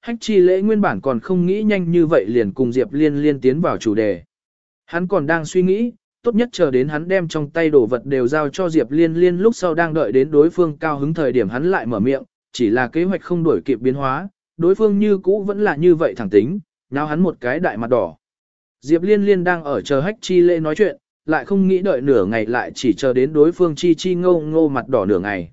hách chi lễ nguyên bản còn không nghĩ nhanh như vậy liền cùng Diệp Liên liên tiến vào chủ đề. Hắn còn đang suy nghĩ, tốt nhất chờ đến hắn đem trong tay đồ vật đều giao cho Diệp Liên liên lúc sau đang đợi đến đối phương cao hứng thời điểm hắn lại mở miệng, chỉ là kế hoạch không đổi kịp biến hóa, đối phương như cũ vẫn là như vậy thẳng tính, nào hắn một cái đại mặt đỏ. Diệp Liên liên đang ở chờ hách chi lễ nói chuyện, lại không nghĩ đợi nửa ngày lại chỉ chờ đến đối phương chi chi ngô ngô mặt đỏ nửa ngày.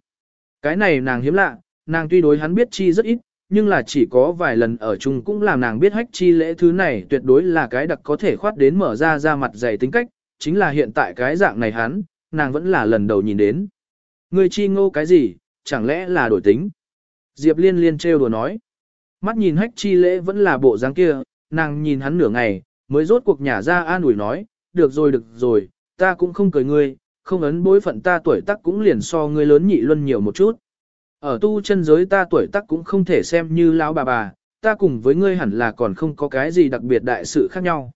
Cái này nàng hiếm lạ, nàng tuy đối hắn biết chi rất ít, nhưng là chỉ có vài lần ở chung cũng làm nàng biết hách chi lễ thứ này tuyệt đối là cái đặc có thể khoát đến mở ra ra mặt dày tính cách, chính là hiện tại cái dạng này hắn, nàng vẫn là lần đầu nhìn đến. Người chi ngô cái gì, chẳng lẽ là đổi tính? Diệp liên liên trêu đùa nói. Mắt nhìn hách chi lễ vẫn là bộ dáng kia, nàng nhìn hắn nửa ngày, mới rốt cuộc nhả ra an ủi nói, được rồi được rồi, ta cũng không cười ngươi, không ấn bối phận ta tuổi tác cũng liền so ngươi lớn nhị luân nhiều một chút. Ở tu chân giới ta tuổi tác cũng không thể xem như lão bà bà, ta cùng với ngươi hẳn là còn không có cái gì đặc biệt đại sự khác nhau.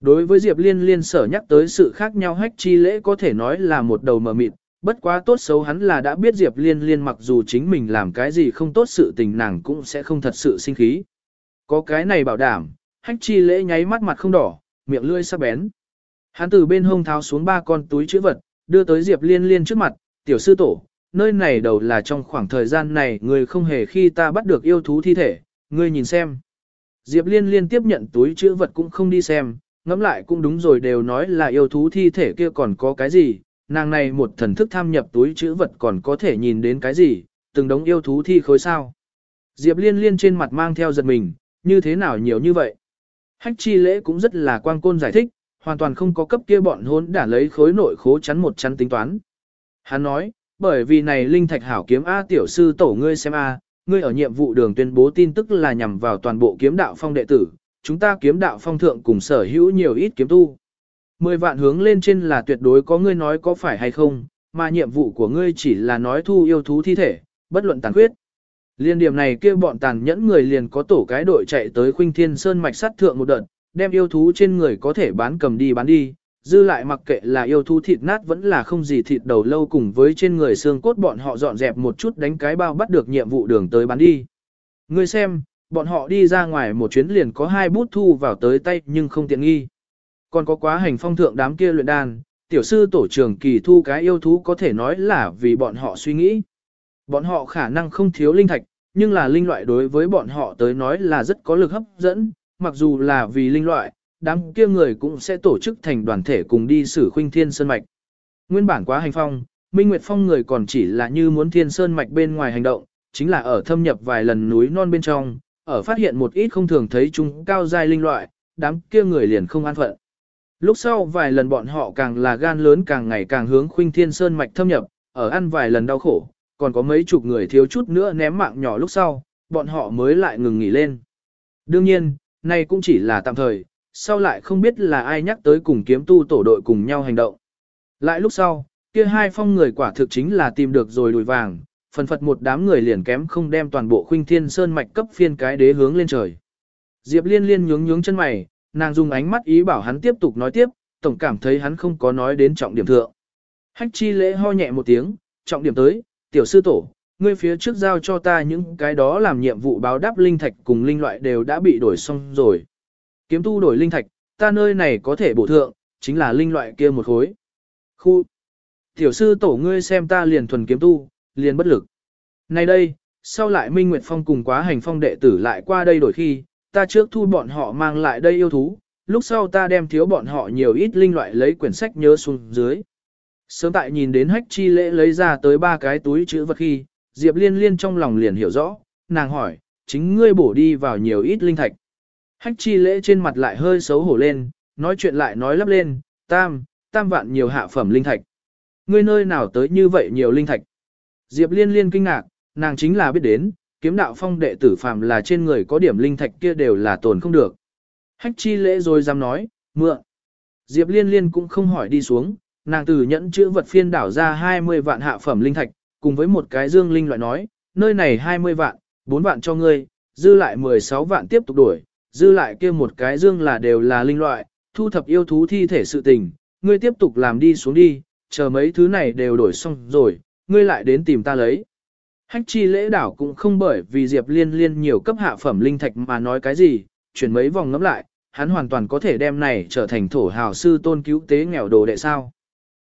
Đối với Diệp Liên liên sở nhắc tới sự khác nhau hách chi lễ có thể nói là một đầu mờ mịt, bất quá tốt xấu hắn là đã biết Diệp Liên liên mặc dù chính mình làm cái gì không tốt sự tình nàng cũng sẽ không thật sự sinh khí. Có cái này bảo đảm, hách chi lễ nháy mắt mặt không đỏ, miệng lươi sắc bén. Hắn từ bên hông tháo xuống ba con túi chữ vật, đưa tới Diệp Liên liên trước mặt, tiểu sư tổ, nơi này đầu là trong khoảng thời gian này người không hề khi ta bắt được yêu thú thi thể, ngươi nhìn xem. Diệp Liên liên tiếp nhận túi chữ vật cũng không đi xem, ngẫm lại cũng đúng rồi đều nói là yêu thú thi thể kia còn có cái gì, nàng này một thần thức tham nhập túi chữ vật còn có thể nhìn đến cái gì, từng đống yêu thú thi khối sao. Diệp Liên liên trên mặt mang theo giật mình, như thế nào nhiều như vậy. Hách chi lễ cũng rất là quang côn giải thích, hoàn toàn không có cấp kia bọn hốn đã lấy khối nội khố chắn một chắn tính toán. Hắn nói, bởi vì này linh thạch hảo kiếm A tiểu sư tổ ngươi xem A, ngươi ở nhiệm vụ đường tuyên bố tin tức là nhằm vào toàn bộ kiếm đạo phong đệ tử, chúng ta kiếm đạo phong thượng cùng sở hữu nhiều ít kiếm tu. Mười vạn hướng lên trên là tuyệt đối có ngươi nói có phải hay không, mà nhiệm vụ của ngươi chỉ là nói thu yêu thú thi thể, bất luận tàn khuyết. Liên điểm này kia bọn tàn nhẫn người liền có tổ cái đội chạy tới khuynh thiên sơn mạch sát thượng một đợt, đem yêu thú trên người có thể bán cầm đi bán đi, dư lại mặc kệ là yêu thú thịt nát vẫn là không gì thịt đầu lâu cùng với trên người xương cốt bọn họ dọn dẹp một chút đánh cái bao bắt được nhiệm vụ đường tới bán đi. Ngươi xem, bọn họ đi ra ngoài một chuyến liền có hai bút thu vào tới tay nhưng không tiện nghi. Còn có quá hành phong thượng đám kia luyện đan, tiểu sư tổ trưởng kỳ thu cái yêu thú có thể nói là vì bọn họ suy nghĩ. Bọn họ khả năng không thiếu linh thạch, nhưng là linh loại đối với bọn họ tới nói là rất có lực hấp dẫn, mặc dù là vì linh loại, đám kia người cũng sẽ tổ chức thành đoàn thể cùng đi xử khuynh thiên sơn mạch. Nguyên bản quá hành phong, Minh Nguyệt Phong người còn chỉ là như muốn thiên sơn mạch bên ngoài hành động, chính là ở thâm nhập vài lần núi non bên trong, ở phát hiện một ít không thường thấy chúng cao giai linh loại, đám kia người liền không an phận. Lúc sau vài lần bọn họ càng là gan lớn càng ngày càng hướng khuynh thiên sơn mạch thâm nhập, ở ăn vài lần đau khổ, còn có mấy chục người thiếu chút nữa ném mạng nhỏ lúc sau, bọn họ mới lại ngừng nghỉ lên. Đương nhiên, này cũng chỉ là tạm thời, sau lại không biết là ai nhắc tới cùng kiếm tu tổ đội cùng nhau hành động. Lại lúc sau, kia hai phong người quả thực chính là tìm được rồi đùi vàng, phần phật một đám người liền kém không đem toàn bộ khuynh thiên sơn mạch cấp phiên cái đế hướng lên trời. Diệp liên liên nhướng nhướng chân mày, nàng dùng ánh mắt ý bảo hắn tiếp tục nói tiếp, tổng cảm thấy hắn không có nói đến trọng điểm thượng. Hách chi lễ ho nhẹ một tiếng, trọng điểm tới, tiểu sư tổ, ngươi phía trước giao cho ta những cái đó làm nhiệm vụ báo đáp linh thạch cùng linh loại đều đã bị đổi xong rồi. Kiếm tu đổi linh thạch, ta nơi này có thể bổ thượng, chính là linh loại kia một khối. Khu. Tiểu sư tổ ngươi xem ta liền thuần kiếm tu, liền bất lực. Nay đây, sau lại Minh Nguyệt Phong cùng quá hành phong đệ tử lại qua đây đổi khi, ta trước thu bọn họ mang lại đây yêu thú, lúc sau ta đem thiếu bọn họ nhiều ít linh loại lấy quyển sách nhớ xuống dưới. Sớm tại nhìn đến hách chi lễ lấy ra tới ba cái túi chữ vật khi, Diệp Liên Liên trong lòng liền hiểu rõ, nàng hỏi, chính ngươi bổ đi vào nhiều ít linh thạch. Hách chi lễ trên mặt lại hơi xấu hổ lên, nói chuyện lại nói lắp lên, tam, tam vạn nhiều hạ phẩm linh thạch. Ngươi nơi nào tới như vậy nhiều linh thạch. Diệp liên liên kinh ngạc, nàng chính là biết đến, kiếm đạo phong đệ tử phàm là trên người có điểm linh thạch kia đều là tồn không được. Hách chi lễ rồi dám nói, mượn. Diệp liên liên cũng không hỏi đi xuống, nàng từ nhẫn chữ vật phiên đảo ra 20 vạn hạ phẩm linh thạch, cùng với một cái dương linh loại nói, nơi này 20 vạn, 4 vạn cho ngươi, dư lại 16 vạn tiếp tục đuổi dư lại kia một cái dương là đều là linh loại, thu thập yêu thú thi thể sự tình, ngươi tiếp tục làm đi xuống đi, chờ mấy thứ này đều đổi xong rồi, ngươi lại đến tìm ta lấy. Hách chi lễ đảo cũng không bởi vì Diệp Liên Liên nhiều cấp hạ phẩm linh thạch mà nói cái gì, chuyển mấy vòng ngẫm lại, hắn hoàn toàn có thể đem này trở thành thổ hào sư tôn cứu tế nghèo đồ đệ sao.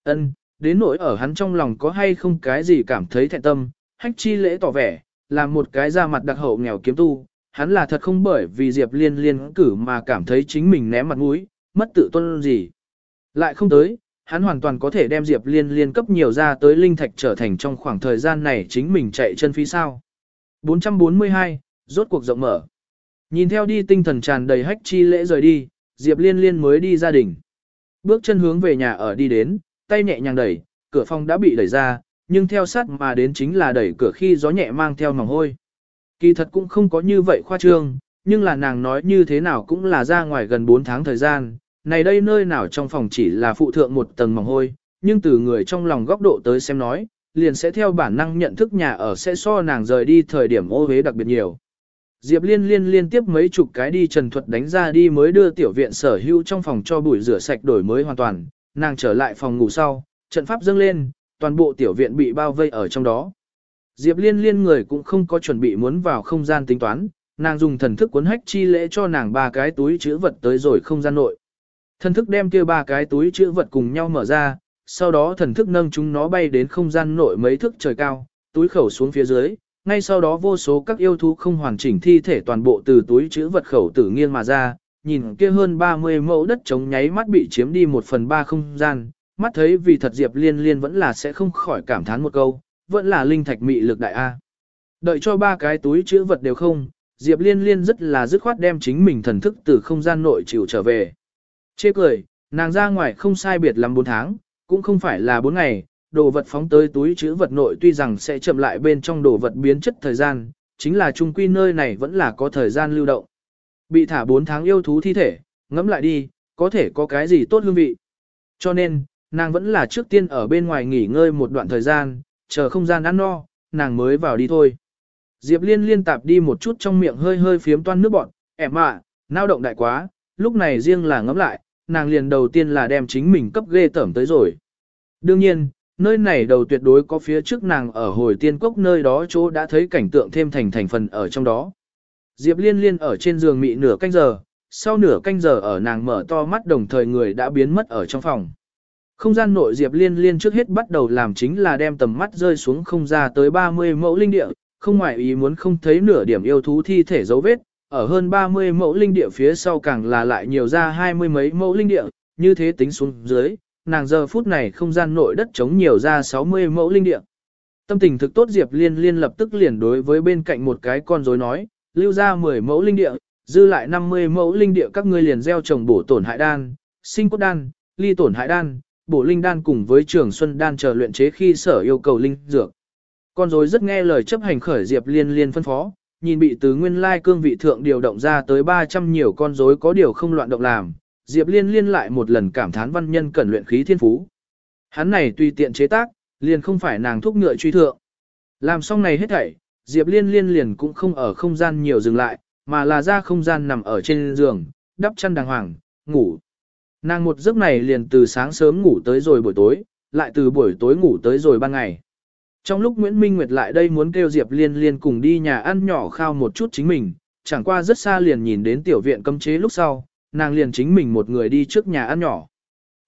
Ân, đến nỗi ở hắn trong lòng có hay không cái gì cảm thấy thẹn tâm, hách chi lễ tỏ vẻ, là một cái da mặt đặc hậu nghèo kiếm tu, hắn là thật không bởi vì Diệp Liên Liên cử mà cảm thấy chính mình ném mặt mũi, mất tự tôn gì. Lại không tới, hắn hoàn toàn có thể đem Diệp Liên Liên cấp nhiều ra tới linh thạch trở thành trong khoảng thời gian này chính mình chạy chân phí sao. 442, rốt cuộc rộng mở. Nhìn theo đi tinh thần tràn đầy hách chi lễ rời đi, Diệp Liên Liên mới đi gia đình. Bước chân hướng về nhà ở đi đến, tay nhẹ nhàng đẩy, cửa phòng đã bị đẩy ra, nhưng theo sát mà đến chính là đẩy cửa khi gió nhẹ mang theo mỏng hôi. Kỳ thật cũng không có như vậy khoa trương, nhưng là nàng nói như thế nào cũng là ra ngoài gần 4 tháng thời gian, này đây nơi nào trong phòng chỉ là phụ thượng một tầng mỏng hôi, nhưng từ người trong lòng góc độ tới xem nói, liền sẽ theo bản năng nhận thức nhà ở sẽ so nàng rời đi thời điểm ô hế đặc biệt nhiều. Diệp liên liên liên tiếp mấy chục cái đi trần thuật đánh ra đi mới đưa tiểu viện sở hữu trong phòng cho bụi rửa sạch đổi mới hoàn toàn, nàng trở lại phòng ngủ sau, trận pháp dâng lên, toàn bộ tiểu viện bị bao vây ở trong đó. Diệp liên liên người cũng không có chuẩn bị muốn vào không gian tính toán, nàng dùng thần thức cuốn hách chi lễ cho nàng ba cái túi chữ vật tới rồi không gian nội. Thần thức đem kia ba cái túi chữ vật cùng nhau mở ra, sau đó thần thức nâng chúng nó bay đến không gian nội mấy thước trời cao, túi khẩu xuống phía dưới, ngay sau đó vô số các yêu thú không hoàn chỉnh thi thể toàn bộ từ túi chữ vật khẩu tử nghiêng mà ra, nhìn kia hơn 30 mẫu đất trống nháy mắt bị chiếm đi một phần ba không gian, mắt thấy vì thật Diệp Liên Liên vẫn là sẽ không khỏi cảm thán một câu, vẫn là linh thạch mị lực đại A. Đợi cho ba cái túi chữ vật đều không, Diệp Liên Liên rất là dứt khoát đem chính mình thần thức từ không gian nội chịu trở về. Chê cười, nàng ra ngoài không sai biệt lắm 4 tháng, cũng không phải là 4 ngày, đồ vật phóng tới túi chữ vật nội tuy rằng sẽ chậm lại bên trong đồ vật biến chất thời gian, chính là trung quy nơi này vẫn là có thời gian lưu động. Bị thả 4 tháng yêu thú thi thể, ngẫm lại đi, có thể có cái gì tốt hương vị. Cho nên, nàng vẫn là trước tiên ở bên ngoài nghỉ ngơi một đoạn thời gian, chờ không gian ăn no, nàng mới vào đi thôi. Diệp Liên liên tạp đi một chút trong miệng hơi hơi phiếm toan nước bọn, ẻm ạ, à, nao động đại quá, lúc này riêng là ngẫm lại, nàng liền đầu tiên là đem chính mình cấp ghê tởm tới rồi. Đương nhiên, nơi này đầu tuyệt đối có phía trước nàng ở hồi tiên cốc nơi đó chỗ đã thấy cảnh tượng thêm thành thành phần ở trong đó. Diệp liên liên ở trên giường mị nửa canh giờ, sau nửa canh giờ ở nàng mở to mắt đồng thời người đã biến mất ở trong phòng. Không gian nội Diệp liên liên trước hết bắt đầu làm chính là đem tầm mắt rơi xuống không ra tới 30 mẫu linh địa, không ngoại ý muốn không thấy nửa điểm yêu thú thi thể dấu vết, ở hơn 30 mẫu linh địa phía sau càng là lại nhiều ra hai mươi mấy mẫu linh địa, như thế tính xuống dưới, nàng giờ phút này không gian nội đất chống nhiều ra 60 mẫu linh địa. Tâm tình thực tốt Diệp Liên liên lập tức liền đối với bên cạnh một cái con rối nói, lưu ra 10 mẫu linh địa, dư lại 50 mẫu linh địa các ngươi liền gieo trồng bổ tổn hại đan, sinh cốt đan, ly tổn hại đan, bổ linh đan cùng với trường xuân đan chờ luyện chế khi sở yêu cầu linh dược. Con rối rất nghe lời chấp hành khởi Diệp Liên liên phân phó, nhìn bị từ nguyên lai cương vị thượng điều động ra tới 300 nhiều con rối có điều không loạn động làm, Diệp Liên liên lại một lần cảm thán văn nhân cần luyện khí thiên phú. Hắn này tùy tiện chế tác, liền không phải nàng thúc ngựa truy thượng. Làm xong này hết thảy, Diệp Liên liên liền cũng không ở không gian nhiều dừng lại, mà là ra không gian nằm ở trên giường, đắp chăn đàng hoàng, ngủ. Nàng một giấc này liền từ sáng sớm ngủ tới rồi buổi tối, lại từ buổi tối ngủ tới rồi ban ngày. Trong lúc Nguyễn Minh Nguyệt lại đây muốn kêu Diệp Liên Liên cùng đi nhà ăn nhỏ khao một chút chính mình, chẳng qua rất xa liền nhìn đến tiểu viện cấm chế lúc sau, nàng liền chính mình một người đi trước nhà ăn nhỏ.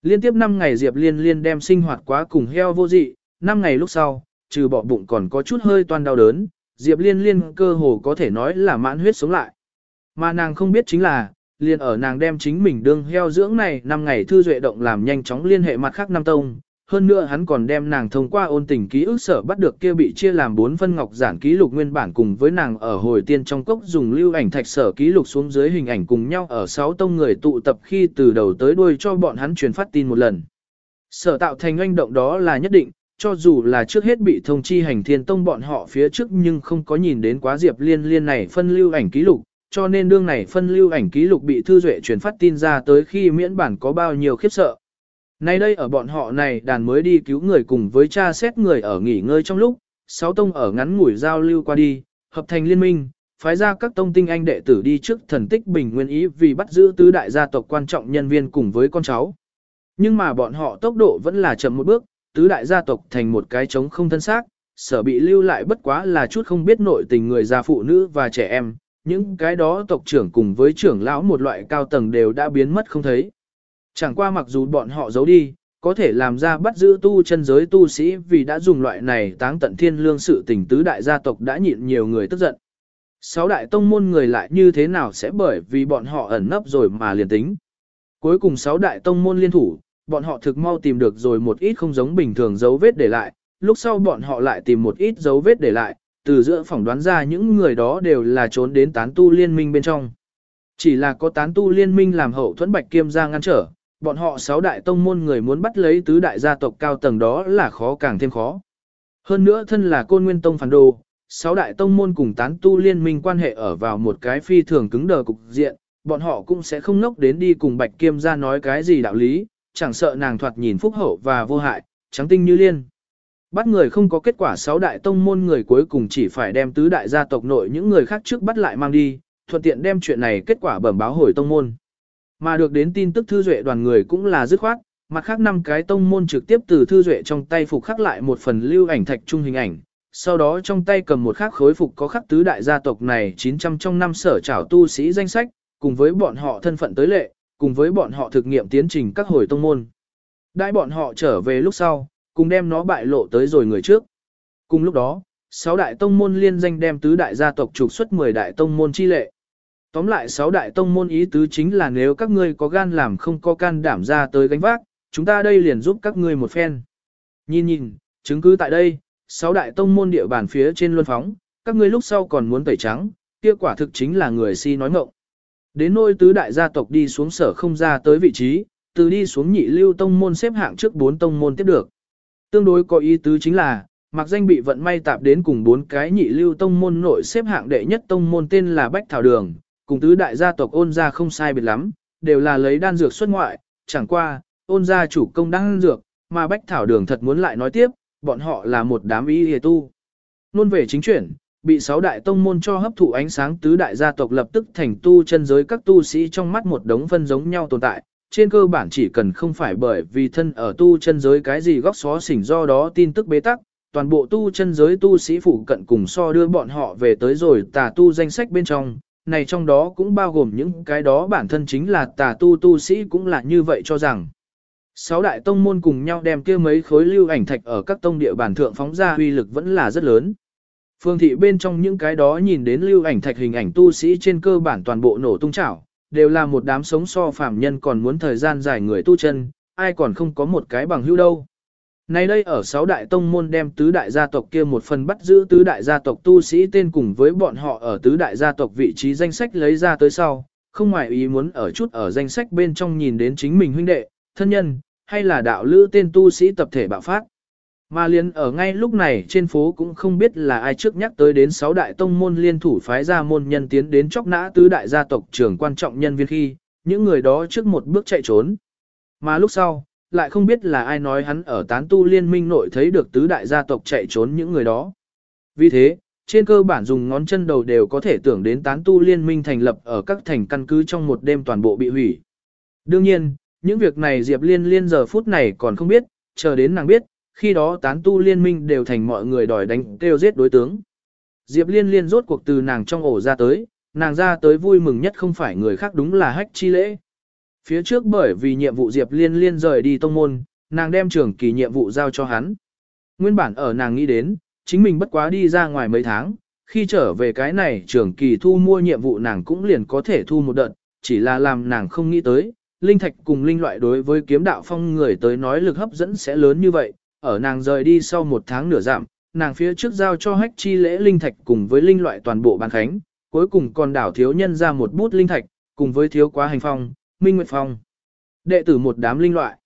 Liên tiếp 5 ngày Diệp Liên Liên đem sinh hoạt quá cùng heo vô dị, 5 ngày lúc sau, trừ bỏ bụng còn có chút hơi toan đau đớn, Diệp Liên Liên cơ hồ có thể nói là mãn huyết sống lại. Mà nàng không biết chính là, liền ở nàng đem chính mình đương heo dưỡng này 5 ngày thư duệ động làm nhanh chóng liên hệ mặt khác năm tông, hơn nữa hắn còn đem nàng thông qua ôn tình ký ức sở bắt được kia bị chia làm bốn phân ngọc giản ký lục nguyên bản cùng với nàng ở hồi tiên trong cốc dùng lưu ảnh thạch sở ký lục xuống dưới hình ảnh cùng nhau ở sáu tông người tụ tập khi từ đầu tới đuôi cho bọn hắn truyền phát tin một lần. Sở tạo thành anh động đó là nhất định, cho dù là trước hết bị thông chi hành thiên tông bọn họ phía trước nhưng không có nhìn đến quá diệp liên liên này phân lưu ảnh ký lục, cho nên đương này phân lưu ảnh ký lục bị thư duệ truyền phát tin ra tới khi miễn bản có bao nhiêu khiếp sợ. Nay đây ở bọn họ này đàn mới đi cứu người cùng với cha xét người ở nghỉ ngơi trong lúc, sáu tông ở ngắn ngủi giao lưu qua đi, hợp thành liên minh, phái ra các tông tinh anh đệ tử đi trước thần tích bình nguyên ý vì bắt giữ tứ đại gia tộc quan trọng nhân viên cùng với con cháu. Nhưng mà bọn họ tốc độ vẫn là chậm một bước, tứ đại gia tộc thành một cái trống không thân xác, sở bị lưu lại bất quá là chút không biết nội tình người già phụ nữ và trẻ em, những cái đó tộc trưởng cùng với trưởng lão một loại cao tầng đều đã biến mất không thấy. Chẳng qua mặc dù bọn họ giấu đi, có thể làm ra bắt giữ tu chân giới tu sĩ vì đã dùng loại này táng tận thiên lương sự tình tứ đại gia tộc đã nhịn nhiều người tức giận. Sáu đại tông môn người lại như thế nào sẽ bởi vì bọn họ ẩn nấp rồi mà liền tính. Cuối cùng sáu đại tông môn liên thủ, bọn họ thực mau tìm được rồi một ít không giống bình thường dấu vết để lại, lúc sau bọn họ lại tìm một ít dấu vết để lại, từ giữa phỏng đoán ra những người đó đều là trốn đến tán tu liên minh bên trong. Chỉ là có tán tu liên minh làm hậu thuẫn bạch kiêm ra ngăn trở, bọn họ sáu đại tông môn người muốn bắt lấy tứ đại gia tộc cao tầng đó là khó càng thêm khó. Hơn nữa thân là côn nguyên tông phản đồ, sáu đại tông môn cùng tán tu liên minh quan hệ ở vào một cái phi thường cứng đờ cục diện, bọn họ cũng sẽ không nốc đến đi cùng bạch kiêm ra nói cái gì đạo lý, chẳng sợ nàng thoạt nhìn phúc hậu và vô hại, trắng tinh như liên. Bắt người không có kết quả sáu đại tông môn người cuối cùng chỉ phải đem tứ đại gia tộc nội những người khác trước bắt lại mang đi, thuận tiện đem chuyện này kết quả bẩm báo hồi tông môn. Mà được đến tin tức thư duệ đoàn người cũng là dứt khoát, mặt khác năm cái tông môn trực tiếp từ thư duệ trong tay phục khắc lại một phần lưu ảnh thạch trung hình ảnh, sau đó trong tay cầm một khắc khối phục có khắc tứ đại gia tộc này 900 trong năm sở trảo tu sĩ danh sách, cùng với bọn họ thân phận tới lệ, cùng với bọn họ thực nghiệm tiến trình các hồi tông môn. Đại bọn họ trở về lúc sau, cùng đem nó bại lộ tới rồi người trước. Cùng lúc đó, sáu đại tông môn liên danh đem tứ đại gia tộc trục xuất 10 đại tông môn chi lệ. Tóm lại sáu đại tông môn ý tứ chính là nếu các ngươi có gan làm không có can đảm ra tới gánh vác, chúng ta đây liền giúp các ngươi một phen. Nhìn nhìn, chứng cứ tại đây, sáu đại tông môn địa bàn phía trên luân phóng, các ngươi lúc sau còn muốn tẩy trắng, kia quả thực chính là người si nói ngọng. Đến nôi tứ đại gia tộc đi xuống sở không ra tới vị trí, từ đi xuống nhị lưu tông môn xếp hạng trước bốn tông môn tiếp được. Tương đối có ý tứ chính là, mặc danh bị vận may tạp đến cùng bốn cái nhị lưu tông môn nội xếp hạng đệ nhất tông môn tên là Bách Thảo Đường, cùng tứ đại gia tộc ôn gia không sai biệt lắm, đều là lấy đan dược xuất ngoại, chẳng qua, ôn gia chủ công đan dược, mà Bách Thảo Đường thật muốn lại nói tiếp, bọn họ là một đám y hề tu. Luôn về chính chuyển, bị sáu đại tông môn cho hấp thụ ánh sáng tứ đại gia tộc lập tức thành tu chân giới các tu sĩ trong mắt một đống phân giống nhau tồn tại. Trên cơ bản chỉ cần không phải bởi vì thân ở tu chân giới cái gì góc xó xỉnh do đó tin tức bế tắc, toàn bộ tu chân giới tu sĩ phụ cận cùng so đưa bọn họ về tới rồi tà tu danh sách bên trong, này trong đó cũng bao gồm những cái đó bản thân chính là tà tu tu sĩ cũng là như vậy cho rằng. Sáu đại tông môn cùng nhau đem kia mấy khối lưu ảnh thạch ở các tông địa bản thượng phóng ra uy lực vẫn là rất lớn. Phương thị bên trong những cái đó nhìn đến lưu ảnh thạch hình ảnh tu sĩ trên cơ bản toàn bộ nổ tung chảo, đều là một đám sống so phàm nhân còn muốn thời gian dài người tu chân, ai còn không có một cái bằng hữu đâu. Nay đây ở sáu đại tông môn đem tứ đại gia tộc kia một phần bắt giữ tứ đại gia tộc tu sĩ tên cùng với bọn họ ở tứ đại gia tộc vị trí danh sách lấy ra tới sau, không ngoài ý muốn ở chút ở danh sách bên trong nhìn đến chính mình huynh đệ, thân nhân, hay là đạo lữ tên tu sĩ tập thể bạo phát. Mà liền ở ngay lúc này trên phố cũng không biết là ai trước nhắc tới đến sáu đại tông môn liên thủ phái ra môn nhân tiến đến chóc nã tứ đại gia tộc trưởng quan trọng nhân viên khi, những người đó trước một bước chạy trốn. Mà lúc sau, lại không biết là ai nói hắn ở tán tu liên minh nội thấy được tứ đại gia tộc chạy trốn những người đó. Vì thế, trên cơ bản dùng ngón chân đầu đều có thể tưởng đến tán tu liên minh thành lập ở các thành căn cứ trong một đêm toàn bộ bị hủy. Đương nhiên, những việc này Diệp Liên Liên giờ phút này còn không biết, chờ đến nàng biết, khi đó tán tu liên minh đều thành mọi người đòi đánh kêu giết đối tướng. Diệp Liên Liên rốt cuộc từ nàng trong ổ ra tới, nàng ra tới vui mừng nhất không phải người khác đúng là hách chi lễ. Phía trước bởi vì nhiệm vụ Diệp Liên Liên rời đi tông môn, nàng đem trưởng kỳ nhiệm vụ giao cho hắn. Nguyên bản ở nàng nghĩ đến, chính mình bất quá đi ra ngoài mấy tháng, khi trở về cái này trưởng kỳ thu mua nhiệm vụ nàng cũng liền có thể thu một đợt, chỉ là làm nàng không nghĩ tới, linh thạch cùng linh loại đối với kiếm đạo phong người tới nói lực hấp dẫn sẽ lớn như vậy, ở nàng rời đi sau một tháng nửa giảm, nàng phía trước giao cho hách chi lễ linh thạch cùng với linh loại toàn bộ bán khánh, cuối cùng còn đảo thiếu nhân ra một bút linh thạch, cùng với thiếu quá hành phong, minh nguyệt phong. Đệ tử một đám linh loại.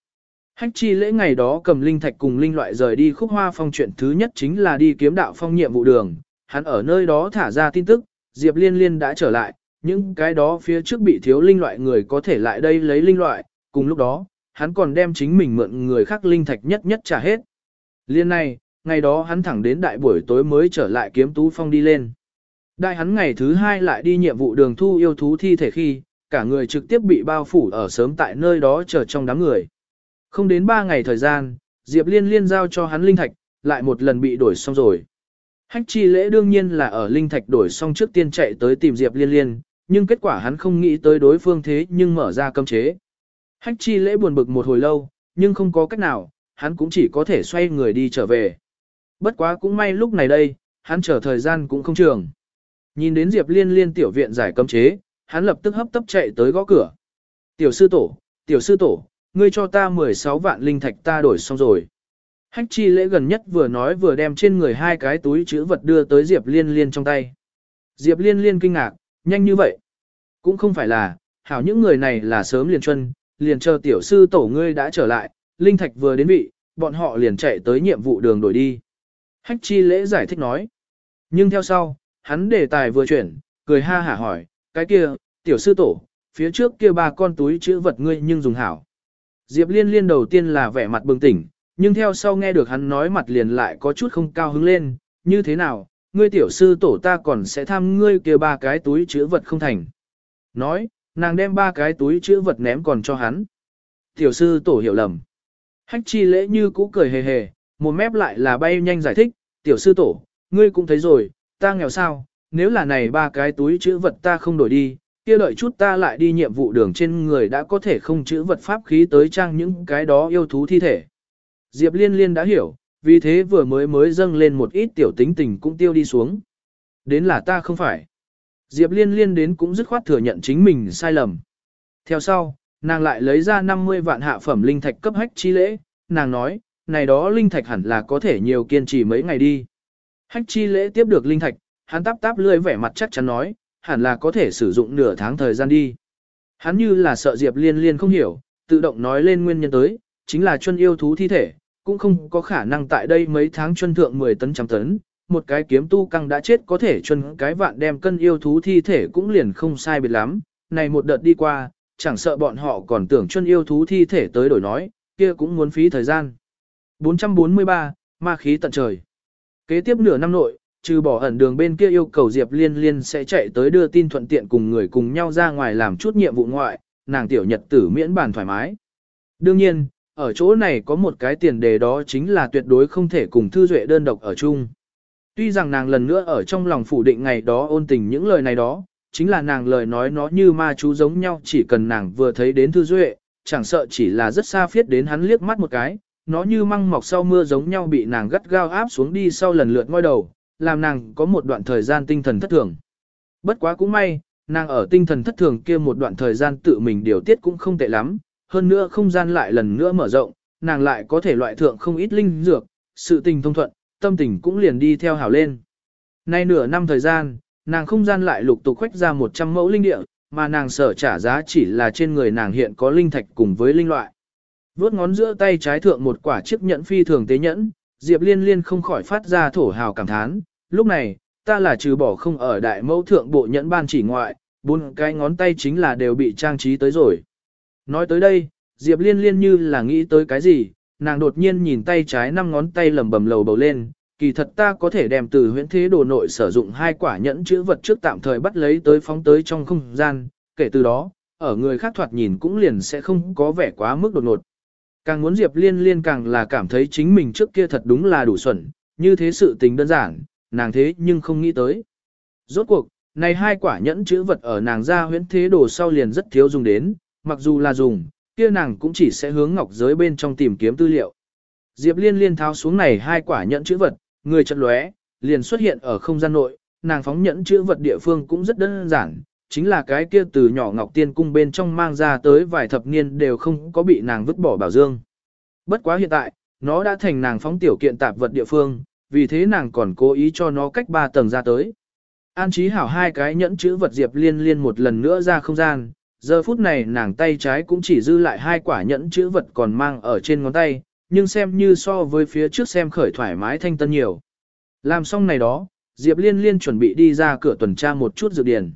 Hách chi lễ ngày đó cầm linh thạch cùng linh loại rời đi khúc hoa phong chuyện thứ nhất chính là đi kiếm đạo phong nhiệm vụ đường, hắn ở nơi đó thả ra tin tức, Diệp Liên Liên đã trở lại, những cái đó phía trước bị thiếu linh loại người có thể lại đây lấy linh loại, cùng lúc đó, hắn còn đem chính mình mượn người khác linh thạch nhất nhất trả hết. Liên này, ngày đó hắn thẳng đến đại buổi tối mới trở lại kiếm tú phong đi lên. Đại hắn ngày thứ hai lại đi nhiệm vụ đường thu yêu thú thi thể khi, cả người trực tiếp bị bao phủ ở sớm tại nơi đó chờ trong đám người. Không đến ba ngày thời gian, Diệp Liên liên giao cho hắn linh thạch, lại một lần bị đổi xong rồi. Hách chi lễ đương nhiên là ở linh thạch đổi xong trước tiên chạy tới tìm Diệp Liên Liên, nhưng kết quả hắn không nghĩ tới đối phương thế nhưng mở ra cấm chế. Hách chi lễ buồn bực một hồi lâu, nhưng không có cách nào, hắn cũng chỉ có thể xoay người đi trở về. Bất quá cũng may lúc này đây, hắn chờ thời gian cũng không trường. Nhìn đến Diệp Liên Liên tiểu viện giải cấm chế, hắn lập tức hấp tấp chạy tới gõ cửa. Tiểu sư tổ, tiểu sư tổ, ngươi cho ta 16 vạn linh thạch ta đổi xong rồi. Hách chi lễ gần nhất vừa nói vừa đem trên người hai cái túi chữ vật đưa tới Diệp Liên Liên trong tay. Diệp Liên Liên kinh ngạc, nhanh như vậy. Cũng không phải là, hảo những người này là sớm liền chân, liền chờ tiểu sư tổ ngươi đã trở lại, linh thạch vừa đến vị, bọn họ liền chạy tới nhiệm vụ đường đổi đi. Hách chi lễ giải thích nói. Nhưng theo sau, hắn đề tài vừa chuyển, cười ha hả hỏi, cái kia, tiểu sư tổ, phía trước kia ba con túi chữ vật ngươi nhưng dùng hảo. Diệp liên liên đầu tiên là vẻ mặt bừng tỉnh, nhưng theo sau nghe được hắn nói mặt liền lại có chút không cao hứng lên, như thế nào, ngươi tiểu sư tổ ta còn sẽ tham ngươi kia ba cái túi chữ vật không thành. Nói, nàng đem ba cái túi chữ vật ném còn cho hắn. Tiểu sư tổ hiểu lầm. Hách chi lễ như cũ cười hề hề, một mép lại là bay nhanh giải thích, tiểu sư tổ, ngươi cũng thấy rồi, ta nghèo sao, nếu là này ba cái túi chữ vật ta không đổi đi, kia đợi chút ta lại đi nhiệm vụ đường trên người đã có thể không chữ vật pháp khí tới trang những cái đó yêu thú thi thể. Diệp liên liên đã hiểu, vì thế vừa mới mới dâng lên một ít tiểu tính tình cũng tiêu đi xuống. Đến là ta không phải. Diệp liên liên đến cũng dứt khoát thừa nhận chính mình sai lầm. Theo sau, nàng lại lấy ra 50 vạn hạ phẩm linh thạch cấp hách chi lễ, nàng nói, này đó linh thạch hẳn là có thể nhiều kiên trì mấy ngày đi. Hách chi lễ tiếp được linh thạch, hắn táp táp lươi vẻ mặt chắc chắn nói, hẳn là có thể sử dụng nửa tháng thời gian đi. Hắn như là sợ Diệp liên liên không hiểu, tự động nói lên nguyên nhân tới, chính là chân yêu thú thi thể, cũng không có khả năng tại đây mấy tháng chân thượng 10 tấn trăm tấn, một cái kiếm tu căng đã chết có thể chân cái vạn đem cân yêu thú thi thể cũng liền không sai biệt lắm, này một đợt đi qua, chẳng sợ bọn họ còn tưởng chân yêu thú thi thể tới đổi nói, kia cũng muốn phí thời gian. 443, ma khí tận trời. Kế tiếp nửa năm nội, trừ bỏ ẩn đường bên kia yêu cầu Diệp Liên Liên sẽ chạy tới đưa tin thuận tiện cùng người cùng nhau ra ngoài làm chút nhiệm vụ ngoại, nàng tiểu nhật tử miễn bàn thoải mái. Đương nhiên, ở chỗ này có một cái tiền đề đó chính là tuyệt đối không thể cùng Thư Duệ đơn độc ở chung. Tuy rằng nàng lần nữa ở trong lòng phủ định ngày đó ôn tình những lời này đó, chính là nàng lời nói nó như ma chú giống nhau chỉ cần nàng vừa thấy đến Thư Duệ, chẳng sợ chỉ là rất xa phiết đến hắn liếc mắt một cái, nó như măng mọc sau mưa giống nhau bị nàng gắt gao áp xuống đi sau lần lượt ngoi đầu, làm nàng có một đoạn thời gian tinh thần thất thường. Bất quá cũng may, nàng ở tinh thần thất thường kia một đoạn thời gian tự mình điều tiết cũng không tệ lắm, hơn nữa không gian lại lần nữa mở rộng, nàng lại có thể loại thượng không ít linh dược, sự tình thông thuận, tâm tình cũng liền đi theo hảo lên. Nay nửa năm thời gian, nàng không gian lại lục tục khoách ra 100 mẫu linh địa, mà nàng sở trả giá chỉ là trên người nàng hiện có linh thạch cùng với linh loại. Vốt ngón giữa tay trái thượng một quả chiếc nhẫn phi thường tế nhẫn, Diệp Liên Liên không khỏi phát ra thổ hào cảm thán, lúc này, ta là trừ bỏ không ở đại mẫu thượng bộ nhẫn ban chỉ ngoại, bốn cái ngón tay chính là đều bị trang trí tới rồi. Nói tới đây, Diệp Liên Liên như là nghĩ tới cái gì, nàng đột nhiên nhìn tay trái năm ngón tay lầm bầm lầu bầu lên, kỳ thật ta có thể đem từ huyễn thế đồ nội sử dụng hai quả nhẫn chữ vật trước tạm thời bắt lấy tới phóng tới trong không gian, kể từ đó, ở người khác thoạt nhìn cũng liền sẽ không có vẻ quá mức đột ngột. Càng muốn Diệp Liên Liên càng là cảm thấy chính mình trước kia thật đúng là đủ xuẩn, như thế sự tình đơn giản, nàng thế nhưng không nghĩ tới. Rốt cuộc, này hai quả nhẫn chữ vật ở nàng ra huyễn thế đồ sau liền rất thiếu dùng đến, mặc dù là dùng, kia nàng cũng chỉ sẽ hướng ngọc giới bên trong tìm kiếm tư liệu. Diệp Liên Liên tháo xuống này hai quả nhẫn chữ vật, người chợt lóe, liền xuất hiện ở không gian nội, nàng phóng nhẫn chữ vật địa phương cũng rất đơn giản, chính là cái kia từ nhỏ Ngọc Tiên cung bên trong mang ra tới vài thập niên đều không có bị nàng vứt bỏ bảo dương. Bất quá hiện tại, nó đã thành nàng phóng tiểu kiện tạp vật địa phương, vì thế nàng còn cố ý cho nó cách ba tầng ra tới. An trí hảo hai cái nhẫn chữ vật Diệp Liên Liên một lần nữa ra không gian, giờ phút này nàng tay trái cũng chỉ dư lại hai quả nhẫn chữ vật còn mang ở trên ngón tay, nhưng xem như so với phía trước xem khởi thoải mái thanh tân nhiều. Làm xong này đó, Diệp Liên Liên chuẩn bị đi ra cửa tuần tra một chút dự điển.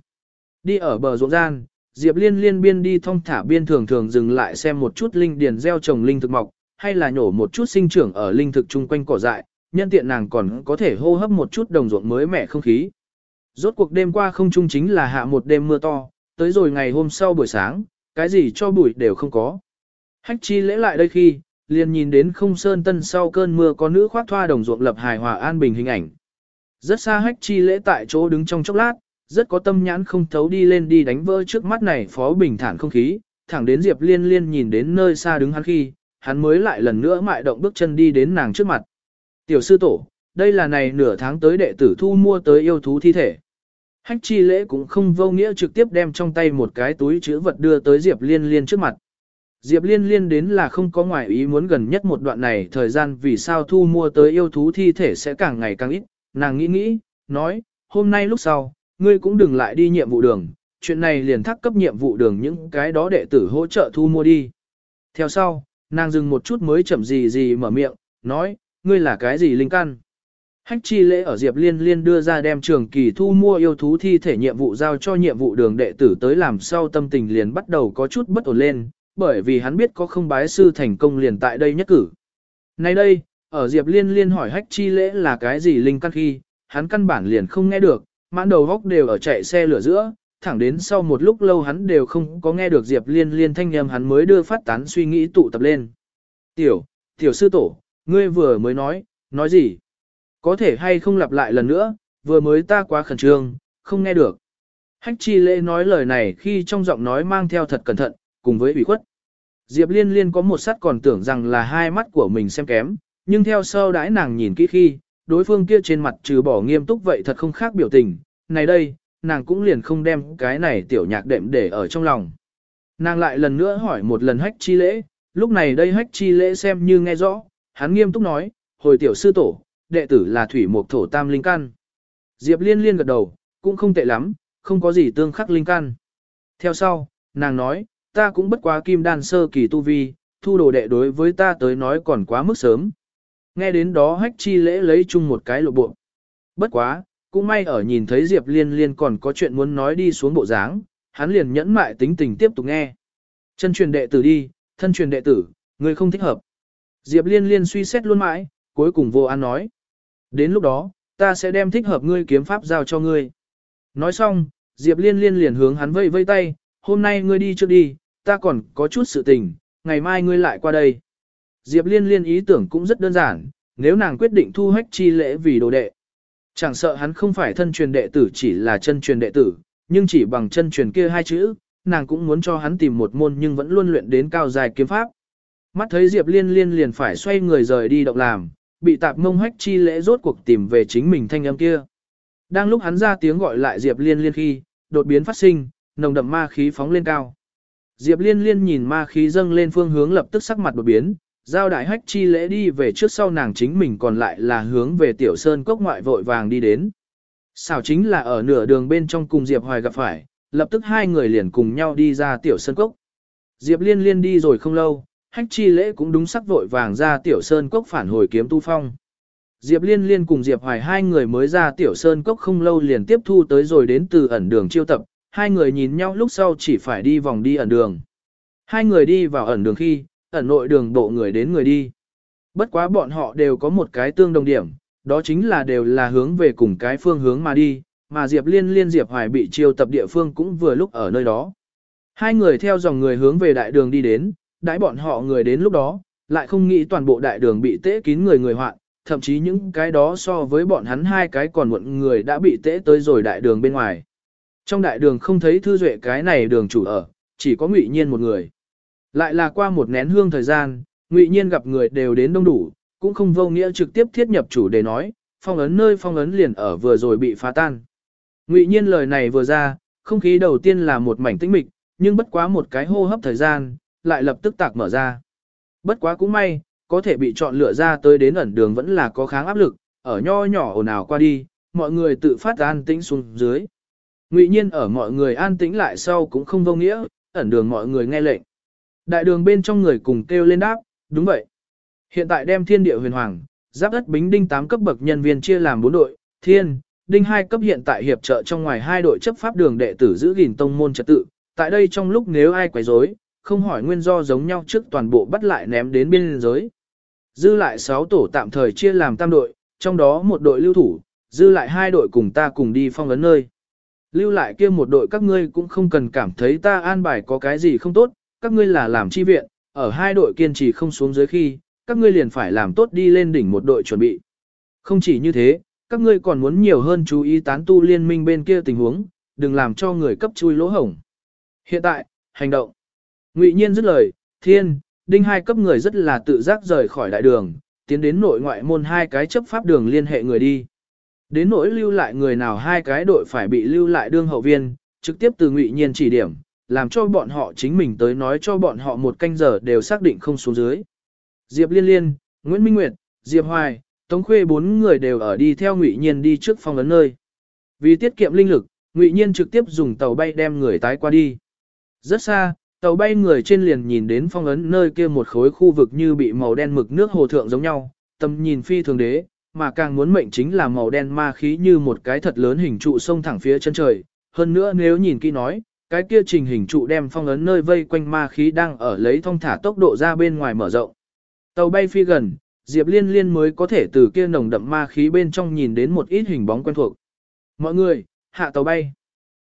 Đi ở bờ ruộng gian, Diệp Liên Liên biên đi thông thả biên thường thường dừng lại xem một chút linh điền gieo trồng linh thực mọc, hay là nhổ một chút sinh trưởng ở linh thực chung quanh cỏ dại, nhân tiện nàng còn có thể hô hấp một chút đồng ruộng mới mẻ không khí. Rốt cuộc đêm qua không chung chính là hạ một đêm mưa to, tới rồi ngày hôm sau buổi sáng, cái gì cho bụi đều không có. Hách chi lễ lại đây khi, liền nhìn đến không sơn tân sau cơn mưa có nữ khoác thoa đồng ruộng lập hài hòa an bình hình ảnh. Rất xa hách chi lễ tại chỗ đứng trong chốc lát, rất có tâm nhãn không thấu đi lên đi đánh vỡ trước mắt này phó bình thản không khí, thẳng đến Diệp Liên Liên nhìn đến nơi xa đứng hắn khi, hắn mới lại lần nữa mại động bước chân đi đến nàng trước mặt. Tiểu sư tổ, đây là này nửa tháng tới đệ tử thu mua tới yêu thú thi thể. Hách chi lễ cũng không vô nghĩa trực tiếp đem trong tay một cái túi chữ vật đưa tới Diệp Liên Liên trước mặt. Diệp Liên Liên đến là không có ngoại ý muốn gần nhất một đoạn này thời gian vì sao thu mua tới yêu thú thi thể sẽ càng ngày càng ít, nàng nghĩ nghĩ, nói, hôm nay lúc sau, ngươi cũng đừng lại đi nhiệm vụ đường, chuyện này liền thắc cấp nhiệm vụ đường những cái đó đệ tử hỗ trợ thu mua đi. Theo sau, nàng dừng một chút mới chậm gì gì mở miệng, nói, ngươi là cái gì linh căn? Hách chi lễ ở Diệp Liên Liên đưa ra đem trường kỳ thu mua yêu thú thi thể nhiệm vụ giao cho nhiệm vụ đường đệ tử tới làm sau tâm tình liền bắt đầu có chút bất ổn lên, bởi vì hắn biết có không bái sư thành công liền tại đây nhất cử. Nay đây, ở Diệp Liên Liên hỏi hách chi lễ là cái gì linh căn khi, hắn căn bản liền không nghe được, mãn đầu góc đều ở chạy xe lửa giữa, thẳng đến sau một lúc lâu hắn đều không có nghe được Diệp Liên Liên thanh âm hắn mới đưa phát tán suy nghĩ tụ tập lên. Tiểu, tiểu sư tổ, ngươi vừa mới nói, nói gì? Có thể hay không lặp lại lần nữa, vừa mới ta quá khẩn trương, không nghe được. Hách chi lễ nói lời này khi trong giọng nói mang theo thật cẩn thận, cùng với ủy khuất. Diệp liên liên có một sát còn tưởng rằng là hai mắt của mình xem kém, nhưng theo sau đãi nàng nhìn kỹ khi, đối phương kia trên mặt trừ bỏ nghiêm túc vậy thật không khác biểu tình, này đây, nàng cũng liền không đem cái này tiểu nhạc đệm để ở trong lòng. Nàng lại lần nữa hỏi một lần hách chi lễ, lúc này đây hách chi lễ xem như nghe rõ, hắn nghiêm túc nói, hồi tiểu sư tổ, đệ tử là thủy mục thổ tam linh căn. Diệp liên liên gật đầu, cũng không tệ lắm, không có gì tương khắc linh căn. Theo sau, nàng nói, ta cũng bất quá kim đan sơ kỳ tu vi, thu đồ đệ đối với ta tới nói còn quá mức sớm. Nghe đến đó hách chi lễ lấy chung một cái lộ bộ. Bất quá, cũng may ở nhìn thấy Diệp liên liên còn có chuyện muốn nói đi xuống bộ dáng, hắn liền nhẫn mại tính tình tiếp tục nghe. Chân truyền đệ tử đi, thân truyền đệ tử, người không thích hợp. Diệp liên liên suy xét luôn mãi, cuối cùng vô an nói. Đến lúc đó, ta sẽ đem thích hợp ngươi kiếm pháp giao cho ngươi. Nói xong, Diệp liên liên liền hướng hắn vây vây tay, hôm nay ngươi đi trước đi, ta còn có chút sự tình, ngày mai ngươi lại qua đây. Diệp liên liên ý tưởng cũng rất đơn giản, nếu nàng quyết định thu hách chi lễ vì đồ đệ. Chẳng sợ hắn không phải thân truyền đệ tử chỉ là chân truyền đệ tử, nhưng chỉ bằng chân truyền kia hai chữ, nàng cũng muốn cho hắn tìm một môn nhưng vẫn luôn luyện đến cao dài kiếm pháp. Mắt thấy Diệp liên liên liền phải xoay người rời đi động làm, bị tạp mông hách chi lễ rốt cuộc tìm về chính mình thanh âm kia. Đang lúc hắn ra tiếng gọi lại Diệp liên liên khi, đột biến phát sinh, nồng đậm ma khí phóng lên cao. Diệp liên liên nhìn ma khí dâng lên phương hướng lập tức sắc mặt đột biến, giao đại hách chi lễ đi về trước sau nàng chính mình còn lại là hướng về tiểu sơn cốc ngoại vội vàng đi đến. Xảo chính là ở nửa đường bên trong cùng Diệp Hoài gặp phải, lập tức hai người liền cùng nhau đi ra tiểu sơn cốc. Diệp liên liên đi rồi không lâu, hách chi lễ cũng đúng sắc vội vàng ra tiểu sơn cốc phản hồi kiếm tu phong. Diệp liên liên cùng Diệp Hoài hai người mới ra tiểu sơn cốc không lâu liền tiếp thu tới rồi đến từ ẩn đường chiêu tập, hai người nhìn nhau lúc sau chỉ phải đi vòng đi ẩn đường. Hai người đi vào ẩn đường khi, ẩn nội đường bộ người đến người đi. Bất quá bọn họ đều có một cái tương đồng điểm, đó chính là đều là hướng về cùng cái phương hướng mà đi, mà Diệp Liên Liên Diệp Hoài bị chiêu tập địa phương cũng vừa lúc ở nơi đó. Hai người theo dòng người hướng về đại đường đi đến, đãi bọn họ người đến lúc đó, lại không nghĩ toàn bộ đại đường bị tễ kín người người hoạn, thậm chí những cái đó so với bọn hắn hai cái còn muộn người đã bị tễ tới rồi đại đường bên ngoài. Trong đại đường không thấy thư duệ cái này đường chủ ở, chỉ có ngụy nhiên một người. Lại là qua một nén hương thời gian, ngụy nhiên gặp người đều đến đông đủ, cũng không vô nghĩa trực tiếp thiết nhập chủ để nói, phong ấn nơi phong ấn liền ở vừa rồi bị phá tan. Ngụy nhiên lời này vừa ra, không khí đầu tiên là một mảnh tĩnh mịch, nhưng bất quá một cái hô hấp thời gian, lại lập tức tạc mở ra. Bất quá cũng may, có thể bị chọn lựa ra tới đến ẩn đường vẫn là có kháng áp lực, ở nho nhỏ ồn ào qua đi, mọi người tự phát an tĩnh xuống dưới. Ngụy nhiên ở mọi người an tĩnh lại sau cũng không vô nghĩa, ẩn đường mọi người nghe lệnh. Đại đường bên trong người cùng kêu lên đáp, đúng vậy. Hiện tại đem thiên địa huyền hoàng, giáp đất bính đinh 8 cấp bậc nhân viên chia làm 4 đội, thiên, đinh 2 cấp hiện tại hiệp trợ trong ngoài hai đội chấp pháp đường đệ tử giữ gìn tông môn trật tự. Tại đây trong lúc nếu ai quấy rối, không hỏi nguyên do giống nhau trước toàn bộ bắt lại ném đến biên giới. Dư lại 6 tổ tạm thời chia làm tam đội, trong đó một đội lưu thủ, dư lại hai đội cùng ta cùng đi phong ấn nơi. Lưu lại kia một đội các ngươi cũng không cần cảm thấy ta an bài có cái gì không tốt, các ngươi là làm chi viện, ở hai đội kiên trì không xuống dưới khi, các ngươi liền phải làm tốt đi lên đỉnh một đội chuẩn bị. Không chỉ như thế, các ngươi còn muốn nhiều hơn chú ý tán tu liên minh bên kia tình huống, đừng làm cho người cấp chui lỗ hổng. Hiện tại, hành động. Ngụy Nhiên dứt lời, thiên, đinh hai cấp người rất là tự giác rời khỏi đại đường, tiến đến nội ngoại môn hai cái chấp pháp đường liên hệ người đi. Đến nỗi lưu lại người nào hai cái đội phải bị lưu lại đương hậu viên, trực tiếp từ Ngụy Nhiên chỉ điểm, làm cho bọn họ chính mình tới nói cho bọn họ một canh giờ đều xác định không xuống dưới. Diệp Liên Liên, Nguyễn Minh Nguyệt, Diệp Hoài, Tống Khuê bốn người đều ở đi theo Ngụy Nhiên đi trước phong ấn nơi. Vì tiết kiệm linh lực, Ngụy Nhiên trực tiếp dùng tàu bay đem người tái qua đi. Rất xa, tàu bay người trên liền nhìn đến phong ấn nơi kia một khối khu vực như bị màu đen mực nước hồ thượng giống nhau, tầm nhìn phi thường đế, mà càng muốn mệnh chính là màu đen ma khí như một cái thật lớn hình trụ sông thẳng phía chân trời. Hơn nữa nếu nhìn kỹ nói, cái kia trình hình trụ đem phong ấn nơi vây quanh ma khí đang ở lấy thông thả tốc độ ra bên ngoài mở rộng. Tàu bay phi gần, Diệp Liên Liên mới có thể từ kia nồng đậm ma khí bên trong nhìn đến một ít hình bóng quen thuộc. Mọi người, hạ tàu bay.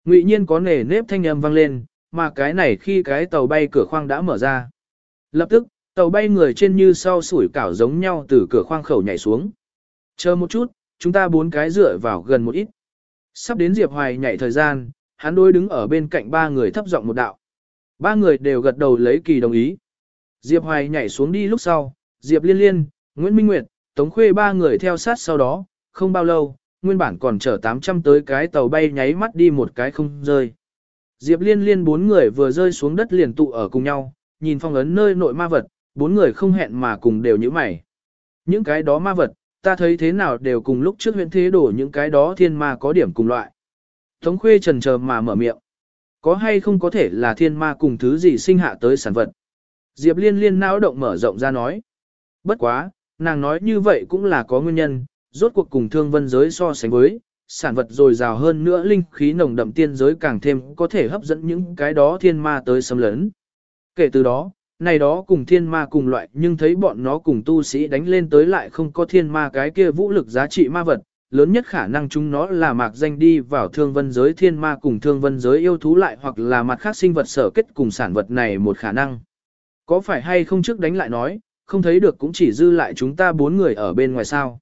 Ngụy nhiên có nề nếp thanh âm vang lên, mà cái này khi cái tàu bay cửa khoang đã mở ra. Lập tức, tàu bay người trên như sau sủi cảo giống nhau từ cửa khoang khẩu nhảy xuống. Chờ một chút, chúng ta bốn cái dựa vào gần một ít. Sắp đến Diệp Hoài nhảy thời gian, hắn đôi đứng ở bên cạnh ba người thấp giọng một đạo. Ba người đều gật đầu lấy kỳ đồng ý. Diệp Hoài nhảy xuống đi lúc sau, Diệp Liên Liên, Nguyễn Minh Nguyệt, Tống Khuê ba người theo sát sau đó, không bao lâu, nguyên bản còn chở 800 tới cái tàu bay nháy mắt đi một cái không rơi. Diệp Liên Liên bốn người vừa rơi xuống đất liền tụ ở cùng nhau, nhìn phong ấn nơi nội ma vật, bốn người không hẹn mà cùng đều như mày. Những cái đó ma vật, ta thấy thế nào đều cùng lúc trước huyện thế đổ những cái đó thiên ma có điểm cùng loại. Tống khuê trần chờ mà mở miệng. Có hay không có thể là thiên ma cùng thứ gì sinh hạ tới sản vật. Diệp liên liên não động mở rộng ra nói. Bất quá, nàng nói như vậy cũng là có nguyên nhân, rốt cuộc cùng thương vân giới so sánh với, sản vật dồi dào hơn nữa linh khí nồng đậm tiên giới càng thêm có thể hấp dẫn những cái đó thiên ma tới xâm lấn. Kể từ đó, này đó cùng thiên ma cùng loại nhưng thấy bọn nó cùng tu sĩ đánh lên tới lại không có thiên ma cái kia vũ lực giá trị ma vật, lớn nhất khả năng chúng nó là mạc danh đi vào thương vân giới thiên ma cùng thương vân giới yêu thú lại hoặc là mặt khác sinh vật sở kết cùng sản vật này một khả năng. Có phải hay không trước đánh lại nói, không thấy được cũng chỉ dư lại chúng ta bốn người ở bên ngoài sao.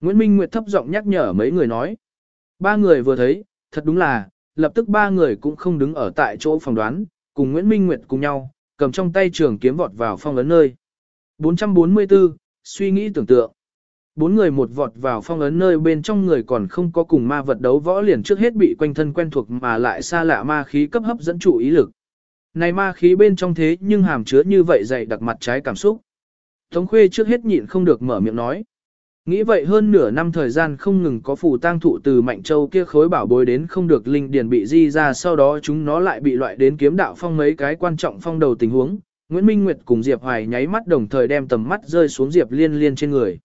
Nguyễn Minh Nguyệt thấp giọng nhắc nhở mấy người nói. Ba người vừa thấy, thật đúng là, lập tức ba người cũng không đứng ở tại chỗ phòng đoán, cùng Nguyễn Minh Nguyệt cùng nhau, cầm trong tay trường kiếm vọt vào phong ấn nơi. 444, suy nghĩ tưởng tượng. Bốn người một vọt vào phong ấn nơi bên trong người còn không có cùng ma vật đấu võ liền trước hết bị quanh thân quen thuộc mà lại xa lạ ma khí cấp hấp dẫn chủ ý lực. Này ma khí bên trong thế nhưng hàm chứa như vậy dày đặc mặt trái cảm xúc. Tống khuê trước hết nhịn không được mở miệng nói. Nghĩ vậy hơn nửa năm thời gian không ngừng có phù tang thụ từ Mạnh Châu kia khối bảo bối đến không được linh điền bị di ra sau đó chúng nó lại bị loại đến kiếm đạo phong mấy cái quan trọng phong đầu tình huống. Nguyễn Minh Nguyệt cùng Diệp Hoài nháy mắt đồng thời đem tầm mắt rơi xuống Diệp Liên Liên trên người.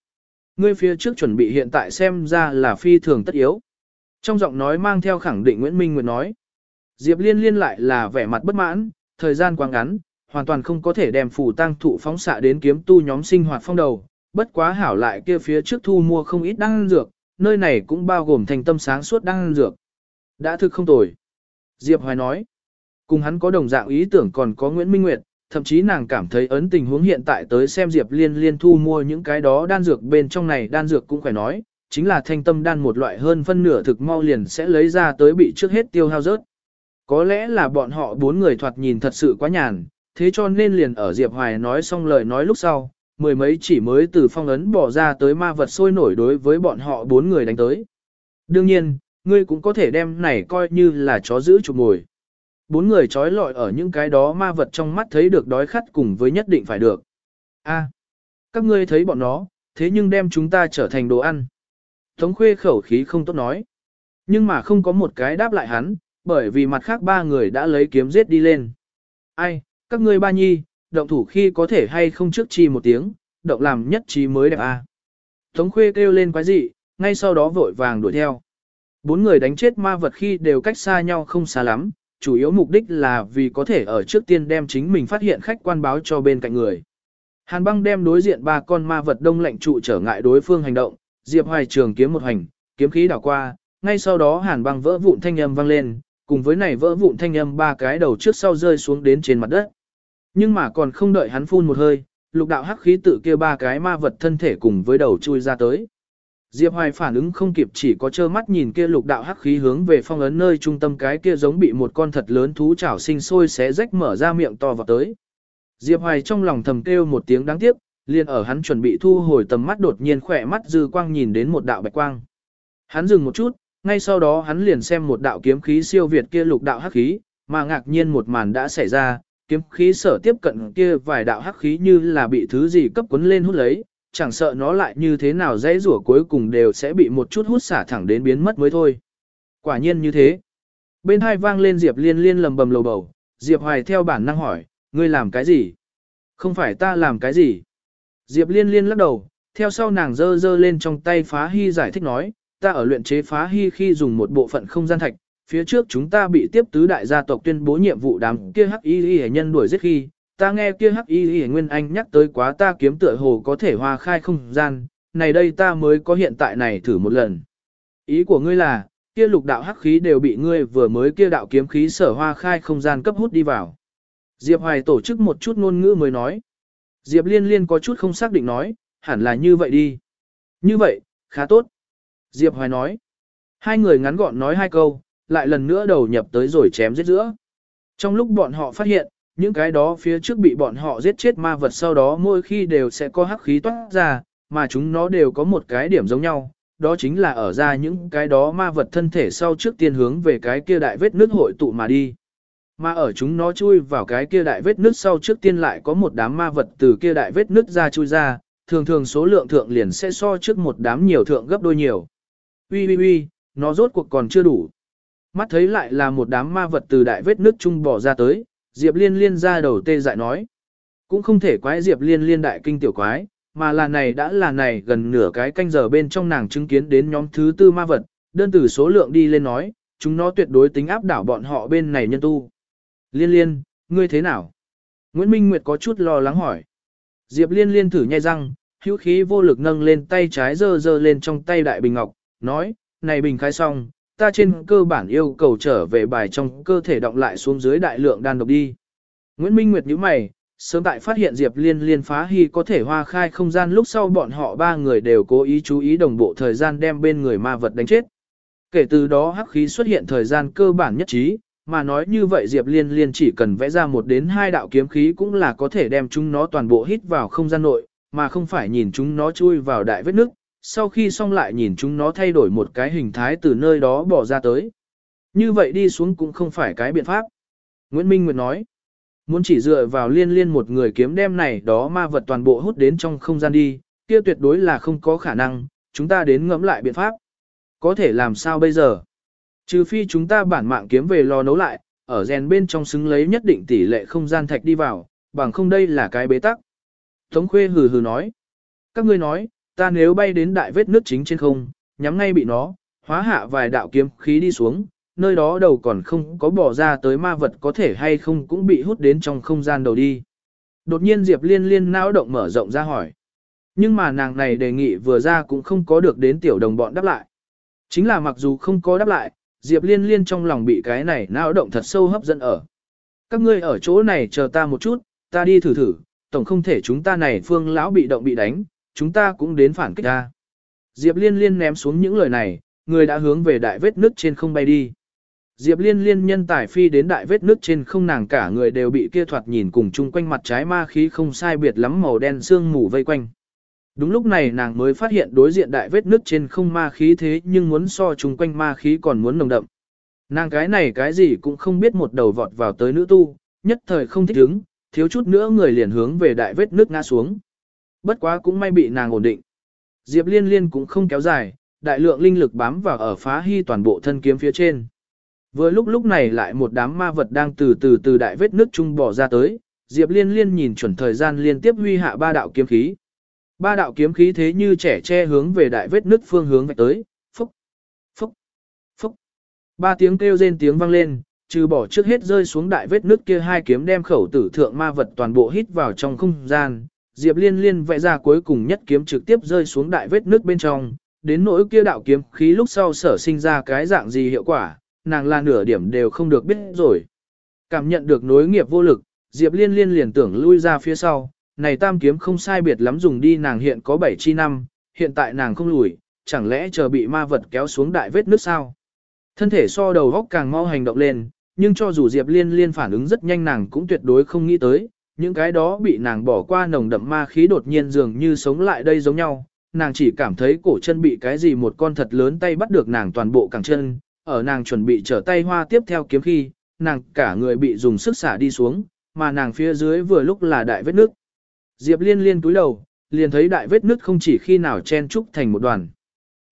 Ngươi phía trước chuẩn bị hiện tại xem ra là phi thường tất yếu. Trong giọng nói mang theo khẳng định Nguyễn Minh Nguyệt nói. Diệp Liên Liên lại là vẻ mặt bất mãn, thời gian quá ngắn, hoàn toàn không có thể đem phù tang thụ phóng xạ đến kiếm tu nhóm sinh hoạt phong đầu, bất quá hảo lại kia phía trước thu mua không ít đan dược, nơi này cũng bao gồm thành tâm sáng suốt đan dược. Đã thực không tồi. Diệp Hoài nói, cùng hắn có đồng dạng ý tưởng còn có Nguyễn Minh Nguyệt, thậm chí nàng cảm thấy ấn tình huống hiện tại tới xem Diệp Liên liên thu mua những cái đó đan dược bên trong này đan dược cũng phải nói, chính là thanh tâm đan một loại hơn phân nửa thực mau liền sẽ lấy ra tới bị trước hết tiêu hao rớt. Có lẽ là bọn họ bốn người thoạt nhìn thật sự quá nhàn, thế cho nên liền ở Diệp Hoài nói xong lời nói lúc sau, mười mấy chỉ mới từ phong ấn bỏ ra tới ma vật sôi nổi đối với bọn họ bốn người đánh tới. Đương nhiên, ngươi cũng có thể đem này coi như là chó giữ chụp mồi. Bốn người trói lọi ở những cái đó ma vật trong mắt thấy được đói khát cùng với nhất định phải được. A, các ngươi thấy bọn nó, thế nhưng đem chúng ta trở thành đồ ăn. Tống khuê khẩu khí không tốt nói. Nhưng mà không có một cái đáp lại hắn, bởi vì mặt khác ba người đã lấy kiếm giết đi lên. Ai, các ngươi ba nhi, động thủ khi có thể hay không trước chi một tiếng, động làm nhất trí mới đẹp a. À. Tống khuê kêu lên quái dị, ngay sau đó vội vàng đuổi theo. Bốn người đánh chết ma vật khi đều cách xa nhau không xa lắm, chủ yếu mục đích là vì có thể ở trước tiên đem chính mình phát hiện khách quan báo cho bên cạnh người. Hàn băng đem đối diện ba con ma vật đông lạnh trụ trở ngại đối phương hành động, Diệp Hoài trường kiếm một hành, kiếm khí đảo qua, ngay sau đó hàn băng vỡ vụn thanh âm vang lên, cùng với này vỡ vụn thanh âm ba cái đầu trước sau rơi xuống đến trên mặt đất. Nhưng mà còn không đợi hắn phun một hơi, lục đạo hắc khí tự kia ba cái ma vật thân thể cùng với đầu chui ra tới. Diệp Hoài phản ứng không kịp chỉ có trơ mắt nhìn kia lục đạo hắc khí hướng về phong ấn nơi trung tâm cái kia giống bị một con thật lớn thú chảo sinh sôi xé rách mở ra miệng to vào tới. Diệp Hoài trong lòng thầm kêu một tiếng đáng tiếc, liền ở hắn chuẩn bị thu hồi tầm mắt đột nhiên khỏe mắt dư quang nhìn đến một đạo bạch quang. Hắn dừng một chút, ngay sau đó hắn liền xem một đạo kiếm khí siêu việt kia lục đạo hắc khí, mà ngạc nhiên một màn đã xảy ra, kiếm khí sở tiếp cận kia vài đạo hắc khí như là bị thứ gì cấp cuốn lên hút lấy, chẳng sợ nó lại như thế nào dãy rủa cuối cùng đều sẽ bị một chút hút xả thẳng đến biến mất mới thôi. Quả nhiên như thế. Bên hai vang lên Diệp Liên Liên lầm bầm lầu bầu, Diệp Hoài theo bản năng hỏi, ngươi làm cái gì? Không phải ta làm cái gì? Diệp Liên Liên lắc đầu, theo sau nàng dơ dơ lên trong tay phá hy giải thích nói, ta ở luyện chế phá hy khi dùng một bộ phận không gian thạch, phía trước chúng ta bị tiếp tứ đại gia tộc tuyên bố nhiệm vụ đám kia hắc y y nhân đuổi giết khi, ta nghe kia hắc y y nguyên anh nhắc tới quá ta kiếm tựa hồ có thể hoa khai không gian, này đây ta mới có hiện tại này thử một lần. Ý của ngươi là, kia lục đạo hắc khí đều bị ngươi vừa mới kia đạo kiếm khí sở hoa khai không gian cấp hút đi vào. Diệp Hoài tổ chức một chút ngôn ngữ mới nói. Diệp Liên Liên có chút không xác định nói, hẳn là như vậy đi. Như vậy, khá tốt. Diệp Hoài nói. Hai người ngắn gọn nói hai câu, lại lần nữa đầu nhập tới rồi chém giết giữa. Trong lúc bọn họ phát hiện, những cái đó phía trước bị bọn họ giết chết ma vật sau đó mỗi khi đều sẽ có hắc khí toát ra, mà chúng nó đều có một cái điểm giống nhau, đó chính là ở ra những cái đó ma vật thân thể sau trước tiên hướng về cái kia đại vết nước hội tụ mà đi. Mà ở chúng nó chui vào cái kia đại vết nước sau trước tiên lại có một đám ma vật từ kia đại vết nước ra chui ra, thường thường số lượng thượng liền sẽ so trước một đám nhiều thượng gấp đôi nhiều. Ui ui ui, nó rốt cuộc còn chưa đủ. Mắt thấy lại là một đám ma vật từ đại vết nước chung bỏ ra tới, Diệp Liên Liên ra đầu tê dại nói. Cũng không thể quái Diệp Liên Liên đại kinh tiểu quái, mà là này đã là này gần nửa cái canh giờ bên trong nàng chứng kiến đến nhóm thứ tư ma vật, đơn từ số lượng đi lên nói, chúng nó tuyệt đối tính áp đảo bọn họ bên này nhân tu. Liên Liên, ngươi thế nào? Nguyễn Minh Nguyệt có chút lo lắng hỏi. Diệp Liên Liên thử nhai răng, hữu khí vô lực nâng lên tay trái dơ dơ lên trong tay đại bình ngọc, nói, này bình khai xong, ta trên cơ bản yêu cầu trở về bài trong cơ thể động lại xuống dưới đại lượng đan độc đi. Nguyễn Minh Nguyệt nhíu mày, sớm tại phát hiện Diệp Liên liên phá hy có thể hoa khai không gian lúc sau bọn họ ba người đều cố ý chú ý đồng bộ thời gian đem bên người ma vật đánh chết. Kể từ đó hắc khí xuất hiện thời gian cơ bản nhất trí, mà nói như vậy Diệp Liên liên chỉ cần vẽ ra một đến hai đạo kiếm khí cũng là có thể đem chúng nó toàn bộ hít vào không gian nội, mà không phải nhìn chúng nó chui vào đại vết nước, sau khi xong lại nhìn chúng nó thay đổi một cái hình thái từ nơi đó bỏ ra tới. Như vậy đi xuống cũng không phải cái biện pháp. Nguyễn Minh Nguyệt nói, muốn chỉ dựa vào liên liên một người kiếm đem này đó ma vật toàn bộ hút đến trong không gian đi, kia tuyệt đối là không có khả năng, chúng ta đến ngẫm lại biện pháp. Có thể làm sao bây giờ? Trừ phi chúng ta bản mạng kiếm về lò nấu lại, ở rèn bên trong xứng lấy nhất định tỷ lệ không gian thạch đi vào, bằng không đây là cái bế tắc. Tống Khuê hừ hừ nói. Các ngươi nói, ta nếu bay đến đại vết nước chính trên không, nhắm ngay bị nó, hóa hạ vài đạo kiếm khí đi xuống, nơi đó đầu còn không có bỏ ra tới ma vật có thể hay không cũng bị hút đến trong không gian đầu đi. Đột nhiên Diệp Liên Liên não động mở rộng ra hỏi. Nhưng mà nàng này đề nghị vừa ra cũng không có được đến tiểu đồng bọn đáp lại. Chính là mặc dù không có đáp lại, Diệp Liên Liên trong lòng bị cái này não động thật sâu hấp dẫn ở. Các ngươi ở chỗ này chờ ta một chút, ta đi thử thử, tổng không thể chúng ta này phương lão bị động bị đánh, chúng ta cũng đến phản kích ra. Diệp Liên Liên ném xuống những lời này, người đã hướng về đại vết nước trên không bay đi. Diệp Liên Liên nhân tài phi đến đại vết nước trên không nàng cả người đều bị kia thoạt nhìn cùng chung quanh mặt trái ma khí không sai biệt lắm màu đen sương mù vây quanh. Đúng lúc này nàng mới phát hiện đối diện đại vết nước trên không ma khí thế nhưng muốn so chung quanh ma khí còn muốn nồng đậm. Nàng cái này cái gì cũng không biết một đầu vọt vào tới nữ tu, nhất thời không thích ứng, thiếu chút nữa người liền hướng về đại vết nước ngã xuống. Bất quá cũng may bị nàng ổn định. Diệp liên liên cũng không kéo dài, đại lượng linh lực bám vào ở phá hy toàn bộ thân kiếm phía trên. Vừa lúc lúc này lại một đám ma vật đang từ từ từ đại vết nước trung bỏ ra tới, Diệp liên liên nhìn chuẩn thời gian liên tiếp huy hạ ba đạo kiếm khí. Ba đạo kiếm khí thế như trẻ che hướng về đại vết nước phương hướng vạch tới, phúc, phúc, phúc. Ba tiếng kêu rên tiếng vang lên, trừ bỏ trước hết rơi xuống đại vết nước kia hai kiếm đem khẩu tử thượng ma vật toàn bộ hít vào trong không gian, Diệp Liên Liên vẽ ra cuối cùng nhất kiếm trực tiếp rơi xuống đại vết nước bên trong, đến nỗi kia đạo kiếm khí lúc sau sở sinh ra cái dạng gì hiệu quả, nàng là nửa điểm đều không được biết rồi. Cảm nhận được nối nghiệp vô lực, Diệp Liên Liên liền tưởng lui ra phía sau, này tam kiếm không sai biệt lắm dùng đi nàng hiện có 7 chi năm, hiện tại nàng không lùi, chẳng lẽ chờ bị ma vật kéo xuống đại vết nước sao? Thân thể so đầu góc càng mau hành động lên, nhưng cho dù Diệp Liên Liên phản ứng rất nhanh nàng cũng tuyệt đối không nghĩ tới, những cái đó bị nàng bỏ qua nồng đậm ma khí đột nhiên dường như sống lại đây giống nhau, nàng chỉ cảm thấy cổ chân bị cái gì một con thật lớn tay bắt được nàng toàn bộ cẳng chân, ở nàng chuẩn bị trở tay hoa tiếp theo kiếm khi, nàng cả người bị dùng sức xả đi xuống, mà nàng phía dưới vừa lúc là đại vết nước. Diệp liên liên túi đầu, liền thấy đại vết nước không chỉ khi nào chen trúc thành một đoàn.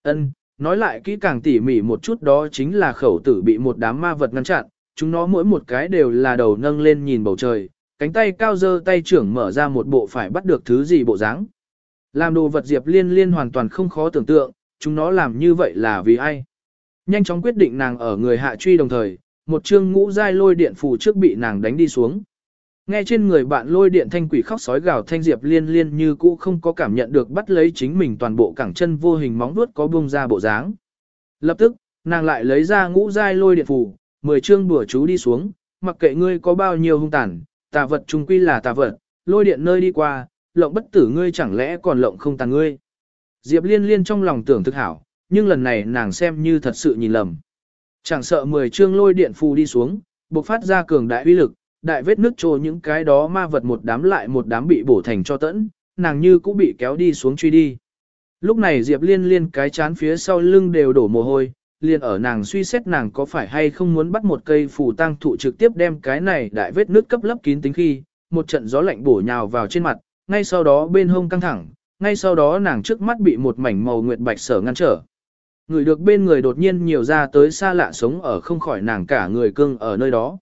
Ân, nói lại kỹ càng tỉ mỉ một chút đó chính là khẩu tử bị một đám ma vật ngăn chặn, chúng nó mỗi một cái đều là đầu nâng lên nhìn bầu trời, cánh tay cao dơ tay trưởng mở ra một bộ phải bắt được thứ gì bộ dáng. Làm đồ vật Diệp Liên Liên hoàn toàn không khó tưởng tượng, chúng nó làm như vậy là vì ai. Nhanh chóng quyết định nàng ở người hạ truy đồng thời, một chương ngũ giai lôi điện phù trước bị nàng đánh đi xuống. Nghe trên người bạn lôi điện thanh quỷ khóc sói gào thanh Diệp Liên Liên như cũ không có cảm nhận được bắt lấy chính mình toàn bộ cẳng chân vô hình móng vuốt có bung ra bộ dáng. Lập tức, nàng lại lấy ra ngũ giai lôi điện phù, mười chương bùa chú đi xuống, mặc kệ ngươi có bao nhiêu hung tàn, tà vật trung quy là tà vật, lôi điện nơi đi qua, lộng bất tử ngươi chẳng lẽ còn lộng không tàn ngươi. Diệp liên liên trong lòng tưởng thực hảo, nhưng lần này nàng xem như thật sự nhìn lầm. Chẳng sợ mười chương lôi điện phù đi xuống, bộc phát ra cường đại uy lực, đại vết nước trồ những cái đó ma vật một đám lại một đám bị bổ thành cho tẫn, nàng như cũng bị kéo đi xuống truy đi. Lúc này Diệp liên liên cái chán phía sau lưng đều đổ mồ hôi, liền ở nàng suy xét nàng có phải hay không muốn bắt một cây phù tang thụ trực tiếp đem cái này đại vết nước cấp lấp kín tính khi, một trận gió lạnh bổ nhào vào trên mặt, ngay sau đó bên hông căng thẳng, ngay sau đó nàng trước mắt bị một mảnh màu nguyệt bạch sở ngăn trở. Người được bên người đột nhiên nhiều ra tới xa lạ sống ở không khỏi nàng cả người cưng ở nơi đó.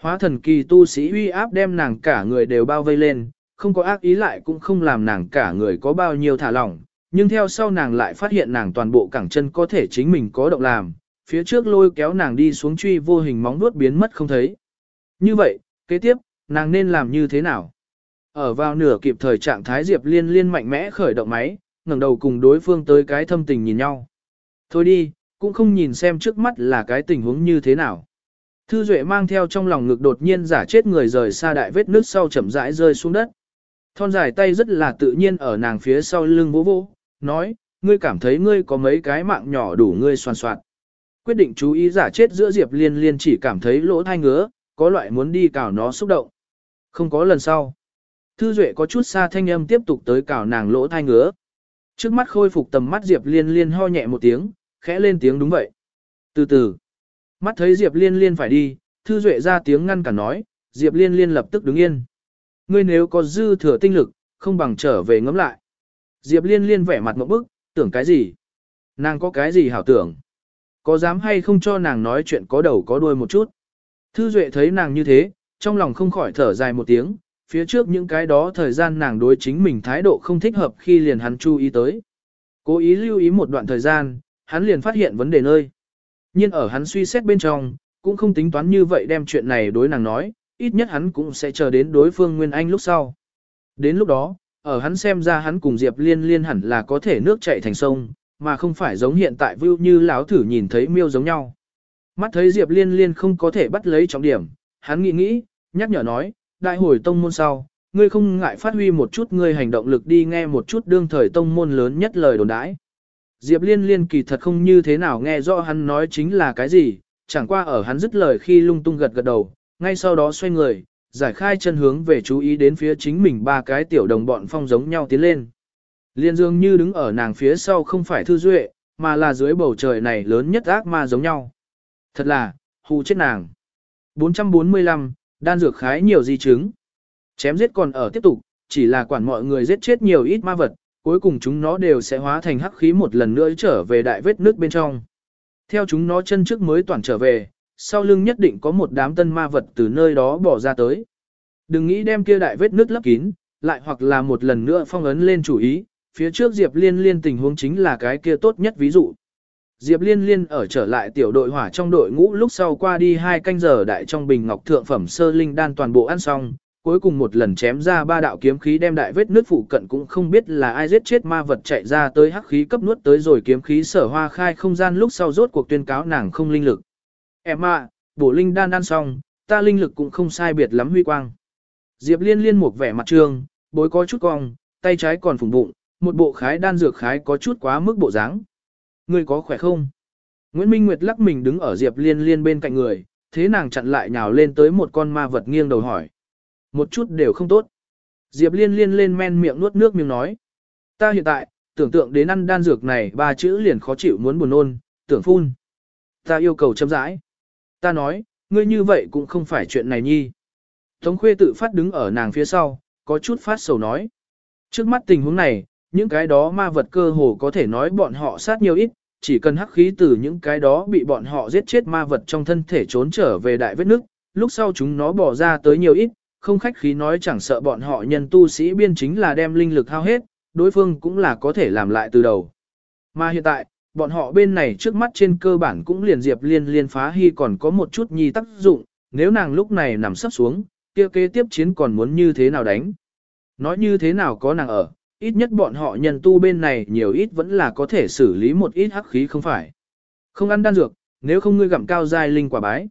Hóa thần kỳ tu sĩ uy áp đem nàng cả người đều bao vây lên, không có ác ý lại cũng không làm nàng cả người có bao nhiêu thả lỏng, nhưng theo sau nàng lại phát hiện nàng toàn bộ cẳng chân có thể chính mình có động làm, phía trước lôi kéo nàng đi xuống truy vô hình móng nuốt biến mất không thấy. Như vậy, kế tiếp, nàng nên làm như thế nào? Ở vào nửa kịp thời trạng thái Diệp Liên Liên mạnh mẽ khởi động máy, ngẩng đầu cùng đối phương tới cái thâm tình nhìn nhau. Thôi đi, cũng không nhìn xem trước mắt là cái tình huống như thế nào. Thư Duệ mang theo trong lòng ngực đột nhiên giả chết người rời xa đại vết nước sau chậm rãi rơi xuống đất. Thon dài tay rất là tự nhiên ở nàng phía sau lưng vỗ vỗ, nói, ngươi cảm thấy ngươi có mấy cái mạng nhỏ đủ ngươi soàn soạn. Quyết định chú ý giả chết giữa Diệp Liên Liên chỉ cảm thấy lỗ thai ngứa, có loại muốn đi cào nó xúc động. Không có lần sau. Thư Duệ có chút xa thanh âm tiếp tục tới cào nàng lỗ thai ngứa. Trước mắt khôi phục tầm mắt Diệp Liên Liên ho nhẹ một tiếng, khẽ lên tiếng đúng vậy. Từ từ, mắt thấy Diệp Liên Liên phải đi, Thư Duệ ra tiếng ngăn cản nói, Diệp Liên Liên lập tức đứng yên. Ngươi nếu có dư thừa tinh lực, không bằng trở về ngẫm lại. Diệp Liên Liên vẻ mặt ngộp bức, tưởng cái gì? Nàng có cái gì hảo tưởng? Có dám hay không cho nàng nói chuyện có đầu có đuôi một chút? Thư Duệ thấy nàng như thế, trong lòng không khỏi thở dài một tiếng, phía trước những cái đó thời gian nàng đối chính mình thái độ không thích hợp khi liền hắn chú ý tới. Cố ý lưu ý một đoạn thời gian, hắn liền phát hiện vấn đề nơi. Nhưng ở hắn suy xét bên trong, cũng không tính toán như vậy đem chuyện này đối nàng nói, ít nhất hắn cũng sẽ chờ đến đối phương Nguyên Anh lúc sau. Đến lúc đó, ở hắn xem ra hắn cùng Diệp Liên Liên hẳn là có thể nước chảy thành sông, mà không phải giống hiện tại view như lão thử nhìn thấy miêu giống nhau. Mắt thấy Diệp Liên Liên không có thể bắt lấy trọng điểm, hắn nghĩ nghĩ, nhắc nhở nói, đại hồi tông môn sau, ngươi không ngại phát huy một chút ngươi hành động lực đi nghe một chút đương thời tông môn lớn nhất lời đồn đãi. Diệp Liên Liên kỳ thật không như thế nào nghe rõ hắn nói chính là cái gì, chẳng qua ở hắn dứt lời khi lung tung gật gật đầu, ngay sau đó xoay người, giải khai chân hướng về chú ý đến phía chính mình ba cái tiểu đồng bọn phong giống nhau tiến lên. Liên dương như đứng ở nàng phía sau không phải thư duệ, mà là dưới bầu trời này lớn nhất ác ma giống nhau. Thật là, hù chết nàng. 445, đan dược khái nhiều di chứng. Chém giết còn ở tiếp tục, chỉ là quản mọi người giết chết nhiều ít ma vật, cuối cùng chúng nó đều sẽ hóa thành hắc khí một lần nữa trở về đại vết nước bên trong. Theo chúng nó chân trước mới toàn trở về, sau lưng nhất định có một đám tân ma vật từ nơi đó bỏ ra tới. Đừng nghĩ đem kia đại vết nước lấp kín, lại hoặc là một lần nữa phong ấn lên chủ ý, phía trước Diệp Liên Liên tình huống chính là cái kia tốt nhất ví dụ. Diệp Liên Liên ở trở lại tiểu đội hỏa trong đội ngũ lúc sau qua đi hai canh giờ đại trong bình ngọc thượng phẩm sơ linh đan toàn bộ ăn xong, cuối cùng một lần chém ra ba đạo kiếm khí đem đại vết nước phụ cận cũng không biết là ai giết chết ma vật chạy ra tới hắc khí cấp nuốt tới rồi kiếm khí sở hoa khai không gian lúc sau rốt cuộc tuyên cáo nàng không linh lực. Em ạ, bổ linh đan ăn xong, ta linh lực cũng không sai biệt lắm huy quang. Diệp Liên liên một vẻ mặt trương, bối có chút cong, tay trái còn phùng bụng, một bộ khái đan dược khái có chút quá mức bộ dáng. Ngươi có khỏe không? Nguyễn Minh Nguyệt lắc mình đứng ở Diệp Liên liên bên cạnh người, thế nàng chặn lại nhào lên tới một con ma vật nghiêng đầu hỏi. Một chút đều không tốt. Diệp Liên liên lên men miệng nuốt nước miếng nói. Ta hiện tại, tưởng tượng đến ăn đan dược này ba chữ liền khó chịu muốn buồn nôn, tưởng phun. Ta yêu cầu chấm rãi. Ta nói, ngươi như vậy cũng không phải chuyện này nhi. Tống khuê tự phát đứng ở nàng phía sau, có chút phát sầu nói. Trước mắt tình huống này, những cái đó ma vật cơ hồ có thể nói bọn họ sát nhiều ít, chỉ cần hắc khí từ những cái đó bị bọn họ giết chết ma vật trong thân thể trốn trở về đại vết nước, lúc sau chúng nó bỏ ra tới nhiều ít, không khách khí nói chẳng sợ bọn họ nhân tu sĩ biên chính là đem linh lực hao hết, đối phương cũng là có thể làm lại từ đầu. Mà hiện tại, bọn họ bên này trước mắt trên cơ bản cũng liền diệp liên liên phá hy còn có một chút nhi tác dụng, nếu nàng lúc này nằm sắp xuống, kia kế tiếp chiến còn muốn như thế nào đánh. Nói như thế nào có nàng ở, ít nhất bọn họ nhân tu bên này nhiều ít vẫn là có thể xử lý một ít hắc khí không phải. Không ăn đan dược, nếu không ngươi gặm cao dài linh quả bái.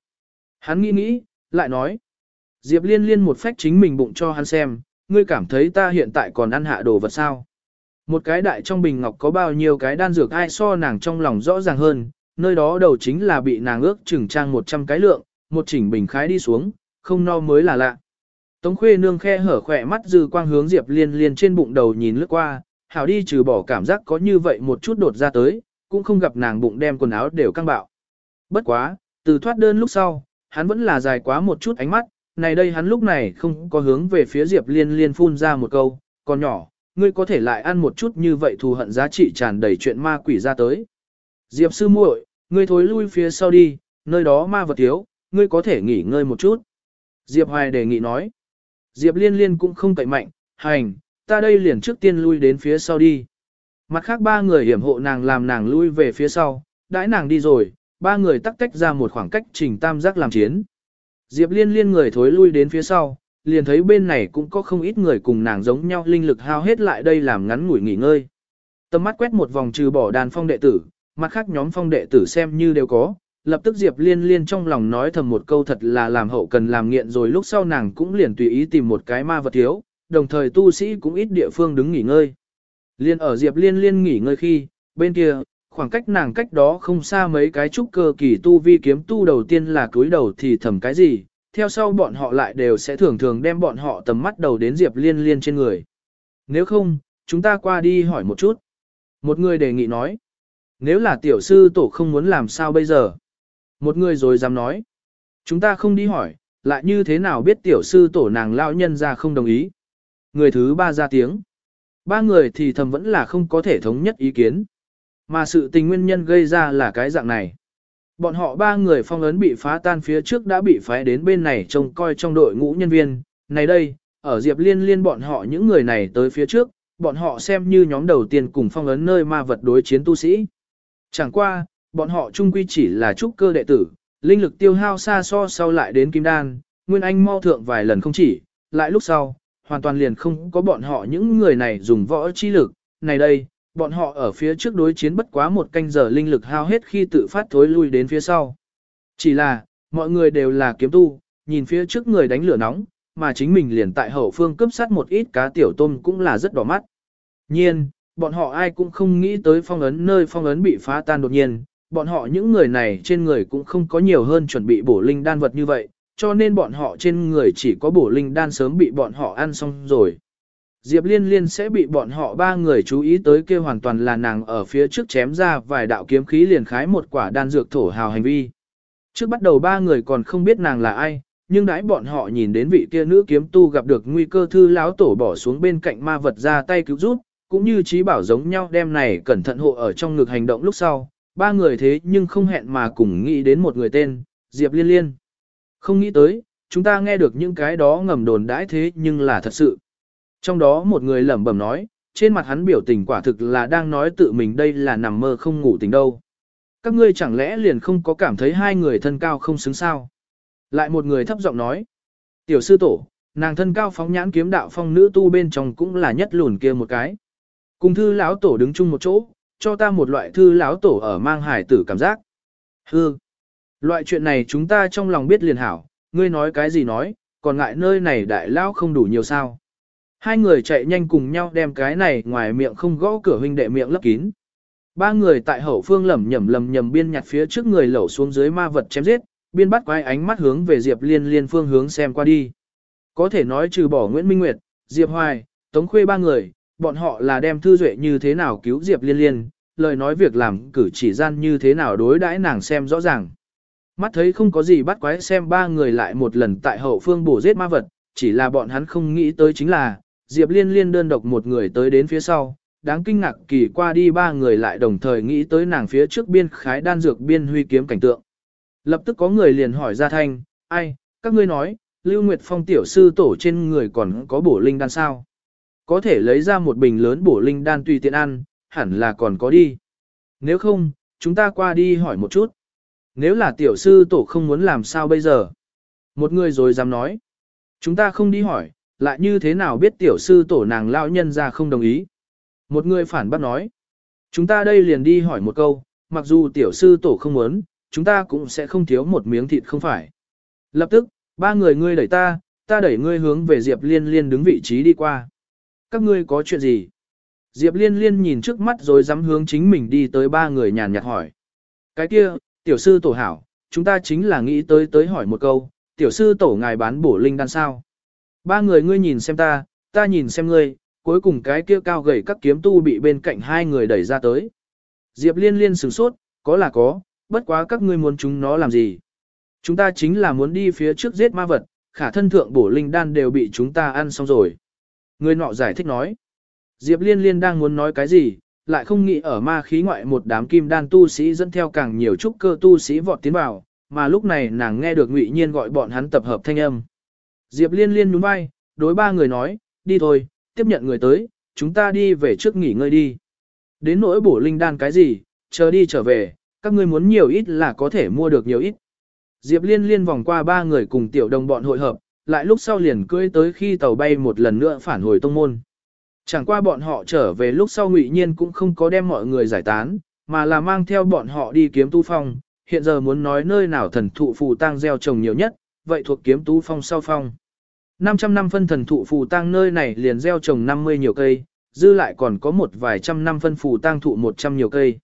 Hắn nghĩ nghĩ, lại nói. Diệp liên liên một phách chính mình bụng cho hắn xem, ngươi cảm thấy ta hiện tại còn ăn hạ đồ vật sao. Một cái đại trong bình ngọc có bao nhiêu cái đan dược ai so nàng trong lòng rõ ràng hơn, nơi đó đầu chính là bị nàng ước chừng trang 100 cái lượng, một chỉnh bình khái đi xuống, không no mới là lạ. Tống khuê nương khe hở khỏe mắt dư quang hướng Diệp liên liên trên bụng đầu nhìn lướt qua, hảo đi trừ bỏ cảm giác có như vậy một chút đột ra tới, cũng không gặp nàng bụng đem quần áo đều căng bạo. Bất quá, từ thoát đơn lúc sau, hắn vẫn là dài quá một chút ánh mắt, này đây hắn lúc này không có hướng về phía Diệp liên liên phun ra một câu, còn nhỏ, ngươi có thể lại ăn một chút như vậy thù hận giá trị tràn đầy chuyện ma quỷ ra tới. Diệp sư muội, ngươi thối lui phía sau đi, nơi đó ma vật thiếu, ngươi có thể nghỉ ngơi một chút. Diệp Hoài đề nghị nói. Diệp liên liên cũng không cậy mạnh, hành, ta đây liền trước tiên lui đến phía sau đi. Mặt khác ba người hiểm hộ nàng làm nàng lui về phía sau, đãi nàng đi rồi, ba người tắc tách ra một khoảng cách trình tam giác làm chiến. Diệp liên liên người thối lui đến phía sau, liền thấy bên này cũng có không ít người cùng nàng giống nhau linh lực hao hết lại đây làm ngắn ngủi nghỉ ngơi. Tầm mắt quét một vòng trừ bỏ đàn phong đệ tử, mặt khác nhóm phong đệ tử xem như đều có, lập tức Diệp Liên Liên trong lòng nói thầm một câu thật là làm hậu cần làm nghiện rồi lúc sau nàng cũng liền tùy ý tìm một cái ma vật thiếu, đồng thời tu sĩ cũng ít địa phương đứng nghỉ ngơi. Liên ở Diệp Liên Liên nghỉ ngơi khi, bên kia, khoảng cách nàng cách đó không xa mấy cái trúc cơ kỳ tu vi kiếm tu đầu tiên là cúi đầu thì thầm cái gì, theo sau bọn họ lại đều sẽ thường thường đem bọn họ tầm mắt đầu đến Diệp Liên Liên trên người. Nếu không, chúng ta qua đi hỏi một chút. Một người đề nghị nói, nếu là tiểu sư tổ không muốn làm sao bây giờ? Một người rồi dám nói, chúng ta không đi hỏi, lại như thế nào biết tiểu sư tổ nàng lão nhân ra không đồng ý. Người thứ ba ra tiếng. Ba người thì thầm vẫn là không có thể thống nhất ý kiến. Mà sự tình nguyên nhân gây ra là cái dạng này. Bọn họ ba người phong ấn bị phá tan phía trước đã bị phái đến bên này trông coi trong đội ngũ nhân viên. Này đây, ở Diệp Liên Liên bọn họ những người này tới phía trước, bọn họ xem như nhóm đầu tiên cùng phong ấn nơi ma vật đối chiến tu sĩ. Chẳng qua, bọn họ chung quy chỉ là trúc cơ đệ tử, linh lực tiêu hao xa so sau lại đến kim đan, Nguyên Anh mau thượng vài lần không chỉ, lại lúc sau, hoàn toàn liền không có bọn họ những người này dùng võ chi lực. Này đây, bọn họ ở phía trước đối chiến bất quá một canh giờ linh lực hao hết khi tự phát thối lui đến phía sau. Chỉ là, mọi người đều là kiếm tu, nhìn phía trước người đánh lửa nóng, mà chính mình liền tại hậu phương cướp sát một ít cá tiểu tôm cũng là rất đỏ mắt. Nhiên, bọn họ ai cũng không nghĩ tới phong ấn nơi phong ấn bị phá tan đột nhiên, bọn họ những người này trên người cũng không có nhiều hơn chuẩn bị bổ linh đan vật như vậy, cho nên bọn họ trên người chỉ có bổ linh đan sớm bị bọn họ ăn xong rồi. Diệp Liên Liên sẽ bị bọn họ ba người chú ý tới kia hoàn toàn là nàng ở phía trước chém ra vài đạo kiếm khí liền khái một quả đan dược thổ hào hành vi. Trước bắt đầu ba người còn không biết nàng là ai, nhưng đãi bọn họ nhìn đến vị kia nữ kiếm tu gặp được nguy cơ thư lão tổ bỏ xuống bên cạnh ma vật ra tay cứu giúp, cũng như trí bảo giống nhau đem này cẩn thận hộ ở trong ngực hành động lúc sau, ba người thế nhưng không hẹn mà cùng nghĩ đến một người tên, Diệp Liên Liên. Không nghĩ tới, chúng ta nghe được những cái đó ngầm đồn đãi thế nhưng là thật sự. Trong đó một người lẩm bẩm nói, trên mặt hắn biểu tình quả thực là đang nói tự mình đây là nằm mơ không ngủ tình đâu. Các ngươi chẳng lẽ liền không có cảm thấy hai người thân cao không xứng sao? Lại một người thấp giọng nói, tiểu sư tổ, nàng thân cao phóng nhãn kiếm đạo phong nữ tu bên trong cũng là nhất lùn kia một cái. Cùng thư lão tổ đứng chung một chỗ, cho ta một loại thư lão tổ ở mang hải tử cảm giác. Hư. Loại chuyện này chúng ta trong lòng biết liền hảo, ngươi nói cái gì nói, còn ngại nơi này đại lão không đủ nhiều sao. Hai người chạy nhanh cùng nhau đem cái này ngoài miệng không gõ cửa huynh đệ miệng lấp kín. Ba người tại hậu phương lẩm nhẩm lầm nhầm biên nhặt phía trước người lẩu xuống dưới ma vật chém giết, biên bắt quái ánh mắt hướng về Diệp Liên Liên phương hướng xem qua đi. Có thể nói trừ bỏ Nguyễn Minh Nguyệt, Diệp Hoài, Tống Khuê ba người, bọn họ là đem thư duệ như thế nào cứu Diệp Liên Liên, lời nói việc làm cử chỉ gian như thế nào đối đãi nàng xem rõ ràng. Mắt thấy không có gì bắt quái xem ba người lại một lần tại hậu phương bổ giết ma vật, chỉ là bọn hắn không nghĩ tới chính là, Diệp Liên Liên đơn độc một người tới đến phía sau, đáng kinh ngạc kỳ qua đi ba người lại đồng thời nghĩ tới nàng phía trước biên khái đan dược biên huy kiếm cảnh tượng. Lập tức có người liền hỏi ra thanh, ai, các ngươi nói, Lưu Nguyệt Phong tiểu sư tổ trên người còn có bổ linh đan sao? Có thể lấy ra một bình lớn bổ linh đan tùy tiện ăn, hẳn là còn có đi. Nếu không, chúng ta qua đi hỏi một chút. Nếu là tiểu sư tổ không muốn làm sao bây giờ? Một người rồi dám nói. Chúng ta không đi hỏi, lại như thế nào biết tiểu sư tổ nàng lão nhân ra không đồng ý? Một người phản bác nói. Chúng ta đây liền đi hỏi một câu, mặc dù tiểu sư tổ không muốn, chúng ta cũng sẽ không thiếu một miếng thịt không phải. Lập tức, ba người ngươi đẩy ta, ta đẩy ngươi hướng về Diệp Liên Liên đứng vị trí đi qua. Các ngươi có chuyện gì? Diệp Liên Liên nhìn trước mắt rồi dám hướng chính mình đi tới ba người nhàn nhạt hỏi. Cái kia, tiểu sư tổ hảo, chúng ta chính là nghĩ tới tới hỏi một câu, tiểu sư tổ ngài bán bổ linh đan sao? Ba người ngươi nhìn xem ta, ta nhìn xem ngươi, cuối cùng cái kia cao gầy các kiếm tu bị bên cạnh hai người đẩy ra tới. Diệp Liên Liên sửng sốt, có là có, bất quá các ngươi muốn chúng nó làm gì? Chúng ta chính là muốn đi phía trước giết ma vật, khả thân thượng bổ linh đan đều bị chúng ta ăn xong rồi. Người nọ giải thích nói. Diệp Liên Liên đang muốn nói cái gì, lại không nghĩ ở ma khí ngoại một đám kim đan tu sĩ dẫn theo càng nhiều trúc cơ tu sĩ vọt tiến vào, mà lúc này nàng nghe được Ngụy Nhiên gọi bọn hắn tập hợp thanh âm. Diệp Liên Liên nhún vai, đối ba người nói, đi thôi, tiếp nhận người tới, chúng ta đi về trước nghỉ ngơi đi. Đến nỗi bổ linh đan cái gì, chờ đi trở về, các ngươi muốn nhiều ít là có thể mua được nhiều ít. Diệp Liên Liên vòng qua ba người cùng tiểu đồng bọn hội hợp, lại lúc sau liền cưỡi tới khi tàu bay một lần nữa phản hồi tông môn. Chẳng qua bọn họ trở về lúc sau ngụy nhiên cũng không có đem mọi người giải tán, mà là mang theo bọn họ đi kiếm tu phong, hiện giờ muốn nói nơi nào thần thụ phù tang gieo trồng nhiều nhất, vậy thuộc kiếm tu phong sau phong. 500 năm phân thần thụ phù tang nơi này liền gieo trồng 50 nhiều cây, dư lại còn có một vài trăm năm phân phù tang thụ 100 nhiều cây.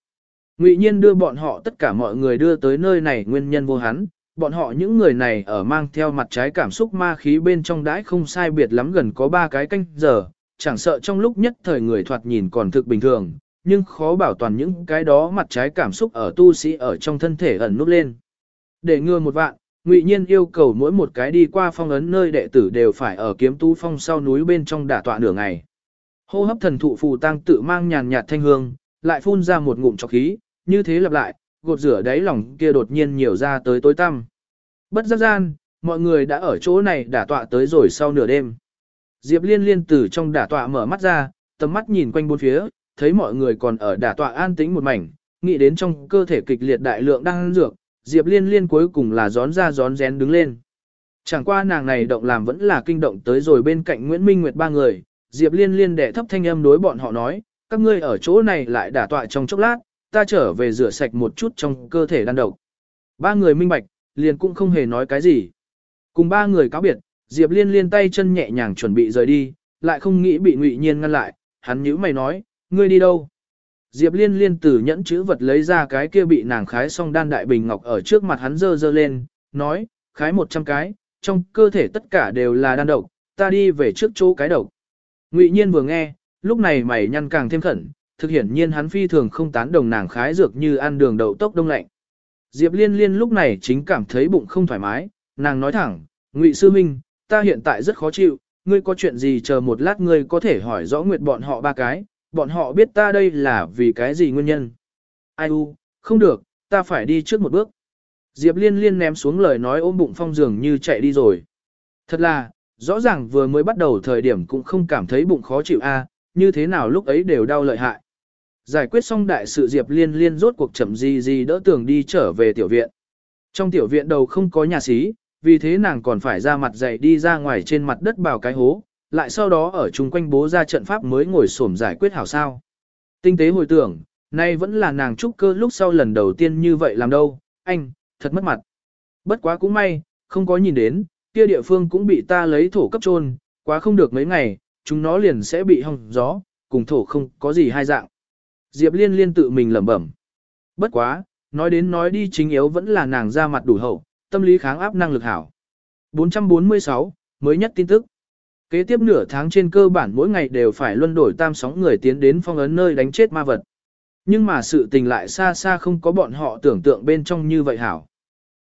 Ngụy Nhiên đưa bọn họ tất cả mọi người đưa tới nơi này nguyên nhân vô hắn, bọn họ những người này ở mang theo mặt trái cảm xúc ma khí bên trong đãi không sai biệt lắm gần có ba cái canh giờ, chẳng sợ trong lúc nhất thời người thoạt nhìn còn thực bình thường, nhưng khó bảo toàn những cái đó mặt trái cảm xúc ở tu sĩ ở trong thân thể ẩn nút lên. Để ngừa một vạn, Ngụy Nhiên yêu cầu mỗi một cái đi qua phong ấn nơi đệ tử đều phải ở kiếm tu phong sau núi bên trong đả tọa nửa ngày. Hô hấp thần thụ phù tăng tự mang nhàn nhạt thanh hương, lại phun ra một ngụm trọc khí, như thế lặp lại, gột rửa đáy lòng kia đột nhiên nhiều ra tới tối tăm. Bất giác gian, mọi người đã ở chỗ này đả tọa tới rồi sau nửa đêm. Diệp liên liên từ trong đả tọa mở mắt ra, tầm mắt nhìn quanh bốn phía, thấy mọi người còn ở đả tọa an tĩnh một mảnh, nghĩ đến trong cơ thể kịch liệt đại lượng đang dược, Diệp liên liên cuối cùng là gión ra gión rén đứng lên. Chẳng qua nàng này động làm vẫn là kinh động tới rồi bên cạnh Nguyễn Minh Nguyệt ba người, Diệp liên liên đệ thấp thanh âm đối bọn họ nói, các ngươi ở chỗ này lại đả tọa trong chốc lát, ta trở về rửa sạch một chút trong cơ thể đan độc. Ba người minh bạch, liền cũng không hề nói cái gì. Cùng ba người cáo biệt, Diệp Liên liên tay chân nhẹ nhàng chuẩn bị rời đi, lại không nghĩ bị Ngụy Nhiên ngăn lại, hắn nhíu mày nói, ngươi đi đâu? Diệp Liên liên từ nhẫn chữ vật lấy ra cái kia bị nàng khái xong đan đại bình ngọc ở trước mặt hắn dơ dơ lên, nói, khái 100 cái, trong cơ thể tất cả đều là đan độc, ta đi về trước chỗ cái độc. Ngụy Nhiên vừa nghe, lúc này mày nhăn càng thêm khẩn, thực hiển nhiên hắn phi thường không tán đồng nàng khái dược như ăn đường đậu tốc đông lạnh. Diệp Liên Liên lúc này chính cảm thấy bụng không thoải mái, nàng nói thẳng, Ngụy Sư Minh, ta hiện tại rất khó chịu, ngươi có chuyện gì chờ một lát ngươi có thể hỏi rõ nguyệt bọn họ ba cái, bọn họ biết ta đây là vì cái gì nguyên nhân. Ai u, không được, ta phải đi trước một bước. Diệp Liên Liên ném xuống lời nói ôm bụng phong dường như chạy đi rồi. Thật là, rõ ràng vừa mới bắt đầu thời điểm cũng không cảm thấy bụng khó chịu a, như thế nào lúc ấy đều đau lợi hại. Giải quyết xong đại sự Diệp Liên Liên rốt cuộc chậm gì gì đỡ tưởng đi trở về tiểu viện. Trong tiểu viện đầu không có nhà xí, vì thế nàng còn phải ra mặt dậy đi ra ngoài trên mặt đất bào cái hố, lại sau đó ở chung quanh bố ra trận pháp mới ngồi xổm giải quyết hảo sao. Tinh tế hồi tưởng, nay vẫn là nàng trúc cơ lúc sau lần đầu tiên như vậy làm đâu, anh, thật mất mặt. Bất quá cũng may, không có nhìn đến, kia địa phương cũng bị ta lấy thổ cấp trôn, quá không được mấy ngày, chúng nó liền sẽ bị hong gió, cùng thổ không có gì hai dạng. Diệp Liên liên tự mình lẩm bẩm. Bất quá, nói đến nói đi chính yếu vẫn là nàng ra mặt đủ hậu, tâm lý kháng áp năng lực hảo. 446, mới nhất tin tức. Kế tiếp nửa tháng trên cơ bản mỗi ngày đều phải luân đổi tam sóng người tiến đến phong ấn nơi đánh chết ma vật. Nhưng mà sự tình lại xa xa không có bọn họ tưởng tượng bên trong như vậy hảo.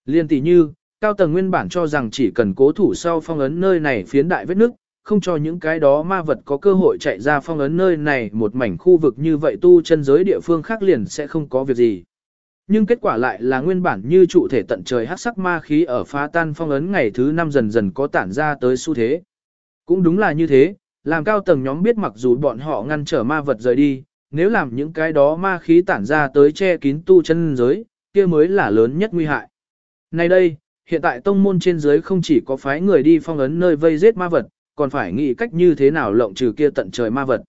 Liên tỷ như, cao tầng nguyên bản cho rằng chỉ cần cố thủ sau phong ấn nơi này phiến đại vết nước, không cho những cái đó ma vật có cơ hội chạy ra phong ấn nơi này một mảnh khu vực như vậy tu chân giới địa phương khác liền sẽ không có việc gì. Nhưng kết quả lại là nguyên bản như trụ thể tận trời hắc sắc ma khí ở phá tan phong ấn ngày thứ năm dần dần có tản ra tới xu thế. Cũng đúng là như thế, làm cao tầng nhóm biết mặc dù bọn họ ngăn trở ma vật rời đi, nếu làm những cái đó ma khí tản ra tới che kín tu chân giới, kia mới là lớn nhất nguy hại. Nay đây, hiện tại tông môn trên giới không chỉ có phái người đi phong ấn nơi vây giết ma vật, còn phải nghĩ cách như thế nào lộng trừ kia tận trời ma vật.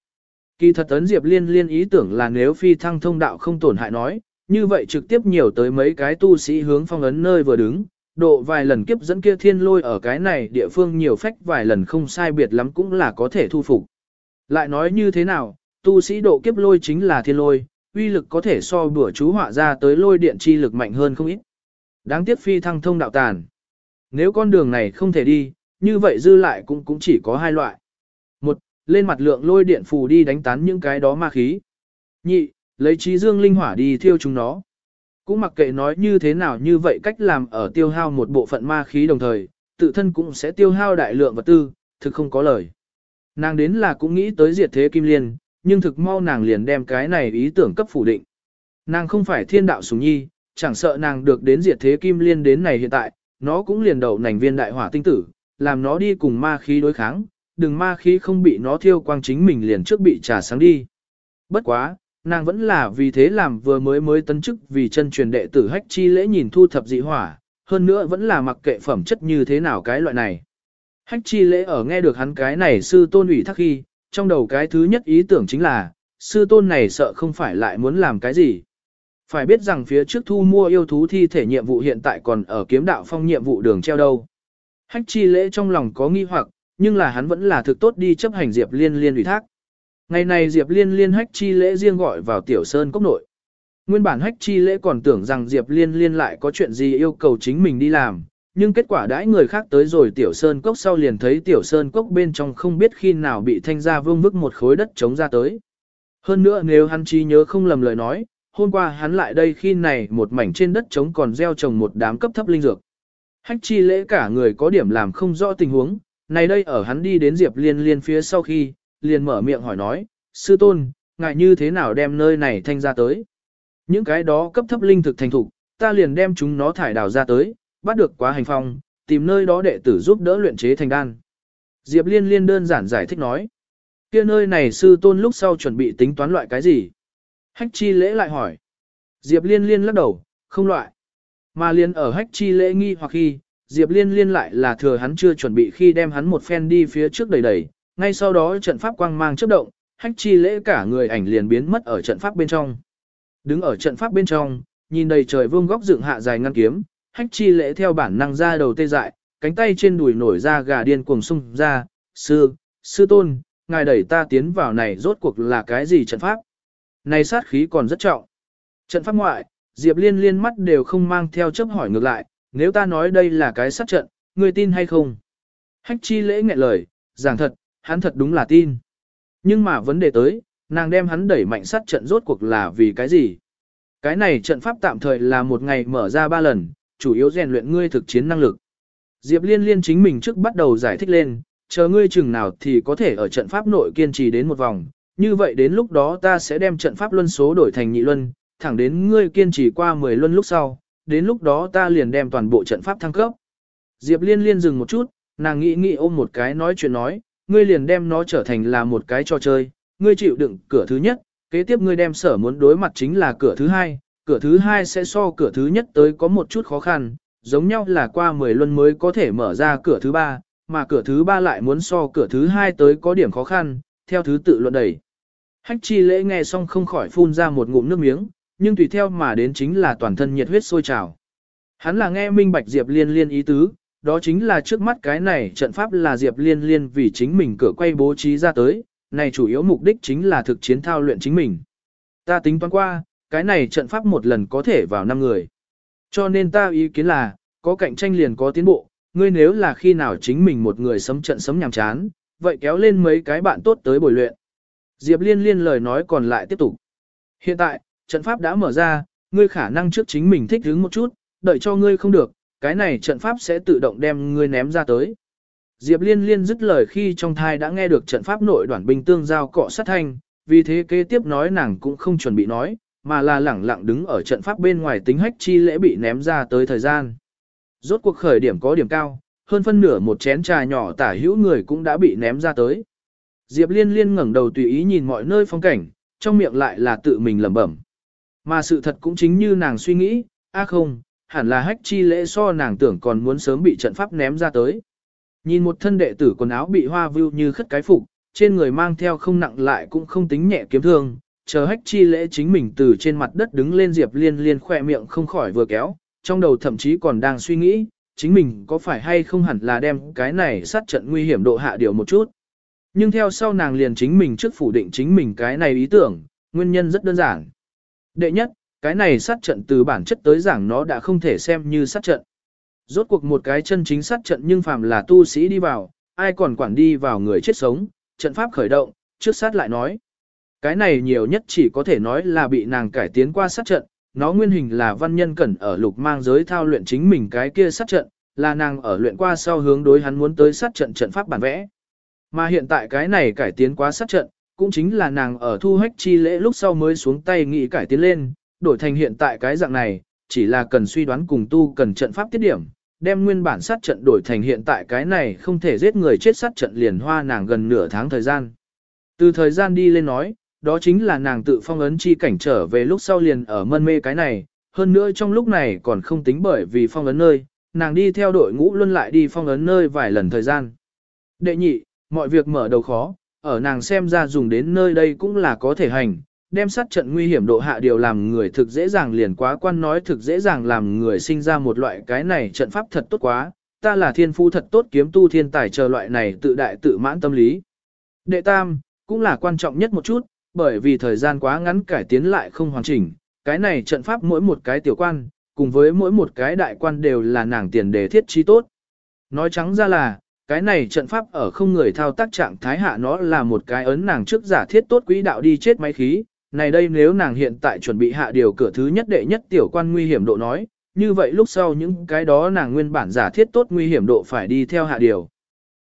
Kỳ thật ấn Diệp Liên liên ý tưởng là nếu phi thăng thông đạo không tổn hại nói, như vậy trực tiếp nhiều tới mấy cái tu sĩ hướng phong ấn nơi vừa đứng, độ vài lần kiếp dẫn kia thiên lôi ở cái này địa phương nhiều phách vài lần không sai biệt lắm cũng là có thể thu phục. Lại nói như thế nào, tu sĩ độ kiếp lôi chính là thiên lôi, uy lực có thể so bữa chú họa ra tới lôi điện chi lực mạnh hơn không ít. Đáng tiếc phi thăng thông đạo tàn. Nếu con đường này không thể đi, như vậy dư lại cũng cũng chỉ có hai loại. Một, lên mặt lượng lôi điện phù đi đánh tán những cái đó ma khí. Nhị, lấy trí dương linh hỏa đi thiêu chúng nó. Cũng mặc kệ nói như thế nào như vậy cách làm ở tiêu hao một bộ phận ma khí đồng thời, tự thân cũng sẽ tiêu hao đại lượng vật tư, thực không có lời. Nàng đến là cũng nghĩ tới diệt thế kim liên, nhưng thực mau nàng liền đem cái này ý tưởng cấp phủ định. Nàng không phải thiên đạo sủng nhi, chẳng sợ nàng được đến diệt thế kim liên đến này hiện tại, nó cũng liền đầu nành viên đại hỏa tinh tử, làm nó đi cùng ma khí đối kháng, đừng ma khí không bị nó thiêu quang chính mình liền trước bị trả sáng đi. Bất quá, nàng vẫn là vì thế làm vừa mới mới tấn chức vì chân truyền đệ tử hách chi lễ nhìn thu thập dị hỏa, hơn nữa vẫn là mặc kệ phẩm chất như thế nào cái loại này. Hách chi lễ ở nghe được hắn cái này sư tôn ủy thác khi, trong đầu cái thứ nhất ý tưởng chính là, sư tôn này sợ không phải lại muốn làm cái gì. Phải biết rằng phía trước thu mua yêu thú thi thể nhiệm vụ hiện tại còn ở kiếm đạo phong nhiệm vụ đường treo đâu. Hách chi lễ trong lòng có nghi hoặc, nhưng là hắn vẫn là thực tốt đi chấp hành Diệp Liên Liên ủy thác. Ngày này Diệp Liên Liên hách chi lễ riêng gọi vào Tiểu Sơn Cốc nội. Nguyên bản hách chi lễ còn tưởng rằng Diệp Liên Liên lại có chuyện gì yêu cầu chính mình đi làm, nhưng kết quả đãi người khác tới rồi Tiểu Sơn Cốc sau liền thấy Tiểu Sơn Cốc bên trong không biết khi nào bị thanh ra vương bức một khối đất trống ra tới. Hơn nữa nếu hắn chi nhớ không lầm lời nói, hôm qua hắn lại đây khi này một mảnh trên đất trống còn gieo trồng một đám cấp thấp linh dược. Hách chi lễ cả người có điểm làm không rõ tình huống, này đây ở hắn đi đến Diệp Liên Liên phía sau khi, liền mở miệng hỏi nói, sư tôn, ngài như thế nào đem nơi này thanh ra tới. Những cái đó cấp thấp linh thực thành thục, ta liền đem chúng nó thải đào ra tới, bắt được quá hành phong, tìm nơi đó đệ tử giúp đỡ luyện chế thành đan. Diệp Liên Liên đơn giản giải thích nói, kia nơi này sư tôn lúc sau chuẩn bị tính toán loại cái gì. Hách chi lễ lại hỏi. Diệp Liên Liên lắc đầu, không loại. Mà liên ở hách chi lễ nghi hoặc khi, Diệp Liên Liên lại là thừa hắn chưa chuẩn bị khi đem hắn một phen đi phía trước đầy đầy, ngay sau đó trận pháp quang mang chớp động, hách chi lễ cả người ảnh liền biến mất ở trận pháp bên trong. Đứng ở trận pháp bên trong, nhìn đầy trời vương góc dựng hạ dài ngăn kiếm, hách chi lễ theo bản năng ra đầu tê dại, cánh tay trên đùi nổi ra gà điên cuồng sung ra, sư, sư tôn, ngài đẩy ta tiến vào này rốt cuộc là cái gì trận pháp. Này sát khí còn rất trọng. Trận pháp ngoại, Diệp Liên liên mắt đều không mang theo chấp hỏi ngược lại, nếu ta nói đây là cái sát trận, người tin hay không? Hách chi lễ nghẹn lời, giảng thật, hắn thật đúng là tin. Nhưng mà vấn đề tới, nàng đem hắn đẩy mạnh sát trận rốt cuộc là vì cái gì? Cái này trận pháp tạm thời là một ngày mở ra ba lần, chủ yếu rèn luyện ngươi thực chiến năng lực. Diệp Liên Liên chính mình trước bắt đầu giải thích lên, chờ ngươi chừng nào thì có thể ở trận pháp nội kiên trì đến một vòng, như vậy đến lúc đó ta sẽ đem trận pháp luân số đổi thành nhị luân, thẳng đến ngươi kiên trì qua 10 luân lúc sau, đến lúc đó ta liền đem toàn bộ trận pháp thăng cấp. Diệp Liên Liên dừng một chút, nàng nghĩ nghĩ ôm một cái nói chuyện nói, ngươi liền đem nó trở thành là một cái trò chơi, ngươi chịu đựng cửa thứ nhất, kế tiếp ngươi đem sở muốn đối mặt chính là cửa thứ hai, cửa thứ hai sẽ so cửa thứ nhất tới có một chút khó khăn, giống nhau là qua 10 luân mới có thể mở ra cửa thứ ba, mà cửa thứ ba lại muốn so cửa thứ hai tới có điểm khó khăn, theo thứ tự luận đẩy. Hách chi lễ nghe xong không khỏi phun ra một ngụm nước miếng, nhưng tùy theo mà đến chính là toàn thân nhiệt huyết sôi trào. Hắn là nghe minh bạch Diệp liên liên ý tứ, đó chính là trước mắt cái này trận pháp là Diệp Liên Liên vì chính mình cửa quay bố trí ra tới, này chủ yếu mục đích chính là thực chiến thao luyện chính mình. Ta tính toán qua, cái này trận pháp một lần có thể vào 5 người. Cho nên ta ý kiến là, có cạnh tranh liền có tiến bộ, ngươi nếu là khi nào chính mình một người sấm trận sấm nhàm chán, vậy kéo lên mấy cái bạn tốt tới bồi luyện. Diệp Liên Liên lời nói còn lại tiếp tục. Hiện tại, trận pháp đã mở ra, ngươi khả năng trước chính mình thích hứng một chút, đợi cho ngươi không được, cái này trận pháp sẽ tự động đem ngươi ném ra tới. Diệp Liên Liên dứt lời khi trong thai đã nghe được trận pháp nội đoàn binh tương giao cọ sát thanh, vì thế kế tiếp nói nàng cũng không chuẩn bị nói, mà là lẳng lặng đứng ở trận pháp bên ngoài tính hách chi lễ bị ném ra tới thời gian. Rốt cuộc khởi điểm có điểm cao, hơn phân nửa một chén trà nhỏ tả hữu người cũng đã bị ném ra tới. Diệp Liên Liên ngẩng đầu tùy ý nhìn mọi nơi phong cảnh, trong miệng lại là tự mình lẩm bẩm. Mà sự thật cũng chính như nàng suy nghĩ, a không, hẳn là hách chi lễ so nàng tưởng còn muốn sớm bị trận pháp ném ra tới. Nhìn một thân đệ tử quần áo bị hoa vưu như khất cái phục, trên người mang theo không nặng lại cũng không tính nhẹ kiếm thương, chờ hách chi lễ chính mình từ trên mặt đất đứng lên Diệp Liên Liên khỏe miệng không khỏi vừa kéo, trong đầu thậm chí còn đang suy nghĩ, chính mình có phải hay không hẳn là đem cái này sát trận nguy hiểm độ hạ điều một chút. Nhưng theo sau nàng liền chính mình trước phủ định chính mình cái này ý tưởng, nguyên nhân rất đơn giản. Đệ nhất, cái này sát trận từ bản chất tới giảng nó đã không thể xem như sát trận. Rốt cuộc một cái chân chính sát trận nhưng phàm là tu sĩ đi vào, ai còn quản đi vào người chết sống, trận pháp khởi động, trước sát lại nói. Cái này nhiều nhất chỉ có thể nói là bị nàng cải tiến qua sát trận, nó nguyên hình là văn nhân cẩn ở lục mang giới thao luyện chính mình cái kia sát trận, là nàng ở luyện qua sau hướng đối hắn muốn tới sát trận trận pháp bản vẽ. Mà hiện tại cái này cải tiến quá sát trận, cũng chính là nàng ở thu hách chi lễ lúc sau mới xuống tay nghĩ cải tiến lên, đổi thành hiện tại cái dạng này, chỉ là cần suy đoán cùng tu cần trận pháp tiết điểm, đem nguyên bản sát trận đổi thành hiện tại cái này không thể giết người chết sát trận liền hoa nàng gần nửa tháng thời gian. Từ thời gian đi lên nói, đó chính là nàng tự phong ấn chi cảnh trở về lúc sau liền ở mân mê cái này, hơn nữa trong lúc này còn không tính bởi vì phong ấn nơi, nàng đi theo đội ngũ luân lại đi phong ấn nơi vài lần thời gian. Đệ nhị, mọi việc mở đầu khó, ở nàng xem ra dùng đến nơi đây cũng là có thể hành, đem sát trận nguy hiểm độ hạ điều làm người thực dễ dàng liền quá quan nói thực dễ dàng làm người sinh ra một loại cái này trận pháp thật tốt quá, ta là thiên phu thật tốt kiếm tu thiên tài chờ loại này tự đại tự mãn tâm lý. Đệ tam, cũng là quan trọng nhất một chút, bởi vì thời gian quá ngắn cải tiến lại không hoàn chỉnh, cái này trận pháp mỗi một cái tiểu quan, cùng với mỗi một cái đại quan đều là nàng tiền đề thiết trí tốt. Nói trắng ra là, cái này trận pháp ở không người thao tác trạng thái hạ nó là một cái ấn nàng trước giả thiết tốt quỹ đạo đi chết máy khí, này đây nếu nàng hiện tại chuẩn bị hạ điều cửa thứ nhất đệ nhất tiểu quan nguy hiểm độ nói, như vậy lúc sau những cái đó nàng nguyên bản giả thiết tốt nguy hiểm độ phải đi theo hạ điều.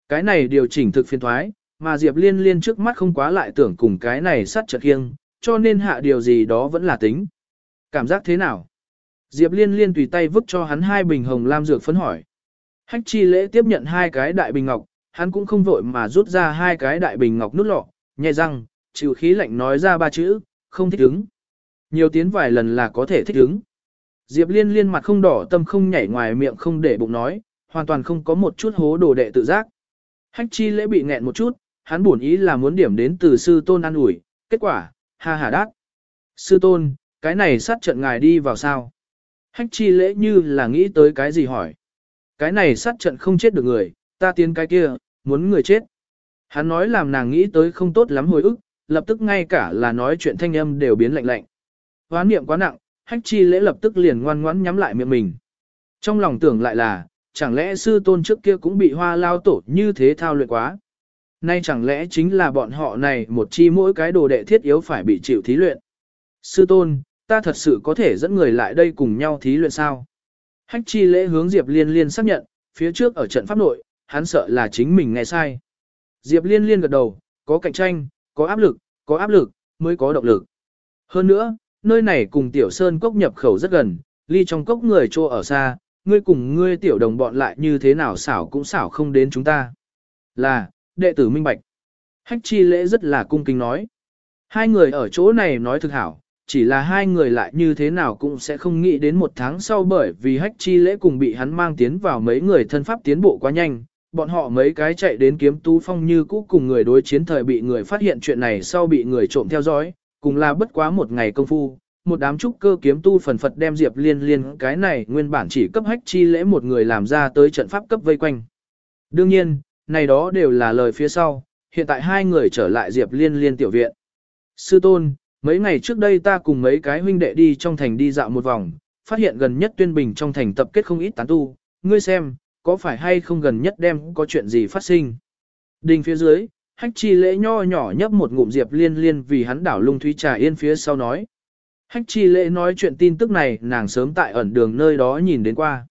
Cái này điều chỉnh thực phiên thoái, mà Diệp Liên Liên trước mắt không quá lại tưởng cùng cái này sát chợt kiêng, cho nên hạ điều gì đó vẫn là tính. Cảm giác thế nào? Diệp Liên Liên tùy tay vứt cho hắn hai bình hồng lam dược phấn hỏi. Hách chi lễ tiếp nhận hai cái đại bình ngọc, hắn cũng không vội mà rút ra hai cái đại bình ngọc nút lọ, nhẹ răng, chịu khí lạnh nói ra ba chữ, không thích ứng. Nhiều tiến vài lần là có thể thích ứng. Diệp liên liên mặt không đỏ tâm không nhảy ngoài miệng không để bụng nói, hoàn toàn không có một chút hố đồ đệ tự giác. Hách chi lễ bị nghẹn một chút, hắn buồn ý là muốn điểm đến từ sư tôn ăn ủi, kết quả, ha hà đát. Sư tôn, cái này sát trận ngài đi vào sao? Hách chi lễ như là nghĩ tới cái gì hỏi. Cái này sát trận không chết được người, ta tiến cái kia, muốn người chết. Hắn nói làm nàng nghĩ tới không tốt lắm hồi ức, lập tức ngay cả là nói chuyện thanh âm đều biến lạnh lạnh. Hoán niệm quá nặng, hách chi lễ lập tức liền ngoan ngoãn nhắm lại miệng mình. Trong lòng tưởng lại là, chẳng lẽ sư tôn trước kia cũng bị hoa lao tổ như thế thao luyện quá. Nay chẳng lẽ chính là bọn họ này một chi mỗi cái đồ đệ thiết yếu phải bị chịu thí luyện. Sư tôn, ta thật sự có thể dẫn người lại đây cùng nhau thí luyện sao? Hách chi lễ hướng Diệp Liên Liên xác nhận, phía trước ở trận pháp nội, hắn sợ là chính mình nghe sai. Diệp Liên Liên gật đầu, có cạnh tranh, có áp lực, có áp lực, mới có động lực. Hơn nữa, nơi này cùng tiểu sơn cốc nhập khẩu rất gần, ly trong cốc người trô ở xa, ngươi cùng ngươi tiểu đồng bọn lại như thế nào xảo cũng xảo không đến chúng ta. Là, đệ tử minh bạch. Hách chi lễ rất là cung kính nói. Hai người ở chỗ này nói thực hảo, chỉ là hai người lại như thế nào cũng sẽ không nghĩ đến một tháng sau bởi vì hách chi lễ cùng bị hắn mang tiến vào mấy người thân pháp tiến bộ quá nhanh, bọn họ mấy cái chạy đến kiếm tú phong như cũ cùng người đối chiến thời bị người phát hiện chuyện này sau bị người trộm theo dõi, cùng là bất quá một ngày công phu, một đám trúc cơ kiếm tu phần phật đem Diệp Liên Liên cái này nguyên bản chỉ cấp hách chi lễ một người làm ra tới trận pháp cấp vây quanh. Đương nhiên, này đó đều là lời phía sau, hiện tại hai người trở lại Diệp Liên Liên tiểu viện. Sư tôn, mấy ngày trước đây ta cùng mấy cái huynh đệ đi trong thành đi dạo một vòng, phát hiện gần nhất tuyên bình trong thành tập kết không ít tán tu, ngươi xem, có phải hay không gần nhất đem có chuyện gì phát sinh. Đình phía dưới, hách chi lễ nho nhỏ nhấp một ngụm Diệp Liên Liên vì hắn đảo lung thúy trà yên phía sau nói. Hách chi lễ nói chuyện tin tức này nàng sớm tại ẩn đường nơi đó nhìn đến qua.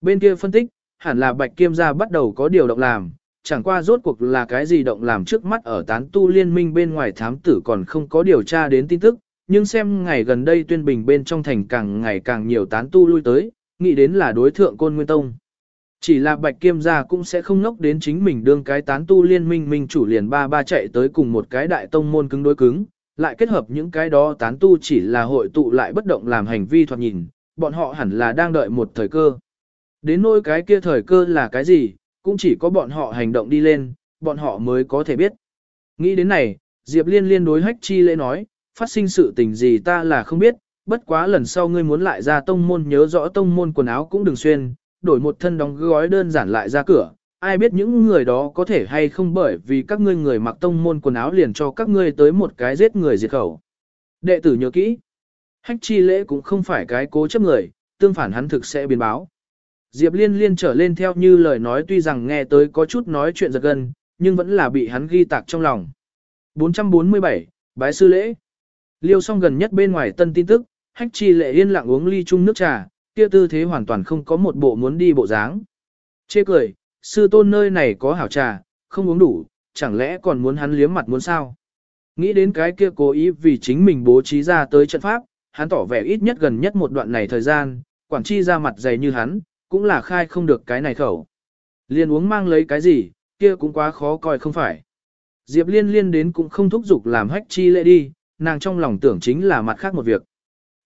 Bên kia phân tích, hẳn là bạch kiêm gia bắt đầu có điều động làm, chẳng qua rốt cuộc là cái gì động làm trước mắt ở tán tu liên minh bên ngoài thám tử còn không có điều tra đến tin tức, nhưng xem ngày gần đây tuyên bình bên trong thành càng ngày càng nhiều tán tu lui tới, nghĩ đến là đối thượng côn nguyên tông. Chỉ là bạch kiêm gia cũng sẽ không nốc đến chính mình đương cái tán tu liên minh minh chủ liền ba ba chạy tới cùng một cái đại tông môn cứng đối cứng, lại kết hợp những cái đó tán tu chỉ là hội tụ lại bất động làm hành vi thoạt nhìn, bọn họ hẳn là đang đợi một thời cơ. Đến nỗi cái kia thời cơ là cái gì, cũng chỉ có bọn họ hành động đi lên, bọn họ mới có thể biết. Nghĩ đến này, Diệp Liên liên đối hách chi lễ nói, phát sinh sự tình gì ta là không biết, bất quá lần sau ngươi muốn lại ra tông môn nhớ rõ tông môn quần áo cũng đừng xuyên, đổi một thân đóng gói đơn giản lại ra cửa, ai biết những người đó có thể hay không bởi vì các ngươi người mặc tông môn quần áo liền cho các ngươi tới một cái giết người diệt khẩu. Đệ tử nhớ kỹ, hách chi lễ cũng không phải cái cố chấp người, tương phản hắn thực sẽ biến báo. Diệp liên liên trở lên theo như lời nói tuy rằng nghe tới có chút nói chuyện giật gân, nhưng vẫn là bị hắn ghi tạc trong lòng. 447, Bái Sư Lễ Liêu xong gần nhất bên ngoài tân tin tức, hách chi lệ yên lặng uống ly chung nước trà, kia tư thế hoàn toàn không có một bộ muốn đi bộ dáng. Chê cười, sư tôn nơi này có hảo trà, không uống đủ, chẳng lẽ còn muốn hắn liếm mặt muốn sao? Nghĩ đến cái kia cố ý vì chính mình bố trí ra tới trận pháp, hắn tỏ vẻ ít nhất gần nhất một đoạn này thời gian, quản chi ra mặt dày như hắn, cũng là khai không được cái này khẩu. Liên uống mang lấy cái gì, kia cũng quá khó coi không phải. Diệp liên liên đến cũng không thúc giục làm hách chi lệ đi, nàng trong lòng tưởng chính là mặt khác một việc.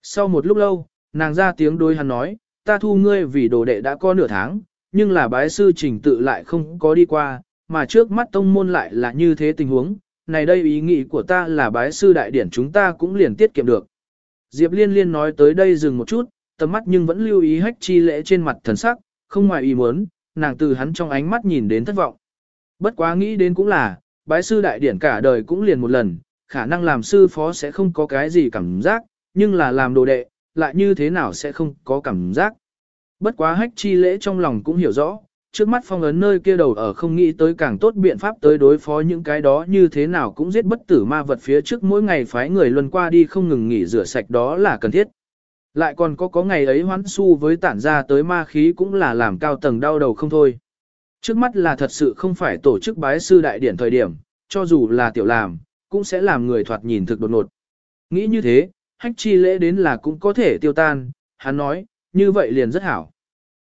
Sau một lúc lâu, nàng ra tiếng đôi hắn nói, ta thu ngươi vì đồ đệ đã có nửa tháng, nhưng là bái sư trình tự lại không có đi qua, mà trước mắt tông môn lại là như thế tình huống, này đây ý nghĩ của ta là bái sư đại điển chúng ta cũng liền tiết kiệm được. Diệp liên liên nói tới đây dừng một chút, tầm mắt nhưng vẫn lưu ý hách chi lễ trên mặt thần sắc, không ngoài ý muốn, nàng từ hắn trong ánh mắt nhìn đến thất vọng. Bất quá nghĩ đến cũng là, bái sư đại điển cả đời cũng liền một lần, khả năng làm sư phó sẽ không có cái gì cảm giác, nhưng là làm đồ đệ, lại như thế nào sẽ không có cảm giác. Bất quá hách chi lễ trong lòng cũng hiểu rõ, trước mắt phong ấn nơi kia đầu ở không nghĩ tới càng tốt biện pháp tới đối phó những cái đó như thế nào cũng giết bất tử ma vật phía trước mỗi ngày phái người luân qua đi không ngừng nghỉ rửa sạch đó là cần thiết. Lại còn có có ngày ấy hoán su với tản ra tới ma khí cũng là làm cao tầng đau đầu không thôi. Trước mắt là thật sự không phải tổ chức bái sư đại điển thời điểm, cho dù là tiểu làm, cũng sẽ làm người thoạt nhìn thực đột ngột. Nghĩ như thế, hách chi lễ đến là cũng có thể tiêu tan, hắn nói, như vậy liền rất hảo.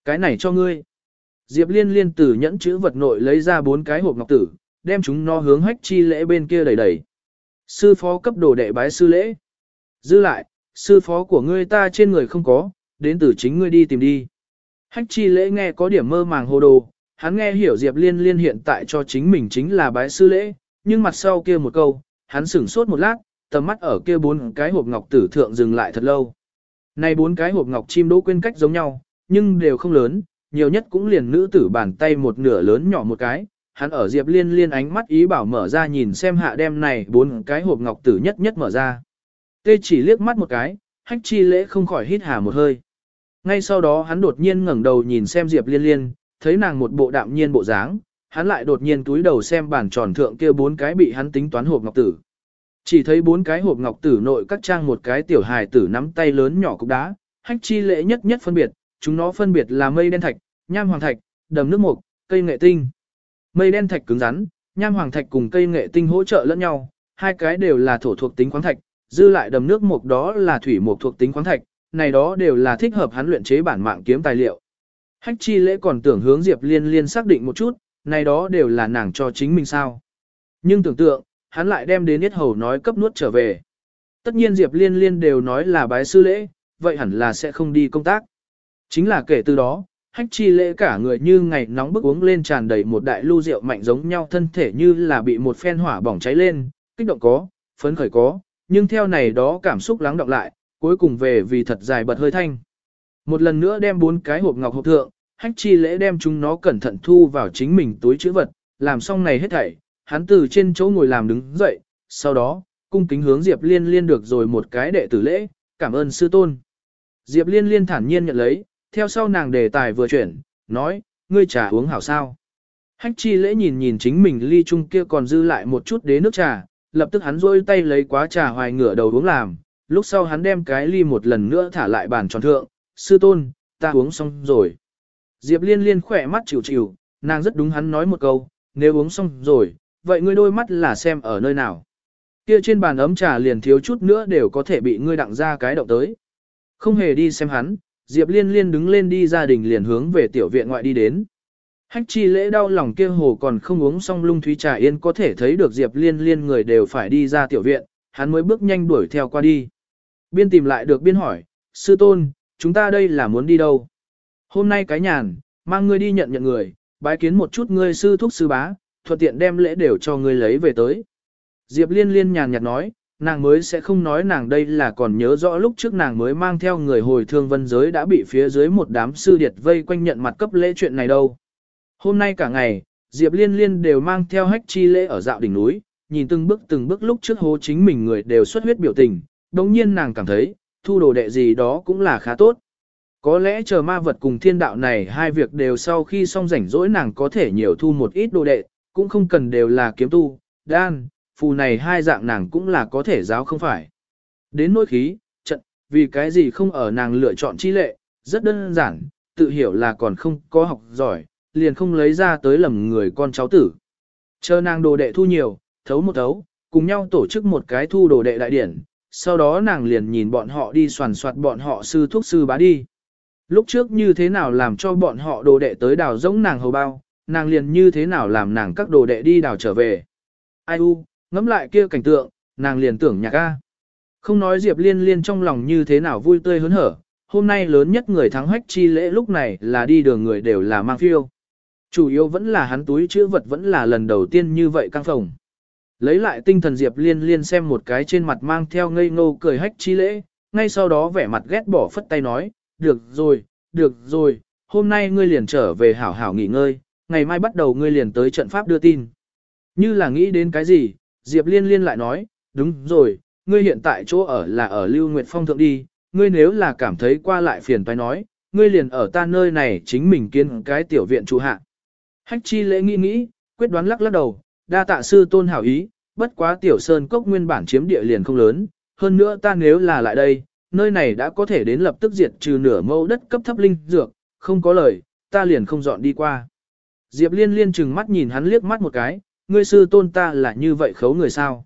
Cái này cho ngươi. Diệp liên liên từ nhẫn chữ vật nội lấy ra bốn cái hộp ngọc tử, đem chúng nó hướng hách chi lễ bên kia đẩy đẩy. Sư phó cấp đồ đệ bái sư lễ. Dư lại, sư phó của ngươi ta trên người không có, đến từ chính ngươi đi tìm đi. Hách chi lễ nghe có điểm mơ màng hồ đồ, hắn nghe hiểu Diệp liên liên hiện tại cho chính mình chính là bái sư lễ, nhưng mặt sau kia một câu, hắn sửng sốt một lát, tầm mắt ở kia bốn cái hộp ngọc tử thượng dừng lại thật lâu. Này bốn cái hộp ngọc chim đỗ quên cách giống nhau, nhưng đều không lớn, nhiều nhất cũng liền nữ tử bàn tay một nửa lớn nhỏ một cái. Hắn ở Diệp Liên Liên ánh mắt ý bảo mở ra nhìn xem hạ đem này bốn cái hộp ngọc tử nhất nhất mở ra. Tê chỉ liếc mắt một cái, hách chi lễ không khỏi hít hà một hơi. Ngay sau đó hắn đột nhiên ngẩng đầu nhìn xem Diệp Liên Liên, thấy nàng một bộ đạm nhiên bộ dáng, hắn lại đột nhiên túi đầu xem bản tròn thượng kia bốn cái bị hắn tính toán hộp ngọc tử. Chỉ thấy bốn cái hộp ngọc tử nội các trang một cái tiểu hài tử nắm tay lớn nhỏ cục đá, hách chi lễ nhất nhất phân biệt, chúng nó phân biệt là mây đen thạch, nham hoàng thạch, đầm nước mục, cây nghệ tinh. Mây đen thạch cứng rắn, nham hoàng thạch cùng cây nghệ tinh hỗ trợ lẫn nhau, hai cái đều là thổ thuộc tính khoáng thạch, dư lại đầm nước mục đó là thủy mục thuộc tính khoáng thạch, này đó đều là thích hợp hắn luyện chế bản mạng kiếm tài liệu. Hách chi lễ còn tưởng hướng Diệp Liên Liên xác định một chút, này đó đều là nàng cho chính mình sao. Nhưng tưởng tượng, hắn lại đem đến Yết Hầu nói cấp nuốt trở về. Tất nhiên Diệp Liên Liên đều nói là bái sư lễ, vậy hẳn là sẽ không đi công tác. Chính là kể từ đó, hách chi lễ cả người như ngày nóng bức uống lên tràn đầy một đại lưu rượu mạnh giống nhau thân thể như là bị một phen hỏa bỏng cháy lên, kích động có, phấn khởi có, nhưng theo này đó cảm xúc lắng động lại, cuối cùng về vì thật dài bật hơi thanh. Một lần nữa đem bốn cái hộp ngọc hộp thượng, hách chi lễ đem chúng nó cẩn thận thu vào chính mình túi chữ vật, làm xong này hết thảy, hắn từ trên chỗ ngồi làm đứng dậy, sau đó, cung kính hướng Diệp Liên Liên được rồi một cái đệ tử lễ, cảm ơn sư tôn. Diệp Liên Liên thản nhiên nhận lấy, theo sau nàng đề tài vừa chuyển, nói, ngươi trà uống hảo sao. Hách chi lễ nhìn nhìn chính mình ly chung kia còn dư lại một chút đế nước trà, lập tức hắn rôi tay lấy quá trà hoài ngửa đầu uống làm, lúc sau hắn đem cái ly một lần nữa thả lại bàn tròn thượng, sư tôn, ta uống xong rồi. Diệp liên liên khỏe mắt chịu chịu, nàng rất đúng hắn nói một câu, nếu uống xong rồi, vậy ngươi đôi mắt là xem ở nơi nào. Kia trên bàn ấm trà liền thiếu chút nữa đều có thể bị ngươi đặng ra cái động tới. Không hề đi xem hắn, Diệp liên liên đứng lên đi gia đình liền hướng về tiểu viện ngoại đi đến. Hách chi lễ đau lòng kia hồ còn không uống xong lung thúy trà yên có thể thấy được Diệp liên liên người đều phải đi ra tiểu viện, hắn mới bước nhanh đuổi theo qua đi. Biên tìm lại được biên hỏi, sư tôn, chúng ta đây là muốn đi đâu? Hôm nay cái nhàn, mang ngươi đi nhận nhận người, bái kiến một chút ngươi sư thúc sư bá, thuận tiện đem lễ đều cho ngươi lấy về tới. Diệp liên liên nhàn nhạt nói, nàng mới sẽ không nói nàng đây là còn nhớ rõ lúc trước nàng mới mang theo người hồi thương vân giới đã bị phía dưới một đám sư điệt vây quanh nhận mặt cấp lễ chuyện này đâu. Hôm nay cả ngày, Diệp liên liên đều mang theo hách chi lễ ở dạo đỉnh núi, nhìn từng bước từng bước lúc trước hố chính mình người đều xuất huyết biểu tình, đồng nhiên nàng cảm thấy, thu đồ đệ gì đó cũng là khá tốt. Có lẽ chờ ma vật cùng thiên đạo này hai việc đều sau khi xong rảnh rỗi nàng có thể nhiều thu một ít đồ đệ, cũng không cần đều là kiếm tu, đan, phù này hai dạng nàng cũng là có thể giáo không phải. Đến nỗi khí, trận, vì cái gì không ở nàng lựa chọn chi lệ, rất đơn giản, tự hiểu là còn không có học giỏi, liền không lấy ra tới lầm người con cháu tử. Chờ nàng đồ đệ thu nhiều, thấu một thấu, cùng nhau tổ chức một cái thu đồ đệ đại điển, sau đó nàng liền nhìn bọn họ đi soàn soạt bọn họ sư thúc sư bá đi. Lúc trước như thế nào làm cho bọn họ đồ đệ tới đào giống nàng hầu bao, nàng liền như thế nào làm nàng các đồ đệ đi đào trở về. Ai u, ngắm lại kia cảnh tượng, nàng liền tưởng nhạc ca. Không nói Diệp Liên Liên trong lòng như thế nào vui tươi hớn hở, hôm nay lớn nhất người thắng hách chi lễ lúc này là đi đường người đều là mang phiêu. Chủ yếu vẫn là hắn túi chữ vật vẫn là lần đầu tiên như vậy căng phòng. Lấy lại tinh thần Diệp Liên Liên xem một cái trên mặt mang theo ngây ngô cười hách chi lễ, ngay sau đó vẻ mặt ghét bỏ phất tay nói, được rồi, được rồi, hôm nay ngươi liền trở về hảo hảo nghỉ ngơi, ngày mai bắt đầu ngươi liền tới trận pháp đưa tin. Như là nghĩ đến cái gì, Diệp Liên Liên lại nói, đúng rồi, ngươi hiện tại chỗ ở là ở Lưu Nguyệt Phong thượng đi, ngươi nếu là cảm thấy qua lại phiền phải nói, ngươi liền ở ta nơi này chính mình kiến cái tiểu viện trụ hạ. Hách chi lễ nghĩ nghĩ, quyết đoán lắc lắc đầu, đa tạ sư tôn hảo ý, bất quá tiểu sơn cốc nguyên bản chiếm địa liền không lớn, hơn nữa ta nếu là lại đây, nơi này đã có thể đến lập tức diệt trừ nửa mẫu đất cấp thấp linh dược, không có lời, ta liền không dọn đi qua. Diệp liên liên chừng mắt nhìn hắn liếc mắt một cái, ngươi sư tôn ta là như vậy khấu người sao.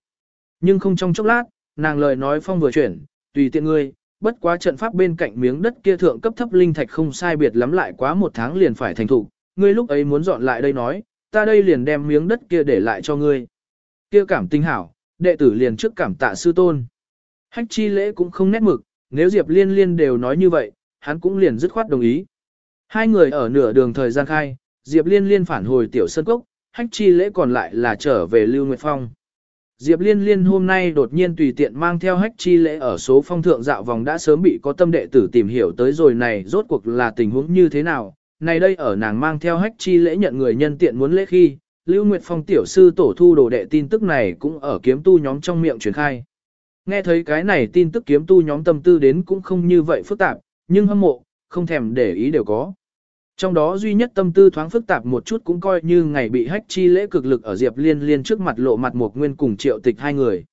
Nhưng không trong chốc lát, nàng lời nói phong vừa chuyển, tùy tiện ngươi, bất quá trận pháp bên cạnh miếng đất kia thượng cấp thấp linh thạch không sai biệt lắm lại quá một tháng liền phải thành thủ, ngươi lúc ấy muốn dọn lại đây nói, ta đây liền đem miếng đất kia để lại cho ngươi. Kia cảm tinh hảo, đệ tử liền trước cảm tạ sư tôn. Hách chi lễ cũng không nét mực, nếu Diệp Liên Liên đều nói như vậy, hắn cũng liền dứt khoát đồng ý. Hai người ở nửa đường thời gian khai, Diệp Liên Liên phản hồi tiểu Sơn cốc, hách chi lễ còn lại là trở về Lưu Nguyệt Phong. Diệp Liên Liên hôm nay đột nhiên tùy tiện mang theo hách chi lễ ở số phong thượng dạo vòng đã sớm bị có tâm đệ tử tìm hiểu tới rồi này rốt cuộc là tình huống như thế nào. Này đây ở nàng mang theo hách chi lễ nhận người nhân tiện muốn lễ khi, Lưu Nguyệt Phong tiểu sư tổ thu đồ đệ tin tức này cũng ở kiếm tu nhóm trong miệng truyền khai. Nghe thấy cái này tin tức kiếm tu nhóm tâm tư đến cũng không như vậy phức tạp, nhưng hâm mộ, không thèm để ý đều có. Trong đó duy nhất tâm tư thoáng phức tạp một chút cũng coi như ngày bị hách chi lễ cực lực ở Diệp Liên Liên trước mặt lộ mặt một nguyên cùng triệu tịch hai người.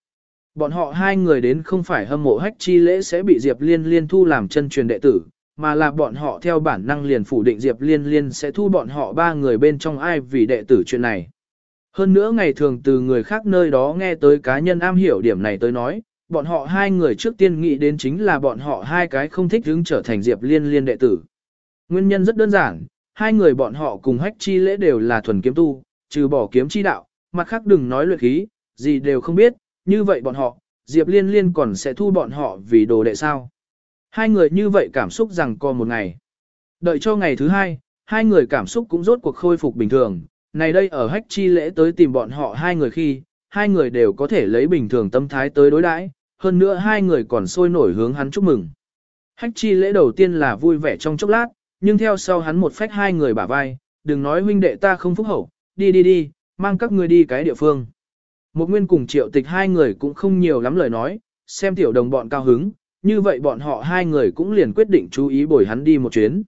Bọn họ hai người đến không phải hâm mộ hách chi lễ sẽ bị Diệp Liên Liên thu làm chân truyền đệ tử, mà là bọn họ theo bản năng liền phủ định Diệp Liên Liên sẽ thu bọn họ ba người bên trong ai vì đệ tử chuyện này. Hơn nữa ngày thường từ người khác nơi đó nghe tới cá nhân am hiểu điểm này tới nói, bọn họ hai người trước tiên nghĩ đến chính là bọn họ hai cái không thích hứng trở thành Diệp Liên Liên đệ tử. Nguyên nhân rất đơn giản, hai người bọn họ cùng hách chi lễ đều là thuần kiếm tu, trừ bỏ kiếm chi đạo, mặt khác đừng nói luyện khí, gì đều không biết, như vậy bọn họ, Diệp Liên Liên còn sẽ thu bọn họ vì đồ đệ sao. Hai người như vậy cảm xúc rằng còn một ngày. Đợi cho ngày thứ hai, hai người cảm xúc cũng rốt cuộc khôi phục bình thường, này đây ở hách chi lễ tới tìm bọn họ hai người khi, hai người đều có thể lấy bình thường tâm thái tới đối đãi, hơn nữa hai người còn sôi nổi hướng hắn chúc mừng. Hách chi lễ đầu tiên là vui vẻ trong chốc lát, nhưng theo sau hắn một phách hai người bả vai, đừng nói huynh đệ ta không phúc hậu, đi đi đi, mang các ngươi đi cái địa phương. Một nguyên cùng triệu tịch hai người cũng không nhiều lắm lời nói, xem tiểu đồng bọn cao hứng, như vậy bọn họ hai người cũng liền quyết định chú ý bồi hắn đi một chuyến.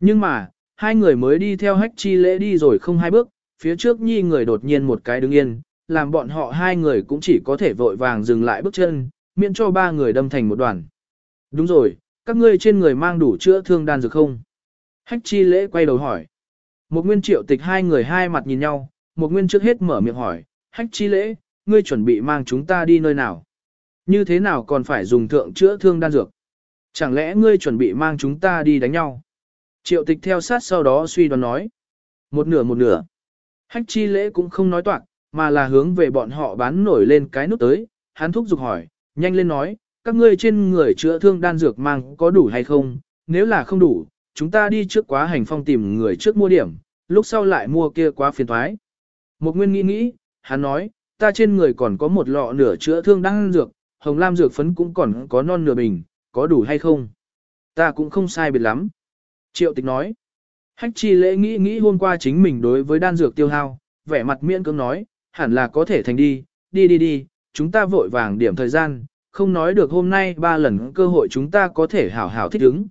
Nhưng mà, hai người mới đi theo hách chi lễ đi rồi không hai bước, phía trước nhi người đột nhiên một cái đứng yên, làm bọn họ hai người cũng chỉ có thể vội vàng dừng lại bước chân, miễn cho ba người đâm thành một đoàn. Đúng rồi, các ngươi trên người mang đủ chữa thương đan dược không? Hách chi lễ quay đầu hỏi. Một nguyên triệu tịch hai người hai mặt nhìn nhau, một nguyên trước hết mở miệng hỏi, hách chi lễ, ngươi chuẩn bị mang chúng ta đi nơi nào? Như thế nào còn phải dùng thượng chữa thương đan dược? Chẳng lẽ ngươi chuẩn bị mang chúng ta đi đánh nhau? Triệu tịch theo sát sau đó suy đoán nói. Một nửa một nửa. Hách chi lễ cũng không nói toạc, mà là hướng về bọn họ bán nổi lên cái nút tới. Hắn thúc giục hỏi, nhanh lên nói, các ngươi trên người chữa thương đan dược mang có đủ hay không? Nếu là không đủ, chúng ta đi trước quá hành phong tìm người trước mua điểm, lúc sau lại mua kia quá phiền thoái. Một nguyên nghĩ nghĩ, hắn nói, ta trên người còn có một lọ nửa chữa thương đan dược, hồng lam dược phấn cũng còn có non nửa bình, có đủ hay không? Ta cũng không sai biệt lắm. Triệu tịch nói. Hách chi lễ nghĩ nghĩ hôm qua chính mình đối với đan dược tiêu hao, vẻ mặt miễn cưỡng nói, hẳn là có thể thành đi, đi đi đi, chúng ta vội vàng điểm thời gian, không nói được hôm nay ba lần cơ hội chúng ta có thể hảo hảo thích ứng.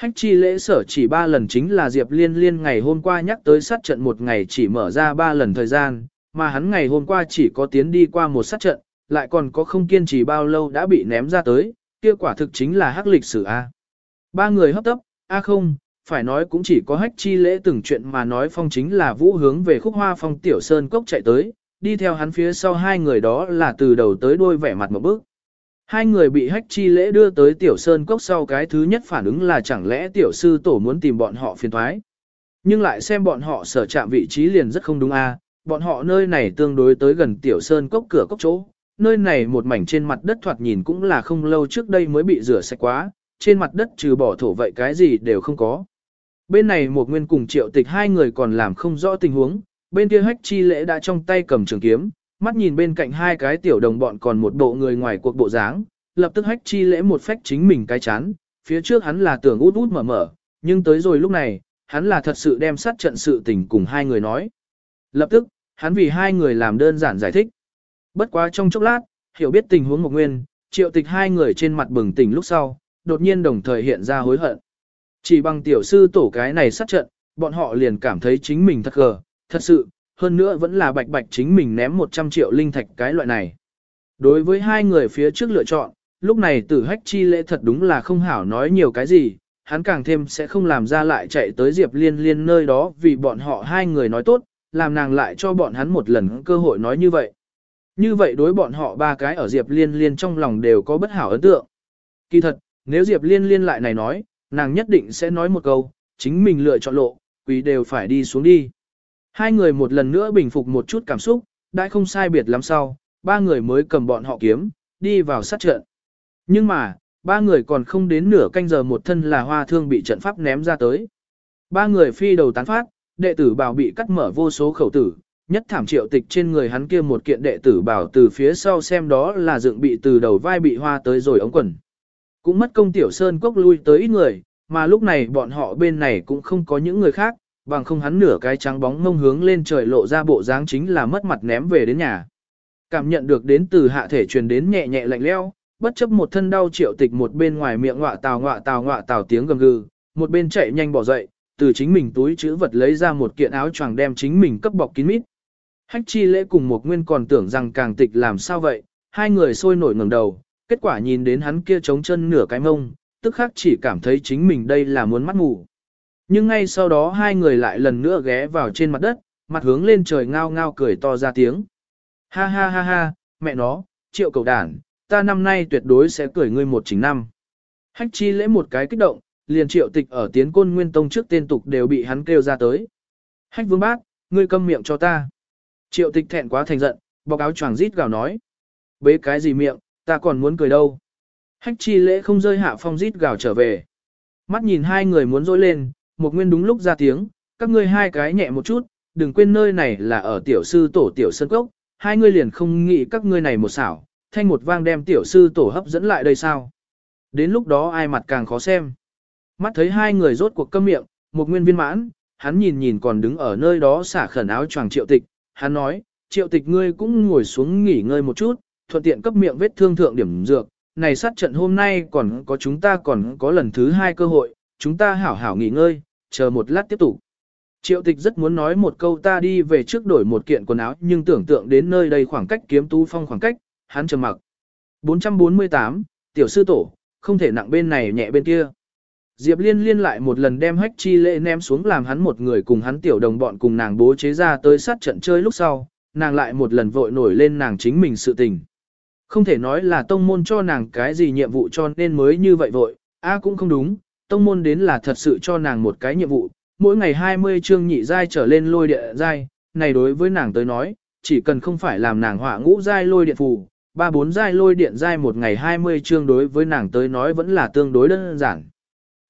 Hách chi lễ sở chỉ ba lần chính là Diệp Liên Liên ngày hôm qua nhắc tới sát trận một ngày chỉ mở ra ba lần thời gian, mà hắn ngày hôm qua chỉ có tiến đi qua một sát trận, lại còn có không kiên trì bao lâu đã bị ném ra tới, kia quả thực chính là hắc lịch sử A. Ba người hấp tấp, A không, phải nói cũng chỉ có hách chi lễ từng chuyện mà nói phong chính là vũ hướng về khúc hoa phong tiểu sơn cốc chạy tới, đi theo hắn phía sau hai người đó là từ đầu tới đuôi vẻ mặt một bước. Hai người bị hách chi lễ đưa tới tiểu sơn cốc sau cái thứ nhất phản ứng là chẳng lẽ tiểu sư tổ muốn tìm bọn họ phiền thoái. Nhưng lại xem bọn họ sở chạm vị trí liền rất không đúng a. Bọn họ nơi này tương đối tới gần tiểu sơn cốc cửa cốc chỗ, nơi này một mảnh trên mặt đất thoạt nhìn cũng là không lâu trước đây mới bị rửa sạch quá, trên mặt đất trừ bỏ thổ vậy cái gì đều không có. Bên này một nguyên cùng triệu tịch hai người còn làm không rõ tình huống, bên kia hách chi lễ đã trong tay cầm trường kiếm, mắt nhìn bên cạnh hai cái tiểu đồng bọn còn một bộ người ngoài cuộc bộ dáng, lập tức hách chi lễ một phách chính mình cái chán, phía trước hắn là tưởng út út mở mở, nhưng tới rồi lúc này, hắn là thật sự đem sát trận sự tình cùng hai người nói. Lập tức, hắn vì hai người làm đơn giản giải thích. Bất quá trong chốc lát, hiểu biết tình huống một nguyên, triệu tịch hai người trên mặt bừng tỉnh lúc sau, đột nhiên đồng thời hiện ra hối hận. Chỉ bằng tiểu sư tổ cái này sát trận, bọn họ liền cảm thấy chính mình thật gờ, thật sự, hơn nữa vẫn là bạch bạch chính mình ném 100 triệu linh thạch cái loại này. Đối với hai người phía trước lựa chọn, lúc này tử hách chi lễ thật đúng là không hảo nói nhiều cái gì, hắn càng thêm sẽ không làm ra lại chạy tới Diệp Liên Liên nơi đó vì bọn họ hai người nói tốt, làm nàng lại cho bọn hắn một lần cơ hội nói như vậy. Như vậy đối bọn họ ba cái ở Diệp Liên Liên trong lòng đều có bất hảo ấn tượng. Kỳ thật, nếu Diệp Liên Liên lại này nói, nàng nhất định sẽ nói một câu, chính mình lựa chọn lộ, quý đều phải đi xuống đi. Hai người một lần nữa bình phục một chút cảm xúc, đã không sai biệt lắm sau, ba người mới cầm bọn họ kiếm, đi vào sát trận. Nhưng mà, ba người còn không đến nửa canh giờ một thân là hoa thương bị trận pháp ném ra tới. Ba người phi đầu tán phát, đệ tử bảo bị cắt mở vô số khẩu tử, nhất thảm triệu tịch trên người hắn kia một kiện đệ tử bảo từ phía sau xem đó là dựng bị từ đầu vai bị hoa tới rồi ống quần. Cũng mất công tiểu sơn cốc lui tới ít người, mà lúc này bọn họ bên này cũng không có những người khác, bằng không hắn nửa cái trắng bóng ngông hướng lên trời lộ ra bộ dáng chính là mất mặt ném về đến nhà. Cảm nhận được đến từ hạ thể truyền đến nhẹ nhẹ lạnh leo, bất chấp một thân đau triệu tịch một bên ngoài miệng ngọa tào ngọa tào ngọa tào tiếng gầm gừ, một bên chạy nhanh bỏ dậy, từ chính mình túi chữ vật lấy ra một kiện áo choàng đem chính mình cấp bọc kín mít. Hách chi lễ cùng một nguyên còn tưởng rằng càng tịch làm sao vậy, hai người sôi nổi ngẩng đầu, kết quả nhìn đến hắn kia trống chân nửa cái mông, tức khắc chỉ cảm thấy chính mình đây là muốn mắt ngủ. Nhưng ngay sau đó hai người lại lần nữa ghé vào trên mặt đất, mặt hướng lên trời ngao ngao cười to ra tiếng. Ha ha ha ha, mẹ nó, triệu cầu đản, ta năm nay tuyệt đối sẽ cười ngươi một chính năm. Hách chi lễ một cái kích động, liền triệu tịch ở tiến côn nguyên tông trước tên tục đều bị hắn kêu ra tới. Hách vương bác, ngươi câm miệng cho ta. Triệu tịch thẹn quá thành giận, bọc áo choàng rít gào nói. Bế cái gì miệng, ta còn muốn cười đâu. Hách chi lễ không rơi hạ phong rít gào trở về. Mắt nhìn hai người muốn dối lên, một nguyên đúng lúc ra tiếng, các ngươi hai cái nhẹ một chút, đừng quên nơi này là ở tiểu sư tổ tiểu sân cốc, hai ngươi liền không nghĩ các ngươi này một xảo, thanh một vang đem tiểu sư tổ hấp dẫn lại đây sao. Đến lúc đó ai mặt càng khó xem. Mắt thấy hai người rốt cuộc câm miệng, một nguyên viên mãn, hắn nhìn nhìn còn đứng ở nơi đó xả khẩn áo choàng triệu tịch, hắn nói, triệu tịch ngươi cũng ngồi xuống nghỉ ngơi một chút, thuận tiện cấp miệng vết thương thượng điểm dược, này sát trận hôm nay còn có chúng ta còn có lần thứ hai cơ hội, chúng ta hảo hảo nghỉ ngơi, chờ một lát tiếp tục. Triệu tịch rất muốn nói một câu ta đi về trước đổi một kiện quần áo nhưng tưởng tượng đến nơi đây khoảng cách kiếm tú phong khoảng cách, hắn trầm mặc. 448, tiểu sư tổ, không thể nặng bên này nhẹ bên kia. Diệp Liên liên lại một lần đem hách chi lễ ném xuống làm hắn một người cùng hắn tiểu đồng bọn cùng nàng bố chế ra tới sát trận chơi lúc sau, nàng lại một lần vội nổi lên nàng chính mình sự tình. Không thể nói là tông môn cho nàng cái gì nhiệm vụ cho nên mới như vậy vội, a cũng không đúng, tông môn đến là thật sự cho nàng một cái nhiệm vụ, mỗi ngày 20 chương nhị giai trở lên lôi địa giai, này đối với nàng tới nói, chỉ cần không phải làm nàng họa ngũ giai lôi điện phù, ba bốn giai lôi điện giai một ngày 20 chương đối với nàng tới nói vẫn là tương đối đơn giản.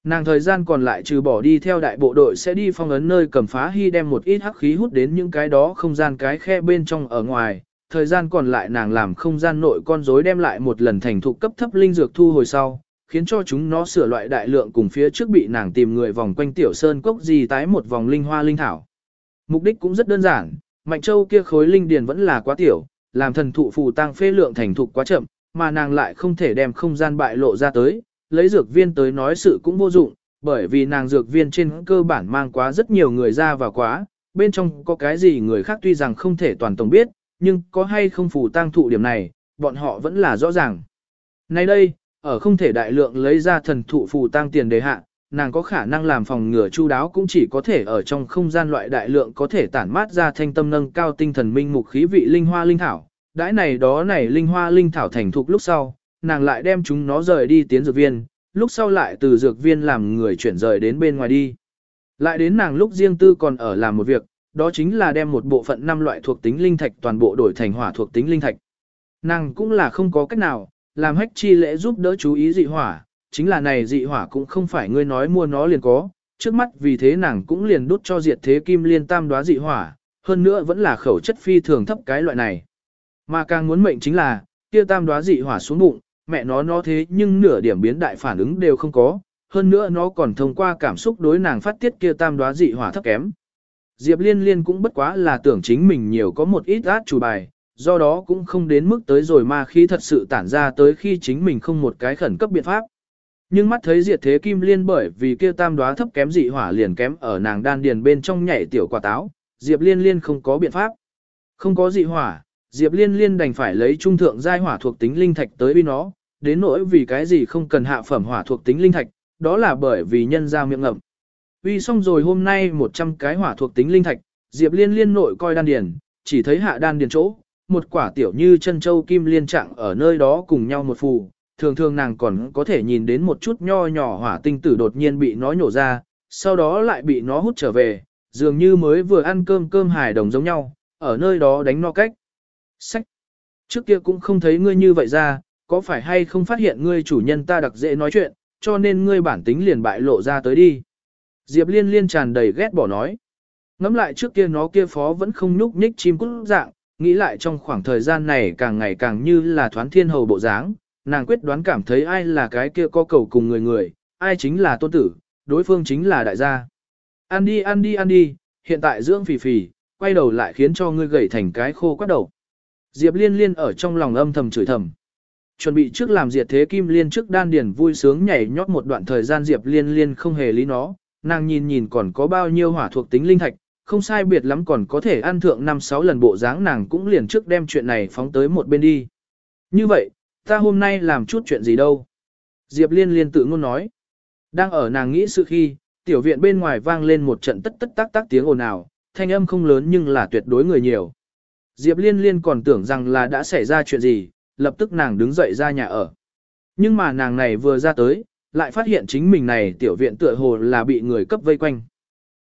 Nàng thời gian còn lại trừ bỏ đi theo đại bộ đội sẽ đi phong ấn nơi cầm phá hy đem một ít hắc khí hút đến những cái đó không gian cái khe bên trong ở ngoài, thời gian còn lại nàng làm không gian nội con rối đem lại một lần thành thục cấp thấp linh dược thu hồi sau, khiến cho chúng nó sửa loại đại lượng cùng phía trước bị nàng tìm người vòng quanh tiểu sơn cốc gì tái một vòng linh hoa linh thảo. Mục đích cũng rất đơn giản, Mạnh Châu kia khối linh điền vẫn là quá tiểu, làm thần thụ phù tăng phê lượng thành thục quá chậm, mà nàng lại không thể đem không gian bại lộ ra tới, lấy dược viên tới nói sự cũng vô dụng, bởi vì nàng dược viên trên cơ bản mang quá rất nhiều người ra và quá, bên trong có cái gì người khác tuy rằng không thể toàn tổng biết, nhưng có hay không phù tăng thụ điểm này, bọn họ vẫn là rõ ràng. Nay đây, ở không thể đại lượng lấy ra thần thụ phù tăng tiền đề hạ, nàng có khả năng làm phòng ngừa chu đáo cũng chỉ có thể ở trong không gian loại đại lượng có thể tản mát ra thanh tâm nâng cao tinh thần minh mục khí vị linh hoa linh thảo. Đãi này đó này linh hoa linh thảo thành thục lúc sau, nàng lại đem chúng nó rời đi tiến dược viên, lúc sau lại từ dược viên làm người chuyển rời đến bên ngoài đi. Lại đến nàng lúc riêng tư còn ở làm một việc, đó chính là đem một bộ phận năm loại thuộc tính linh thạch toàn bộ đổi thành hỏa thuộc tính linh thạch. Nàng cũng là không có cách nào, làm hách chi lễ giúp đỡ chú ý dị hỏa, chính là này dị hỏa cũng không phải ngươi nói mua nó liền có, trước mắt vì thế nàng cũng liền đút cho diệt thế kim liên tam đoá dị hỏa, hơn nữa vẫn là khẩu chất phi thường thấp cái loại này. Mà càng muốn mệnh chính là, kia tam đoá dị hỏa xuống bụng, mẹ nó nó thế nhưng nửa điểm biến đại phản ứng đều không có, hơn nữa nó còn thông qua cảm xúc đối nàng phát tiết kia tam đoá dị hỏa thấp kém. Diệp Liên Liên cũng bất quá là tưởng chính mình nhiều có một ít át chủ bài, do đó cũng không đến mức tới rồi mà khí thật sự tản ra tới khi chính mình không một cái khẩn cấp biện pháp. Nhưng mắt thấy diệt thế kim liên bởi vì kia tam đoá thấp kém dị hỏa liền kém ở nàng đan điền bên trong nhảy tiểu quả táo, Diệp Liên Liên không có biện pháp. Không có dị hỏa, Diệp Liên Liên đành phải lấy trung thượng giai hỏa thuộc tính linh thạch tới uy nó, đến nỗi vì cái gì không cần hạ phẩm hỏa thuộc tính linh thạch, đó là bởi vì nhân ra miệng ngậm. Uy xong rồi hôm nay 100 cái hỏa thuộc tính linh thạch, Diệp Liên Liên nội coi đan điền, chỉ thấy hạ đan điền chỗ, một quả tiểu như chân châu kim liên trạng ở nơi đó cùng nhau một phù, thường thường nàng còn có thể nhìn đến một chút nho nhỏ hỏa tinh tử đột nhiên bị nó nhổ ra, sau đó lại bị nó hút trở về, dường như mới vừa ăn cơm cơm hài đồng giống nhau, ở nơi đó đánh no cách. Sách! Trước kia cũng không thấy ngươi như vậy ra, có phải hay không phát hiện ngươi chủ nhân ta đặc dễ nói chuyện, cho nên ngươi bản tính liền bại lộ ra tới đi. Diệp liên liên tràn đầy ghét bỏ nói. Ngắm lại trước kia nó kia phó vẫn không nhúc nhích chim cút dạng, nghĩ lại trong khoảng thời gian này càng ngày càng như là thoán thiên hầu bộ dáng, nàng quyết đoán cảm thấy ai là cái kia có cầu cùng người người, ai chính là tôn tử, đối phương chính là đại gia. Ăn đi ăn đi ăn đi, hiện tại dưỡng phì phì, quay đầu lại khiến cho ngươi gầy thành cái khô quắt đầu. Diệp liên liên ở trong lòng âm thầm chửi thầm. Chuẩn bị trước làm diệt thế kim liên trước đan điền vui sướng nhảy nhót một đoạn thời gian Diệp liên liên không hề lý nó, nàng nhìn nhìn còn có bao nhiêu hỏa thuộc tính linh thạch, không sai biệt lắm còn có thể ăn thượng 5-6 lần bộ dáng nàng cũng liền trước đem chuyện này phóng tới một bên đi. Như vậy, ta hôm nay làm chút chuyện gì đâu? Diệp liên liên tự ngôn nói. Đang ở nàng nghĩ sự khi, tiểu viện bên ngoài vang lên một trận tất tất tác tác tiếng ồn ào, thanh âm không lớn nhưng là tuyệt đối người nhiều. Diệp liên liên còn tưởng rằng là đã xảy ra chuyện gì, lập tức nàng đứng dậy ra nhà ở. Nhưng mà nàng này vừa ra tới, lại phát hiện chính mình này tiểu viện tựa hồ là bị người cấp vây quanh.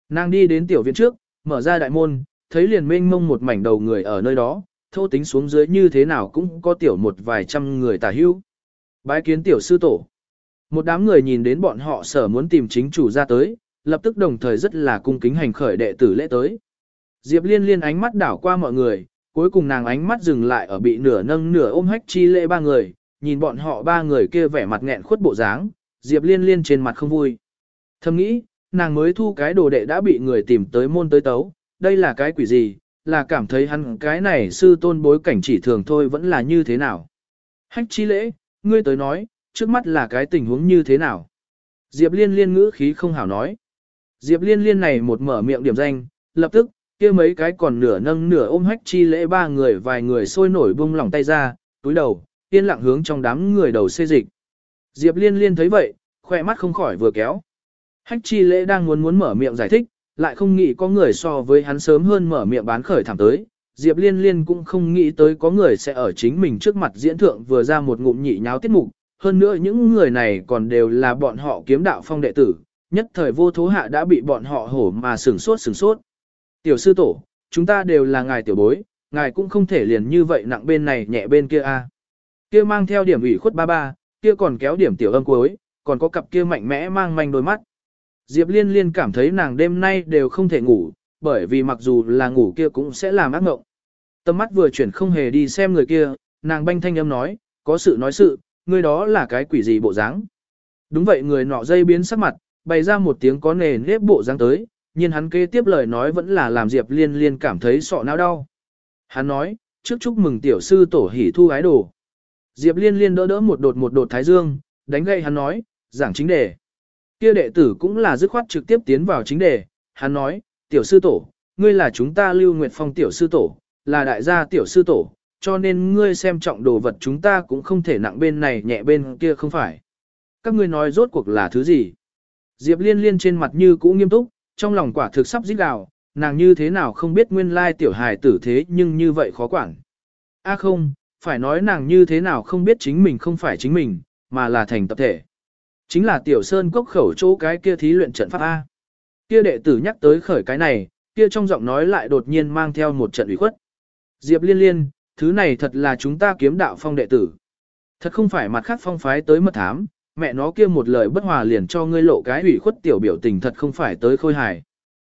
Nàng đi đến tiểu viện trước, mở ra đại môn, thấy liền mênh mông một mảnh đầu người ở nơi đó, thô tính xuống dưới như thế nào cũng có tiểu một vài trăm người tả hữu. Bái kiến tiểu sư tổ. Một đám người nhìn đến bọn họ sở muốn tìm chính chủ ra tới, lập tức đồng thời rất là cung kính hành khởi đệ tử lễ tới. Diệp liên liên ánh mắt đảo qua mọi người, cuối cùng nàng ánh mắt dừng lại ở bị nửa nâng nửa ôm hách chi lễ ba người, nhìn bọn họ ba người kia vẻ mặt nghẹn khuất bộ dáng, Diệp Liên Liên trên mặt không vui. Thầm nghĩ, nàng mới thu cái đồ đệ đã bị người tìm tới môn tới tấu, đây là cái quỷ gì, là cảm thấy hắn cái này sư tôn bối cảnh chỉ thường thôi vẫn là như thế nào. Hách chi lễ, ngươi tới nói, trước mắt là cái tình huống như thế nào. Diệp liên liên ngữ khí không hảo nói. Diệp liên liên này một mở miệng điểm danh, lập tức, kia mấy cái còn nửa nâng nửa ôm hách chi lễ ba người vài người sôi nổi bung lỏng tay ra, túi đầu, yên lặng hướng trong đám người đầu xê dịch. Diệp liên liên thấy vậy, khoe mắt không khỏi vừa kéo. Hách chi lễ đang muốn muốn mở miệng giải thích, lại không nghĩ có người so với hắn sớm hơn mở miệng bán khởi thảm tới. Diệp liên liên cũng không nghĩ tới có người sẽ ở chính mình trước mặt diễn thượng vừa ra một ngụm nhị nháo tiết mục, hơn nữa những người này còn đều là bọn họ kiếm đạo phong đệ tử, nhất thời vô thố hạ đã bị bọn họ hổ mà sửng sốt sửng sốt. Tiểu sư tổ, chúng ta đều là ngài tiểu bối, ngài cũng không thể liền như vậy nặng bên này nhẹ bên kia a. Kia mang theo điểm ủy khuất ba ba, kia còn kéo điểm tiểu âm cuối, còn có cặp kia mạnh mẽ mang manh đôi mắt. Diệp Liên Liên cảm thấy nàng đêm nay đều không thể ngủ, bởi vì mặc dù là ngủ kia cũng sẽ làm ác mộng. Tâm mắt vừa chuyển không hề đi xem người kia, nàng banh thanh âm nói, có sự nói sự, người đó là cái quỷ gì bộ dáng. Đúng vậy người nọ dây biến sắc mặt, bày ra một tiếng có nề nếp bộ dáng tới, nhưng hắn kế tiếp lời nói vẫn là làm Diệp Liên Liên cảm thấy sọ não đau. Hắn nói, trước chúc mừng tiểu sư tổ hỉ thu ái đồ. Diệp Liên Liên đỡ đỡ một đột một đột thái dương, đánh gậy hắn nói, giảng chính đề. Kia đệ tử cũng là dứt khoát trực tiếp tiến vào chính đề, hắn nói, tiểu sư tổ, ngươi là chúng ta lưu nguyệt phong tiểu sư tổ, là đại gia tiểu sư tổ, cho nên ngươi xem trọng đồ vật chúng ta cũng không thể nặng bên này nhẹ bên kia không phải. Các ngươi nói rốt cuộc là thứ gì? Diệp liên liên trên mặt như cũ nghiêm túc, trong lòng quả thực sắp dít gào, nàng như thế nào không biết nguyên lai tiểu hài tử thế nhưng như vậy khó quản. A không, phải nói nàng như thế nào không biết chính mình không phải chính mình, mà là thành tập thể. Chính là tiểu sơn cốc khẩu chỗ cái kia thí luyện trận pháp A. Kia đệ tử nhắc tới khởi cái này, kia trong giọng nói lại đột nhiên mang theo một trận ủy khuất. Diệp liên liên, thứ này thật là chúng ta kiếm đạo phong đệ tử. Thật không phải mặt khác phong phái tới mật thám, mẹ nó kia một lời bất hòa liền cho ngươi lộ cái ủy khuất tiểu biểu tình thật không phải tới khôi hài.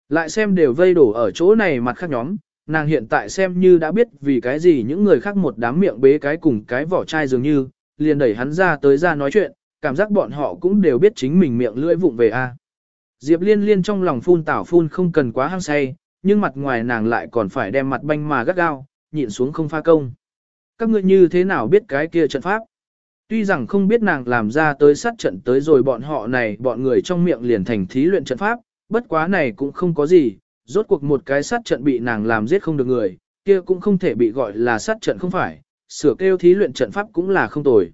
Lại xem đều vây đổ ở chỗ này mặt khác nhóm, nàng hiện tại xem như đã biết vì cái gì những người khác một đám miệng bế cái cùng cái vỏ chai dường như, liền đẩy hắn ra tới ra nói chuyện, cảm giác bọn họ cũng đều biết chính mình miệng lưỡi vụng về a. Diệp liên liên trong lòng phun tảo phun không cần quá hăng say, nhưng mặt ngoài nàng lại còn phải đem mặt banh mà gắt gao, nhịn xuống không pha công. Các ngươi như thế nào biết cái kia trận pháp? Tuy rằng không biết nàng làm ra tới sát trận tới rồi bọn họ này bọn người trong miệng liền thành thí luyện trận pháp, bất quá này cũng không có gì, rốt cuộc một cái sát trận bị nàng làm giết không được người, kia cũng không thể bị gọi là sát trận không phải, sửa kêu thí luyện trận pháp cũng là không tồi.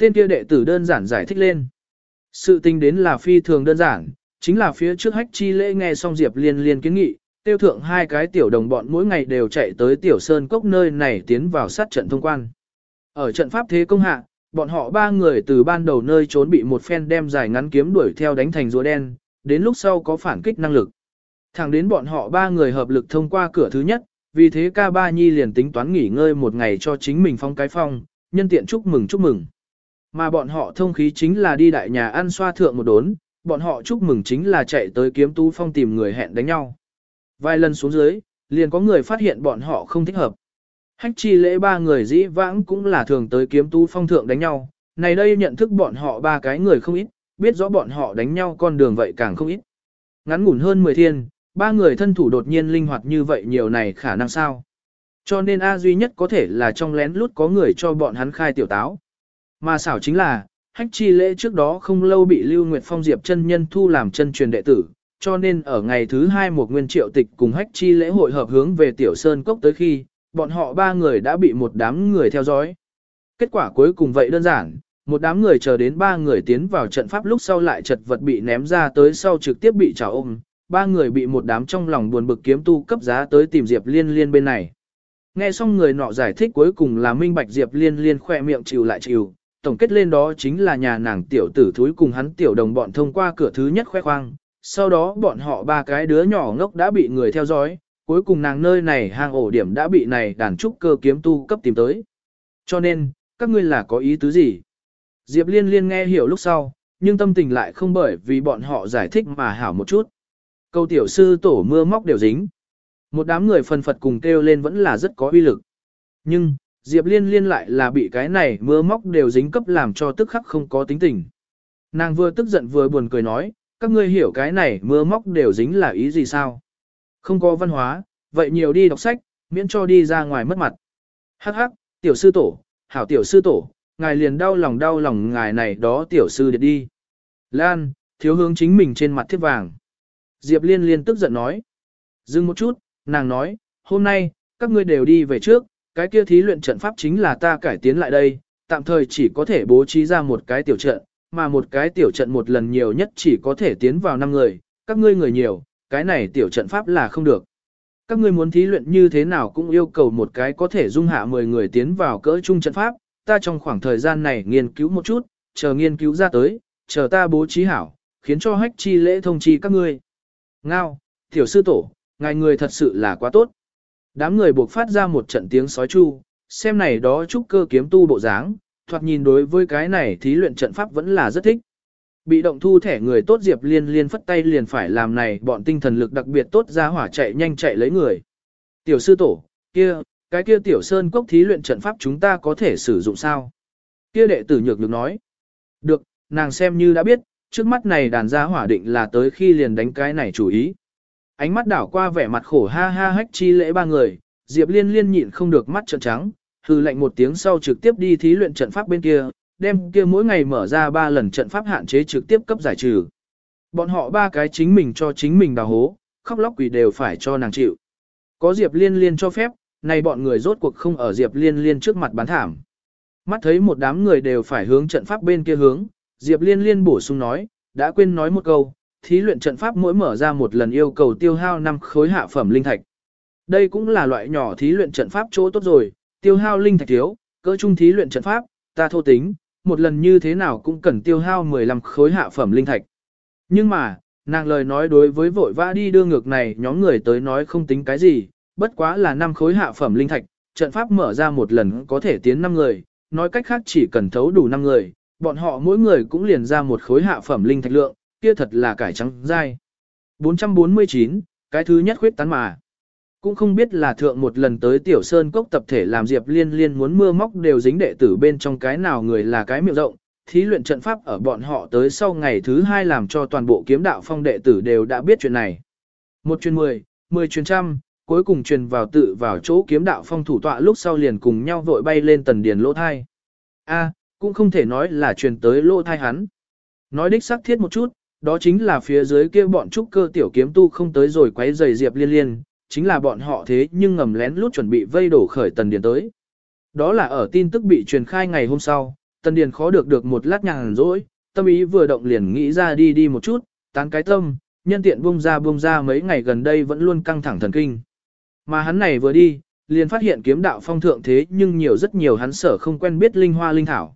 Tên kia đệ tử đơn giản giải thích lên. Sự tình đến là phi thường đơn giản, chính là phía trước hách chi lễ nghe xong Diệp liên liên kiến nghị, tiêu thượng hai cái tiểu đồng bọn mỗi ngày đều chạy tới tiểu sơn cốc nơi này tiến vào sát trận thông quan. Ở trận pháp thế công hạ, bọn họ ba người từ ban đầu nơi trốn bị một phen đem dài ngắn kiếm đuổi theo đánh thành rùa đen, đến lúc sau có phản kích năng lực. Thẳng đến bọn họ ba người hợp lực thông qua cửa thứ nhất, vì thế ca ba nhi liền tính toán nghỉ ngơi một ngày cho chính mình phong cái phong, nhân tiện chúc mừng chúc mừng. Mà bọn họ thông khí chính là đi đại nhà ăn xoa thượng một đốn, bọn họ chúc mừng chính là chạy tới kiếm tú phong tìm người hẹn đánh nhau. Vài lần xuống dưới, liền có người phát hiện bọn họ không thích hợp. Hách chi lễ ba người dĩ vãng cũng là thường tới kiếm tú phong thượng đánh nhau, này đây nhận thức bọn họ ba cái người không ít, biết rõ bọn họ đánh nhau con đường vậy càng không ít. Ngắn ngủn hơn 10 thiên, ba người thân thủ đột nhiên linh hoạt như vậy nhiều này khả năng sao. Cho nên A duy nhất có thể là trong lén lút có người cho bọn hắn khai tiểu táo. Mà xảo chính là, hách chi lễ trước đó không lâu bị Lưu Nguyệt Phong Diệp chân nhân thu làm chân truyền đệ tử, cho nên ở ngày thứ hai một nguyên triệu tịch cùng hách chi lễ hội hợp hướng về Tiểu Sơn Cốc tới khi, bọn họ ba người đã bị một đám người theo dõi. Kết quả cuối cùng vậy đơn giản, một đám người chờ đến ba người tiến vào trận pháp lúc sau lại chật vật bị ném ra tới sau trực tiếp bị trào ôm, ba người bị một đám trong lòng buồn bực kiếm tu cấp giá tới tìm Diệp Liên Liên bên này. Nghe xong người nọ giải thích cuối cùng là minh bạch Diệp Liên Liên khỏe miệng chịu lại chịu, tổng kết lên đó chính là nhà nàng tiểu tử thúi cùng hắn tiểu đồng bọn thông qua cửa thứ nhất khoe khoang, sau đó bọn họ ba cái đứa nhỏ ngốc đã bị người theo dõi, cuối cùng nàng nơi này hang ổ điểm đã bị này đàn trúc cơ kiếm tu cấp tìm tới. Cho nên, các ngươi là có ý tứ gì? Diệp liên liên nghe hiểu lúc sau, nhưng tâm tình lại không bởi vì bọn họ giải thích mà hảo một chút. Câu tiểu sư tổ mưa móc đều dính. Một đám người phần phật cùng kêu lên vẫn là rất có uy lực. Nhưng, Diệp Liên liên lại là bị cái này mưa móc đều dính cấp làm cho tức khắc không có tính tình. Nàng vừa tức giận vừa buồn cười nói, các ngươi hiểu cái này mưa móc đều dính là ý gì sao? Không có văn hóa, vậy nhiều đi đọc sách, miễn cho đi ra ngoài mất mặt. Hắc hắc, tiểu sư tổ, hảo tiểu sư tổ, ngài liền đau lòng đau lòng ngài này đó tiểu sư điệt đi. Lan, thiếu hướng chính mình trên mặt thiết vàng. Diệp liên liên tức giận nói. Dừng một chút, nàng nói, hôm nay, các ngươi đều đi về trước, cái kia thí luyện trận pháp chính là ta cải tiến lại đây, tạm thời chỉ có thể bố trí ra một cái tiểu trận, mà một cái tiểu trận một lần nhiều nhất chỉ có thể tiến vào 5 người, các ngươi người nhiều, cái này tiểu trận pháp là không được. Các ngươi muốn thí luyện như thế nào cũng yêu cầu một cái có thể dung hạ 10 người tiến vào cỡ trung trận pháp, ta trong khoảng thời gian này nghiên cứu một chút, chờ nghiên cứu ra tới, chờ ta bố trí hảo, khiến cho hách chi lễ thông chi các ngươi. Ngao, tiểu sư tổ, ngài người thật sự là quá tốt. Đám người buộc phát ra một trận tiếng sói chu, xem này đó trúc cơ kiếm tu bộ dáng, thoạt nhìn đối với cái này thí luyện trận pháp vẫn là rất thích. Bị động thu thẻ người tốt Diệp Liên liên phất tay liền phải làm này bọn tinh thần lực đặc biệt tốt ra hỏa chạy nhanh chạy lấy người. Tiểu sư tổ, kia, cái kia tiểu sơn cốc thí luyện trận pháp chúng ta có thể sử dụng sao? Kia đệ tử nhược được nói. Được, nàng xem như đã biết, trước mắt này đàn gia hỏa định là tới khi liền đánh cái này chủ ý. Ánh mắt đảo qua vẻ mặt khổ ha ha hách chi lễ ba người, Diệp Liên liên nhịn không được mắt trợn trắng, hừ lạnh một tiếng sau trực tiếp đi thí luyện trận pháp bên kia, đem kia mỗi ngày mở ra ba lần trận pháp hạn chế trực tiếp cấp giải trừ. Bọn họ ba cái chính mình cho chính mình đào hố, khóc lóc quỷ đều phải cho nàng chịu. Có Diệp Liên Liên cho phép, nay bọn người rốt cuộc không ở Diệp Liên Liên trước mặt bán thảm. Mắt thấy một đám người đều phải hướng trận pháp bên kia hướng, Diệp Liên Liên bổ sung nói, đã quên nói một câu, thí luyện trận pháp mỗi mở ra một lần yêu cầu tiêu hao 5 khối hạ phẩm linh thạch. Đây cũng là loại nhỏ thí luyện trận pháp chỗ tốt rồi, tiêu hao linh thạch thiếu, cỡ trung thí luyện trận pháp, ta thô tính, một lần như thế nào cũng cần tiêu hao 15 khối hạ phẩm linh thạch. Nhưng mà, nàng lời nói đối với vội vã đi đưa ngược này nhóm người tới nói không tính cái gì, bất quá là 5 khối hạ phẩm linh thạch, trận pháp mở ra một lần có thể tiến 5 người, nói cách khác chỉ cần thấu đủ 5 người, bọn họ mỗi người cũng liền ra một khối hạ phẩm linh thạch lượng, kia thật là cải trắng dai. 449, cái thứ nhất khuyết tán mà. Cũng không biết là thượng một lần tới tiểu sơn cốc tập thể làm Diệp Liên Liên muốn mưa móc đều dính đệ tử bên trong cái nào người là cái miệng rộng, thí luyện trận pháp ở bọn họ tới sau ngày thứ hai làm cho toàn bộ kiếm đạo phong đệ tử đều đã biết chuyện này. Một truyền mười, mười truyền trăm, cuối cùng truyền vào tự vào chỗ kiếm đạo phong thủ tọa lúc sau liền cùng nhau vội bay lên tần điền lỗ thai. A, cũng không thể nói là truyền tới lỗ thai hắn. Nói đích xác thiết một chút, đó chính là phía dưới kia bọn trúc cơ tiểu kiếm tu không tới rồi quấy giày diệp liên liên, chính là bọn họ thế nhưng ngầm lén lút chuẩn bị vây đổ khởi Tần Điền tới. Đó là ở tin tức bị truyền khai ngày hôm sau, Tần Điền khó được được một lát nhàn rỗi, tâm ý vừa động liền nghĩ ra đi đi một chút, tán cái tâm, nhân tiện bung ra bung ra mấy ngày gần đây vẫn luôn căng thẳng thần kinh. Mà hắn này vừa đi, liền phát hiện kiếm đạo phong thượng thế nhưng nhiều rất nhiều hắn sở không quen biết linh hoa linh thảo.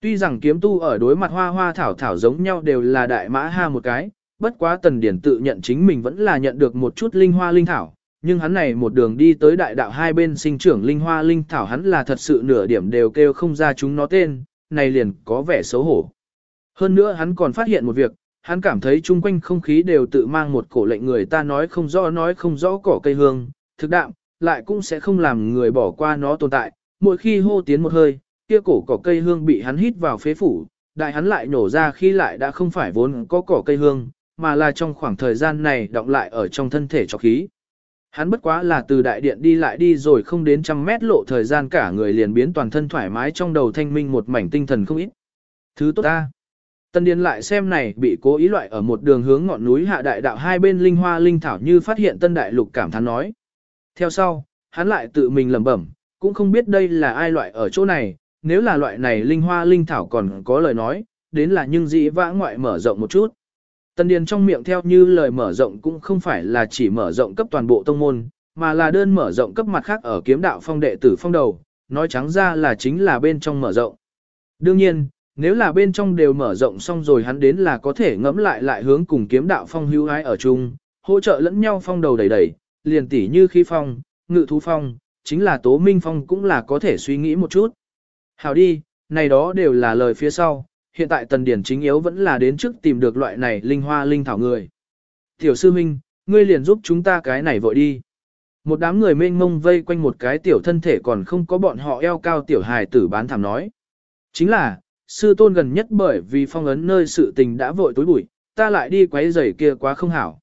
Tuy rằng kiếm tu ở đối mặt hoa hoa thảo thảo giống nhau đều là đại mã ha một cái, bất quá tần điển tự nhận chính mình vẫn là nhận được một chút linh hoa linh thảo, nhưng hắn này một đường đi tới đại đạo hai bên sinh trưởng linh hoa linh thảo hắn là thật sự nửa điểm đều kêu không ra chúng nó tên, này liền có vẻ xấu hổ. Hơn nữa hắn còn phát hiện một việc, hắn cảm thấy chung quanh không khí đều tự mang một cổ lệnh người ta nói không rõ nói không rõ cỏ cây hương, thực đạm, lại cũng sẽ không làm người bỏ qua nó tồn tại, mỗi khi hô tiến một hơi, kia cổ cỏ cây hương bị hắn hít vào phế phủ, đại hắn lại nổ ra khi lại đã không phải vốn có cỏ cây hương, mà là trong khoảng thời gian này động lại ở trong thân thể cho khí. Hắn bất quá là từ đại điện đi lại đi rồi không đến trăm mét lộ thời gian cả người liền biến toàn thân thoải mái trong đầu thanh minh một mảnh tinh thần không ít. Thứ tốt ta. Tân Điền lại xem này bị cố ý loại ở một đường hướng ngọn núi hạ đại đạo hai bên linh hoa linh thảo như phát hiện tân đại lục cảm thán nói. Theo sau, hắn lại tự mình lẩm bẩm, cũng không biết đây là ai loại ở chỗ này, nếu là loại này linh hoa linh thảo còn có lời nói, đến là nhưng dĩ vã ngoại mở rộng một chút. tân Điền trong miệng theo như lời mở rộng cũng không phải là chỉ mở rộng cấp toàn bộ tông môn, mà là đơn mở rộng cấp mặt khác ở kiếm đạo phong đệ tử phong đầu, nói trắng ra là chính là bên trong mở rộng. Đương nhiên, nếu là bên trong đều mở rộng xong rồi hắn đến là có thể ngẫm lại lại hướng cùng kiếm đạo phong hữu ái ở chung, hỗ trợ lẫn nhau phong đầu đẩy đẩy, liền tỉ như khí phong, ngự thú phong, chính là tố minh phong cũng là có thể suy nghĩ một chút. Hảo đi, này đó đều là lời phía sau, hiện tại tần điển chính yếu vẫn là đến trước tìm được loại này linh hoa linh thảo người. Tiểu sư minh, ngươi liền giúp chúng ta cái này vội đi. Một đám người mênh mông vây quanh một cái tiểu thân thể còn không có bọn họ eo cao tiểu hài tử bán thảm nói. Chính là, sư tôn gần nhất bởi vì phong ấn nơi sự tình đã vội tối bụi, ta lại đi quấy rầy kia quá không hảo.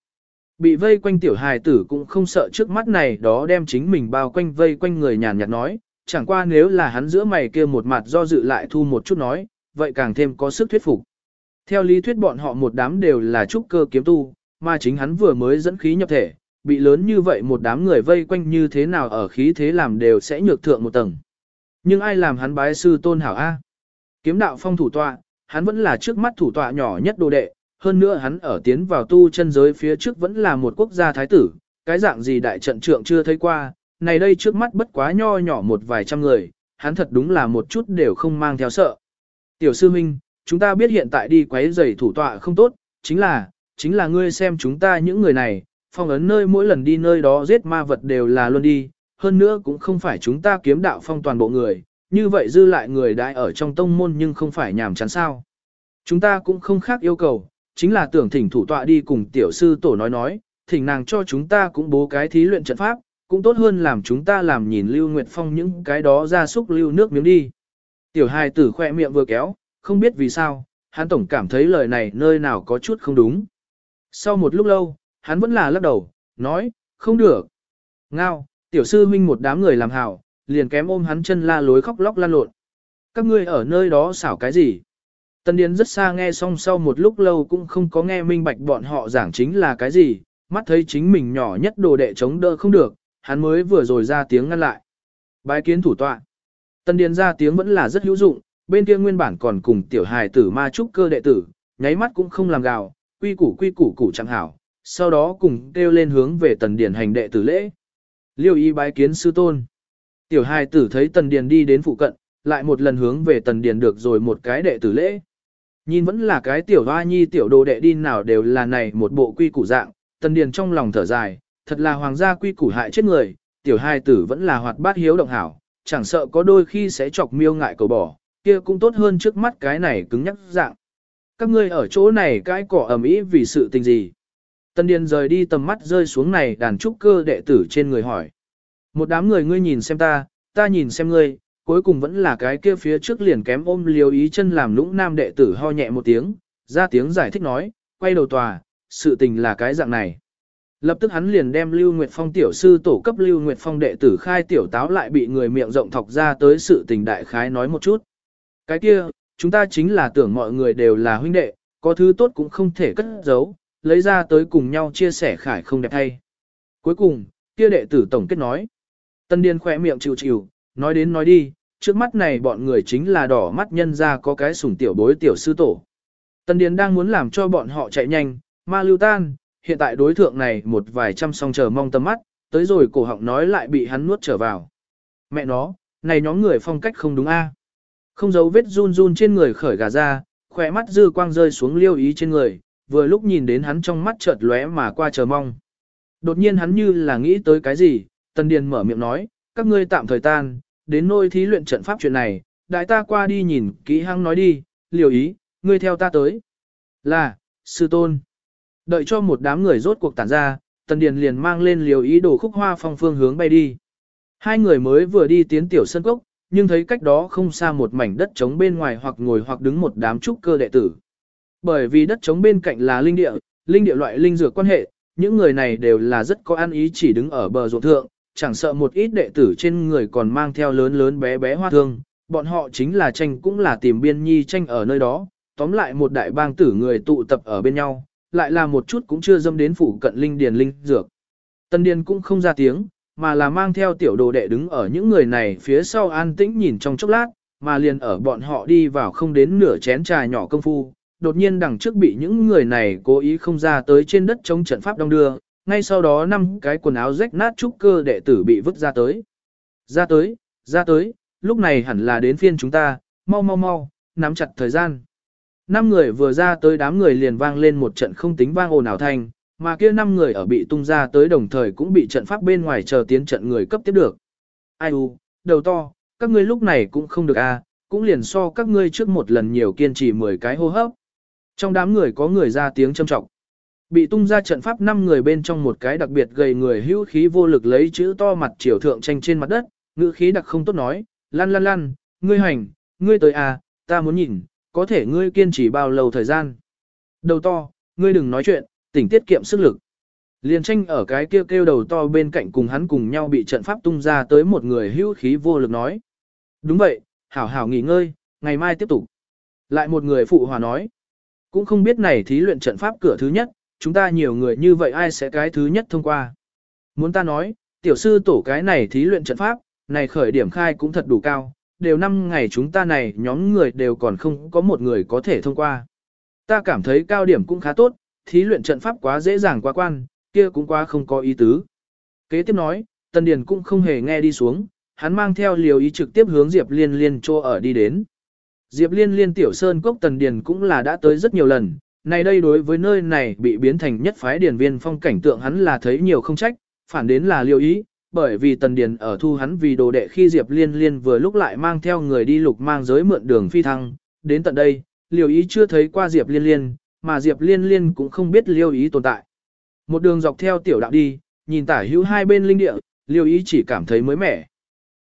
Bị vây quanh tiểu hài tử cũng không sợ trước mắt này đó đem chính mình bao quanh vây quanh người nhàn nhạt nói, chẳng qua nếu là hắn giữa mày kia một mặt do dự lại thu một chút nói, vậy càng thêm có sức thuyết phục. Theo lý thuyết bọn họ một đám đều là trúc cơ kiếm tu, mà chính hắn vừa mới dẫn khí nhập thể, bị lớn như vậy một đám người vây quanh như thế nào ở khí thế làm đều sẽ nhược thượng một tầng. Nhưng ai làm hắn bái sư tôn hảo A? Kiếm đạo phong thủ tọa, hắn vẫn là trước mắt thủ tọa nhỏ nhất đồ đệ, hơn nữa hắn ở tiến vào tu chân giới phía trước vẫn là một quốc gia thái tử, cái dạng gì đại trận trượng chưa thấy qua, này đây trước mắt bất quá nho nhỏ một vài trăm người, hắn thật đúng là một chút đều không mang theo sợ. Tiểu sư huynh chúng ta biết hiện tại đi quấy rầy thủ tọa không tốt, chính là, chính là ngươi xem chúng ta những người này, phong ấn nơi mỗi lần đi nơi đó giết ma vật đều là luôn đi, hơn nữa cũng không phải chúng ta kiếm đạo phong toàn bộ người, như vậy dư lại người đại ở trong tông môn nhưng không phải nhàm chán sao. Chúng ta cũng không khác yêu cầu, chính là tưởng thỉnh thủ tọa đi cùng tiểu sư tổ nói nói, thỉnh nàng cho chúng ta cũng bố cái thí luyện trận pháp, cũng tốt hơn làm chúng ta làm nhìn Lưu Nguyệt Phong những cái đó ra xúc lưu nước miếng đi. Tiểu hài tử khoe miệng vừa kéo, không biết vì sao, hắn tổng cảm thấy lời này nơi nào có chút không đúng. Sau một lúc lâu, hắn vẫn là lắc đầu, nói, không được. Ngao, tiểu sư huynh một đám người làm hảo, liền kém ôm hắn chân la lối khóc lóc lan lộn. Các ngươi ở nơi đó xảo cái gì? Tân Điền rất xa nghe xong sau một lúc lâu cũng không có nghe minh bạch bọn họ giảng chính là cái gì, mắt thấy chính mình nhỏ nhất đồ đệ chống đỡ không được, hắn mới vừa rồi ra tiếng ngăn lại. Bái kiến thủ tọa. Tân Điền ra tiếng vẫn là rất hữu dụng, bên kia nguyên bản còn cùng tiểu hài tử ma trúc cơ đệ tử, nháy mắt cũng không làm gào, quy củ quy củ củ chẳng hảo, sau đó cùng kêu lên hướng về tần điển hành đệ tử lễ. Liêu y bái kiến sư tôn. Tiểu hài tử thấy tần điền đi đến phụ cận, lại một lần hướng về tần điền được rồi một cái đệ tử lễ. Nhìn vẫn là cái tiểu hoa nhi tiểu đồ đệ đi nào đều là này một bộ quy củ dạng, tần điền trong lòng thở dài, thật là hoàng gia quy củ hại chết người, tiểu hai tử vẫn là hoạt bát hiếu động hảo, chẳng sợ có đôi khi sẽ chọc miêu ngại cầu bỏ, kia cũng tốt hơn trước mắt cái này cứng nhắc dạng. Các ngươi ở chỗ này cái cỏ ẩm ý vì sự tình gì? Tân Điền rời đi tầm mắt rơi xuống này đàn trúc cơ đệ tử trên người hỏi. Một đám người ngươi nhìn xem ta, ta nhìn xem ngươi, cuối cùng vẫn là cái kia phía trước liền kém ôm liều ý chân làm lũng nam đệ tử ho nhẹ một tiếng, ra tiếng giải thích nói, quay đầu tòa, sự tình là cái dạng này. Lập tức hắn liền đem Lưu Nguyệt Phong tiểu sư tổ cấp Lưu Nguyệt Phong đệ tử khai tiểu táo lại bị người miệng rộng thọc ra tới sự tình đại khái nói một chút. Cái kia, chúng ta chính là tưởng mọi người đều là huynh đệ, có thứ tốt cũng không thể cất giấu, lấy ra tới cùng nhau chia sẻ khải không đẹp thay. Cuối cùng, kia đệ tử tổng kết nói. Tân Điền khỏe miệng chịu chịu, nói đến nói đi, trước mắt này bọn người chính là đỏ mắt nhân ra có cái sủng tiểu bối tiểu sư tổ. Tân Điền đang muốn làm cho bọn họ chạy nhanh, ma lưu tan, hiện tại đối thượng này một vài trăm song chờ mong tâm mắt, tới rồi cổ họng nói lại bị hắn nuốt trở vào. Mẹ nó, này nhóm người phong cách không đúng a. Không giấu vết run run trên người khởi gà ra, khỏe mắt dư quang rơi xuống liêu ý trên người, vừa lúc nhìn đến hắn trong mắt chợt lóe mà qua chờ mong. Đột nhiên hắn như là nghĩ tới cái gì, Tần Điền mở miệng nói, các ngươi tạm thời tan, đến nôi thí luyện trận pháp chuyện này, đại ta qua đi nhìn, kỹ hăng nói đi, liều ý, ngươi theo ta tới. Là, sư tôn. Đợi cho một đám người rốt cuộc tản ra, Tần Điền liền mang lên liều ý đổ khúc hoa phong phương hướng bay đi. Hai người mới vừa đi tiến tiểu sân cốc, nhưng thấy cách đó không xa một mảnh đất trống bên ngoài hoặc ngồi hoặc đứng một đám trúc cơ đệ tử. Bởi vì đất trống bên cạnh là linh địa, linh địa loại linh dược quan hệ, những người này đều là rất có ăn ý chỉ đứng ở bờ ruộng thượng, chẳng sợ một ít đệ tử trên người còn mang theo lớn lớn bé bé hoa thương, bọn họ chính là tranh cũng là tìm biên nhi tranh ở nơi đó, tóm lại một đại bang tử người tụ tập ở bên nhau, lại là một chút cũng chưa dâm đến phủ cận linh điền linh dược. Tân điền cũng không ra tiếng, mà là mang theo tiểu đồ đệ đứng ở những người này phía sau an tĩnh nhìn trong chốc lát, mà liền ở bọn họ đi vào không đến nửa chén trà nhỏ công phu, đột nhiên đằng trước bị những người này cố ý không ra tới trên đất chống trận pháp đông đưa, ngay sau đó năm cái quần áo rách nát trúc cơ đệ tử bị vứt ra tới. Ra tới, ra tới, lúc này hẳn là đến phiên chúng ta, mau mau mau, nắm chặt thời gian. Năm người vừa ra tới đám người liền vang lên một trận không tính vang ồn ào thanh, mà kia năm người ở bị tung ra tới đồng thời cũng bị trận pháp bên ngoài chờ tiến trận người cấp tiếp được. Ai u, đầu to, các ngươi lúc này cũng không được a, à, cũng liền so các ngươi trước một lần nhiều kiên trì 10 cái hô hấp. Trong đám người có người ra tiếng châm trọng. Bị tung ra trận pháp năm người bên trong một cái đặc biệt gầy người hữu khí vô lực lấy chữ to mặt triều thượng tranh trên mặt đất, ngữ khí đặc không tốt nói, lăn lăn lăn, ngươi hành, ngươi tới à, ta muốn nhìn, có thể ngươi kiên trì bao lâu thời gian. Đầu to, ngươi đừng nói chuyện, tỉnh tiết kiệm sức lực. Liền tranh ở cái kia kêu, kêu đầu to bên cạnh cùng hắn cùng nhau bị trận pháp tung ra tới một người hữu khí vô lực nói. Đúng vậy, hảo hảo nghỉ ngơi, ngày mai tiếp tục. Lại một người phụ hòa nói. Cũng không biết này thí luyện trận pháp cửa thứ nhất, chúng ta nhiều người như vậy ai sẽ cái thứ nhất thông qua. Muốn ta nói, tiểu sư tổ cái này thí luyện trận pháp, này khởi điểm khai cũng thật đủ cao, đều năm ngày chúng ta này nhóm người đều còn không có một người có thể thông qua. Ta cảm thấy cao điểm cũng khá tốt, thí luyện trận pháp quá dễ dàng quá quan, kia cũng quá không có ý tứ. Kế tiếp nói, Tân Điền cũng không hề nghe đi xuống, hắn mang theo liều ý trực tiếp hướng Diệp Liên Liên cho ở đi đến. Diệp Liên Liên tiểu sơn cốc Tần Điền cũng là đã tới rất nhiều lần, này đây đối với nơi này bị biến thành nhất phái điển viên phong cảnh tượng hắn là thấy nhiều không trách, phản đến là liều ý, bởi vì Tần Điền ở thu hắn vì đồ đệ khi Diệp Liên Liên vừa lúc lại mang theo người đi lục mang giới mượn đường phi thăng, đến tận đây, liều ý chưa thấy qua Diệp Liên Liên, mà Diệp Liên Liên cũng không biết liêu ý tồn tại. Một đường dọc theo tiểu đạo đi, nhìn tả hữu hai bên linh địa, liêu ý chỉ cảm thấy mới mẻ.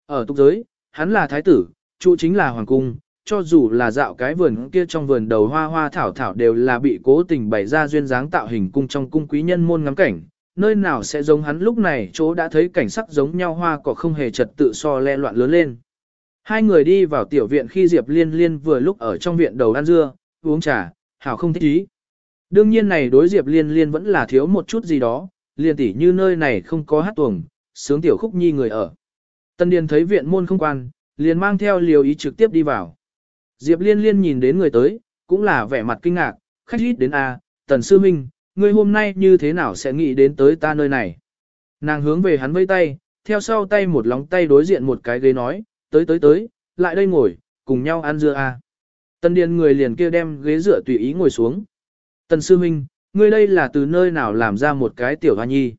Ở tục giới, hắn là thái tử, trụ chính là hoàng cung, cho dù là dạo cái vườn kia trong vườn đầu hoa hoa thảo thảo đều là bị cố tình bày ra duyên dáng tạo hình cung trong cung quý nhân môn ngắm cảnh, nơi nào sẽ giống hắn lúc này chỗ đã thấy cảnh sắc giống nhau hoa cỏ không hề trật tự so le loạn lớn lên. Hai người đi vào tiểu viện khi Diệp Liên Liên vừa lúc ở trong viện đầu ăn dưa, uống trà, hảo không thích ý. Đương nhiên này đối Diệp Liên Liên vẫn là thiếu một chút gì đó, liền tỉ như nơi này không có hát tuồng, sướng tiểu khúc nhi người ở. Tân Điền thấy viện môn không quan, liền mang theo liều ý trực tiếp đi vào. Diệp Liên Liên nhìn đến người tới, cũng là vẻ mặt kinh ngạc, khách ít đến a, Tần Sư Minh, ngươi hôm nay như thế nào sẽ nghĩ đến tới ta nơi này. Nàng hướng về hắn vây tay, theo sau tay một lóng tay đối diện một cái ghế nói, tới tới tới, lại đây ngồi, cùng nhau ăn dưa à. a. Tần Điền người liền kia đem ghế dựa tùy ý ngồi xuống. Tần Sư Minh, ngươi đây là từ nơi nào làm ra một cái tiểu hoa nhi.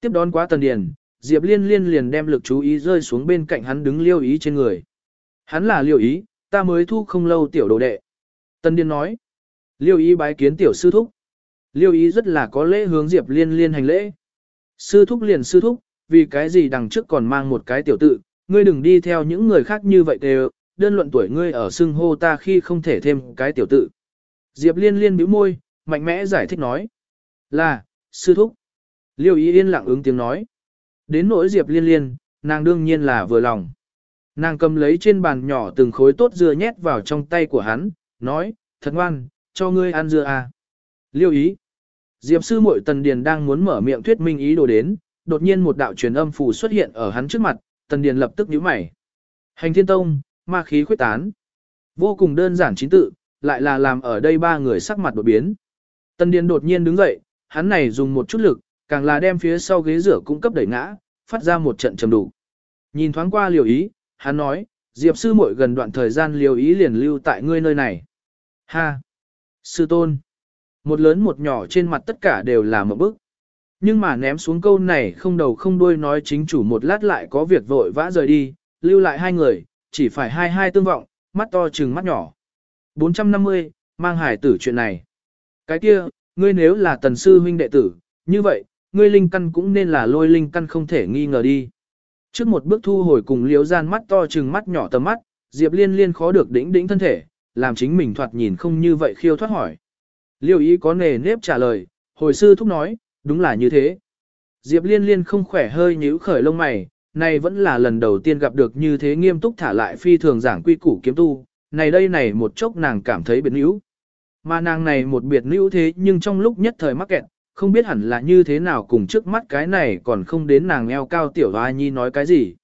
Tiếp đón quá Tần Điền, Diệp Liên Liên liền đem lực chú ý rơi xuống bên cạnh hắn đứng liêu ý trên người. Hắn là liêu ý, ta mới thu không lâu tiểu đồ đệ. Tân Điền nói, liêu ý bái kiến tiểu sư thúc. Liêu ý rất là có lễ hướng Diệp Liên Liên hành lễ. Sư thúc liền sư thúc, vì cái gì đằng trước còn mang một cái tiểu tự, ngươi đừng đi theo những người khác như vậy đều, đơn luận tuổi ngươi ở xưng hô ta khi không thể thêm cái tiểu tự. Diệp Liên Liên bĩu môi, mạnh mẽ giải thích nói. Là, sư thúc. Liêu ý yên lặng ứng tiếng nói. Đến nỗi Diệp Liên Liên, nàng đương nhiên là vừa lòng. Nàng cầm lấy trên bàn nhỏ từng khối tốt dưa nhét vào trong tay của hắn, nói, thật ngoan, cho ngươi ăn dưa à. Liêu ý. Diệp sư muội Tần Điền đang muốn mở miệng thuyết minh ý đồ đến, đột nhiên một đạo truyền âm phù xuất hiện ở hắn trước mặt, Tần Điền lập tức nhíu mày. Hành Thiên Tông, ma khí khuyết tán. Vô cùng đơn giản chính tự, lại là làm ở đây ba người sắc mặt đột biến. Tần Điền đột nhiên đứng dậy, hắn này dùng một chút lực, càng là đem phía sau ghế rửa cung cấp đẩy ngã, phát ra một trận trầm đủ. Nhìn thoáng qua liều ý, hắn nói, Diệp sư muội gần đoạn thời gian liều ý liền lưu tại ngươi nơi này. Ha! Sư tôn! Một lớn một nhỏ trên mặt tất cả đều là một bức. Nhưng mà ném xuống câu này không đầu không đuôi nói chính chủ một lát lại có việc vội vã rời đi, lưu lại hai người, chỉ phải hai hai tương vọng, mắt to trừng mắt nhỏ. 450, mang hải tử chuyện này. Cái kia, ngươi nếu là tần sư huynh đệ tử, như vậy, ngươi linh căn cũng nên là lôi linh căn không thể nghi ngờ đi. Trước một bước thu hồi cùng liếu gian mắt to trừng mắt nhỏ tầm mắt, Diệp Liên Liên khó được đỉnh đỉnh thân thể, làm chính mình thoạt nhìn không như vậy khiêu thoát hỏi. Liêu ý có nề nếp trả lời, hồi sư thúc nói, đúng là như thế. Diệp Liên Liên không khỏe hơi nhíu khởi lông mày, này vẫn là lần đầu tiên gặp được như thế nghiêm túc thả lại phi thường giảng quy củ kiếm tu, này đây này một chốc nàng cảm thấy biệt níu. Mà nàng này một biệt níu thế nhưng trong lúc nhất thời mắc kẹt, không biết hẳn là như thế nào cùng trước mắt cái này còn không đến nàng eo cao tiểu hoa nhi nói cái gì.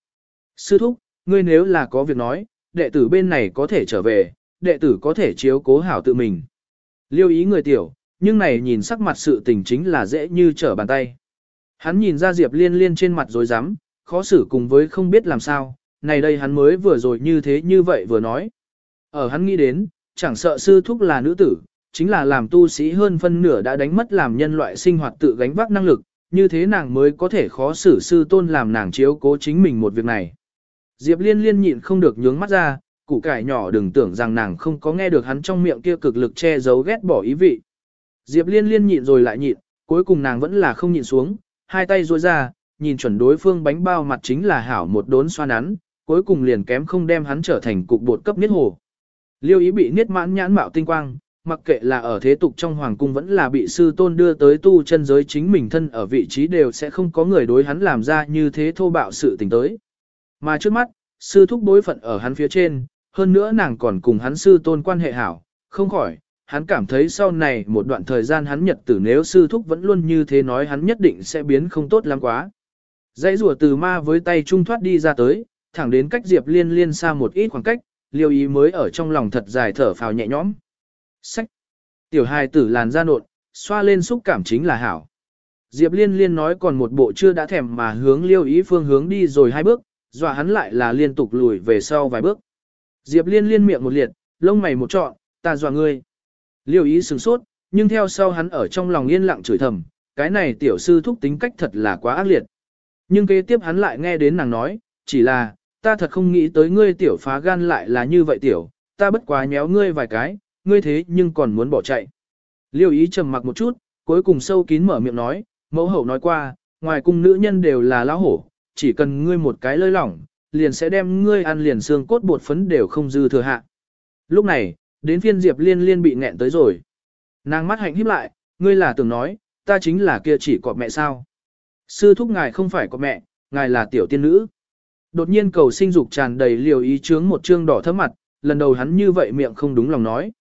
Sư thúc, ngươi nếu là có việc nói, đệ tử bên này có thể trở về, đệ tử có thể chiếu cố hảo tự mình. Liêu ý người tiểu, nhưng này nhìn sắc mặt sự tình chính là dễ như trở bàn tay. Hắn nhìn ra Diệp liên liên trên mặt rồi dám, khó xử cùng với không biết làm sao, này đây hắn mới vừa rồi như thế như vậy vừa nói. Ở hắn nghĩ đến, chẳng sợ sư thúc là nữ tử, chính là làm tu sĩ hơn phân nửa đã đánh mất làm nhân loại sinh hoạt tự gánh vác năng lực, như thế nàng mới có thể khó xử sư tôn làm nàng chiếu cố chính mình một việc này. Diệp liên liên nhịn không được nhướng mắt ra, củ cải nhỏ đừng tưởng rằng nàng không có nghe được hắn trong miệng kia cực lực che giấu ghét bỏ ý vị. Diệp liên liên nhịn rồi lại nhịn, cuối cùng nàng vẫn là không nhịn xuống, hai tay duỗi ra, nhìn chuẩn đối phương bánh bao mặt chính là hảo một đốn xoa nắn, cuối cùng liền kém không đem hắn trở thành cục bột cấp niết hồ. Liêu ý bị niết mãn nhãn mạo tinh quang, mặc kệ là ở thế tục trong hoàng cung vẫn là bị sư tôn đưa tới tu chân giới chính mình thân ở vị trí đều sẽ không có người đối hắn làm ra như thế thô bạo sự tình tới. Mà trước mắt, sư thúc bối phận ở hắn phía trên, hơn nữa nàng còn cùng hắn sư tôn quan hệ hảo, không khỏi, hắn cảm thấy sau này một đoạn thời gian hắn nhật tử nếu sư thúc vẫn luôn như thế nói hắn nhất định sẽ biến không tốt lắm quá. Dãy rùa từ ma với tay trung thoát đi ra tới, thẳng đến cách Diệp Liên Liên xa một ít khoảng cách, liêu ý mới ở trong lòng thật dài thở phào nhẹ nhõm. Sách! Tiểu hài tử làn da nộn, xoa lên xúc cảm chính là hảo. Diệp Liên Liên nói còn một bộ chưa đã thèm mà hướng liêu ý phương hướng đi rồi hai bước, dọa hắn lại là liên tục lùi về sau vài bước. Diệp Liên Liên miệng một liệt, lông mày một trọn, ta dọa ngươi. Liêu ý sửng sốt, nhưng theo sau hắn ở trong lòng yên lặng chửi thầm, cái này tiểu sư thúc tính cách thật là quá ác liệt. Nhưng kế tiếp hắn lại nghe đến nàng nói, chỉ là, ta thật không nghĩ tới ngươi tiểu phá gan lại là như vậy tiểu, ta bất quá nhéo ngươi vài cái, ngươi thế nhưng còn muốn bỏ chạy. Liêu ý trầm mặc một chút, cuối cùng sâu kín mở miệng nói, mẫu hậu nói qua, ngoài cung nữ nhân đều là lão hổ, chỉ cần ngươi một cái lơi lỏng, liền sẽ đem ngươi ăn liền xương cốt bột phấn đều không dư thừa hạ. Lúc này, đến phiên Diệp Liên Liên bị nghẹn tới rồi. Nàng mắt hạnh híp lại, ngươi là tưởng nói, ta chính là kia chỉ cọp mẹ sao. Sư thúc ngài không phải cọp mẹ, ngài là tiểu tiên nữ. Đột nhiên cầu sinh dục tràn đầy liều ý chướng một trương đỏ thấp mặt, lần đầu hắn như vậy miệng không đúng lòng nói.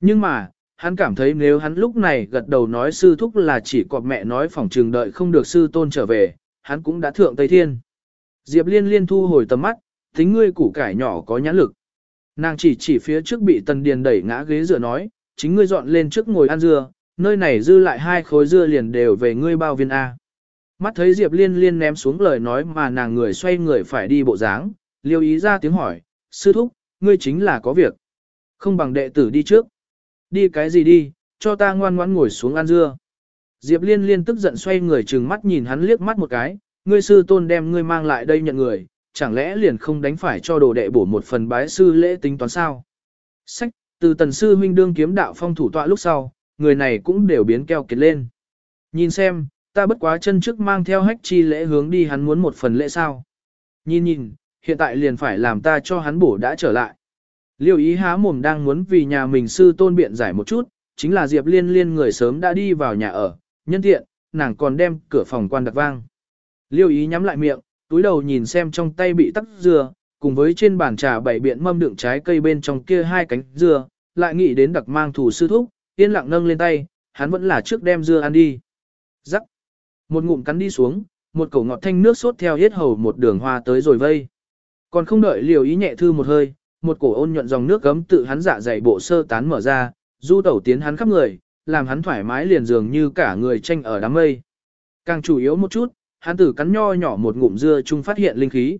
Nhưng mà, hắn cảm thấy nếu hắn lúc này gật đầu nói sư thúc là chỉ cọp mẹ nói phòng trường đợi không được sư tôn trở về, hắn cũng đã thượng Tây Thiên. Diệp liên liên thu hồi tầm mắt, tính ngươi củ cải nhỏ có nhãn lực. Nàng chỉ chỉ phía trước bị tần điền đẩy ngã ghế dựa nói, chính ngươi dọn lên trước ngồi ăn dưa, nơi này dư lại hai khối dưa liền đều về ngươi bao viên A. Mắt thấy Diệp liên liên ném xuống lời nói mà nàng người xoay người phải đi bộ dáng, liêu ý ra tiếng hỏi, sư thúc, ngươi chính là có việc. Không bằng đệ tử đi trước. Đi cái gì đi, cho ta ngoan ngoãn ngồi xuống ăn dưa. Diệp liên liên tức giận xoay người trừng mắt nhìn hắn liếc mắt một cái, ngươi sư tôn đem ngươi mang lại đây nhận người, chẳng lẽ liền không đánh phải cho đồ đệ bổ một phần bái sư lễ tính toán sao? Sách, từ tần sư huynh đương kiếm đạo phong thủ tọa lúc sau, người này cũng đều biến keo kiệt lên. Nhìn xem, ta bất quá chân trước mang theo hách chi lễ hướng đi hắn muốn một phần lễ sao. Nhìn nhìn, hiện tại liền phải làm ta cho hắn bổ đã trở lại. Liêu ý há mồm đang muốn vì nhà mình sư tôn biện giải một chút, chính là Diệp liên liên người sớm đã đi vào nhà ở, nhân tiện, nàng còn đem cửa phòng quan đặt vang. Liêu ý nhắm lại miệng, túi đầu nhìn xem trong tay bị tắc dừa, cùng với trên bàn trà bảy biện mâm đựng trái cây bên trong kia hai cánh dừa, lại nghĩ đến đặc mang thủ sư thúc, yên lặng nâng lên tay, hắn vẫn là trước đem dưa ăn đi. Rắc. Một ngụm cắn đi xuống, một cổ ngọt thanh nước sốt theo hết hầu một đường hoa tới rồi vây. Còn không đợi liều ý nhẹ thư một hơi, một cổ ôn nhuận dòng nước gấm tự hắn dạ dày bộ sơ tán mở ra, du tẩu tiến hắn khắp người, làm hắn thoải mái liền dường như cả người tranh ở đám mây. Càng chủ yếu một chút, hắn tử cắn nho nhỏ một ngụm dưa chung phát hiện linh khí.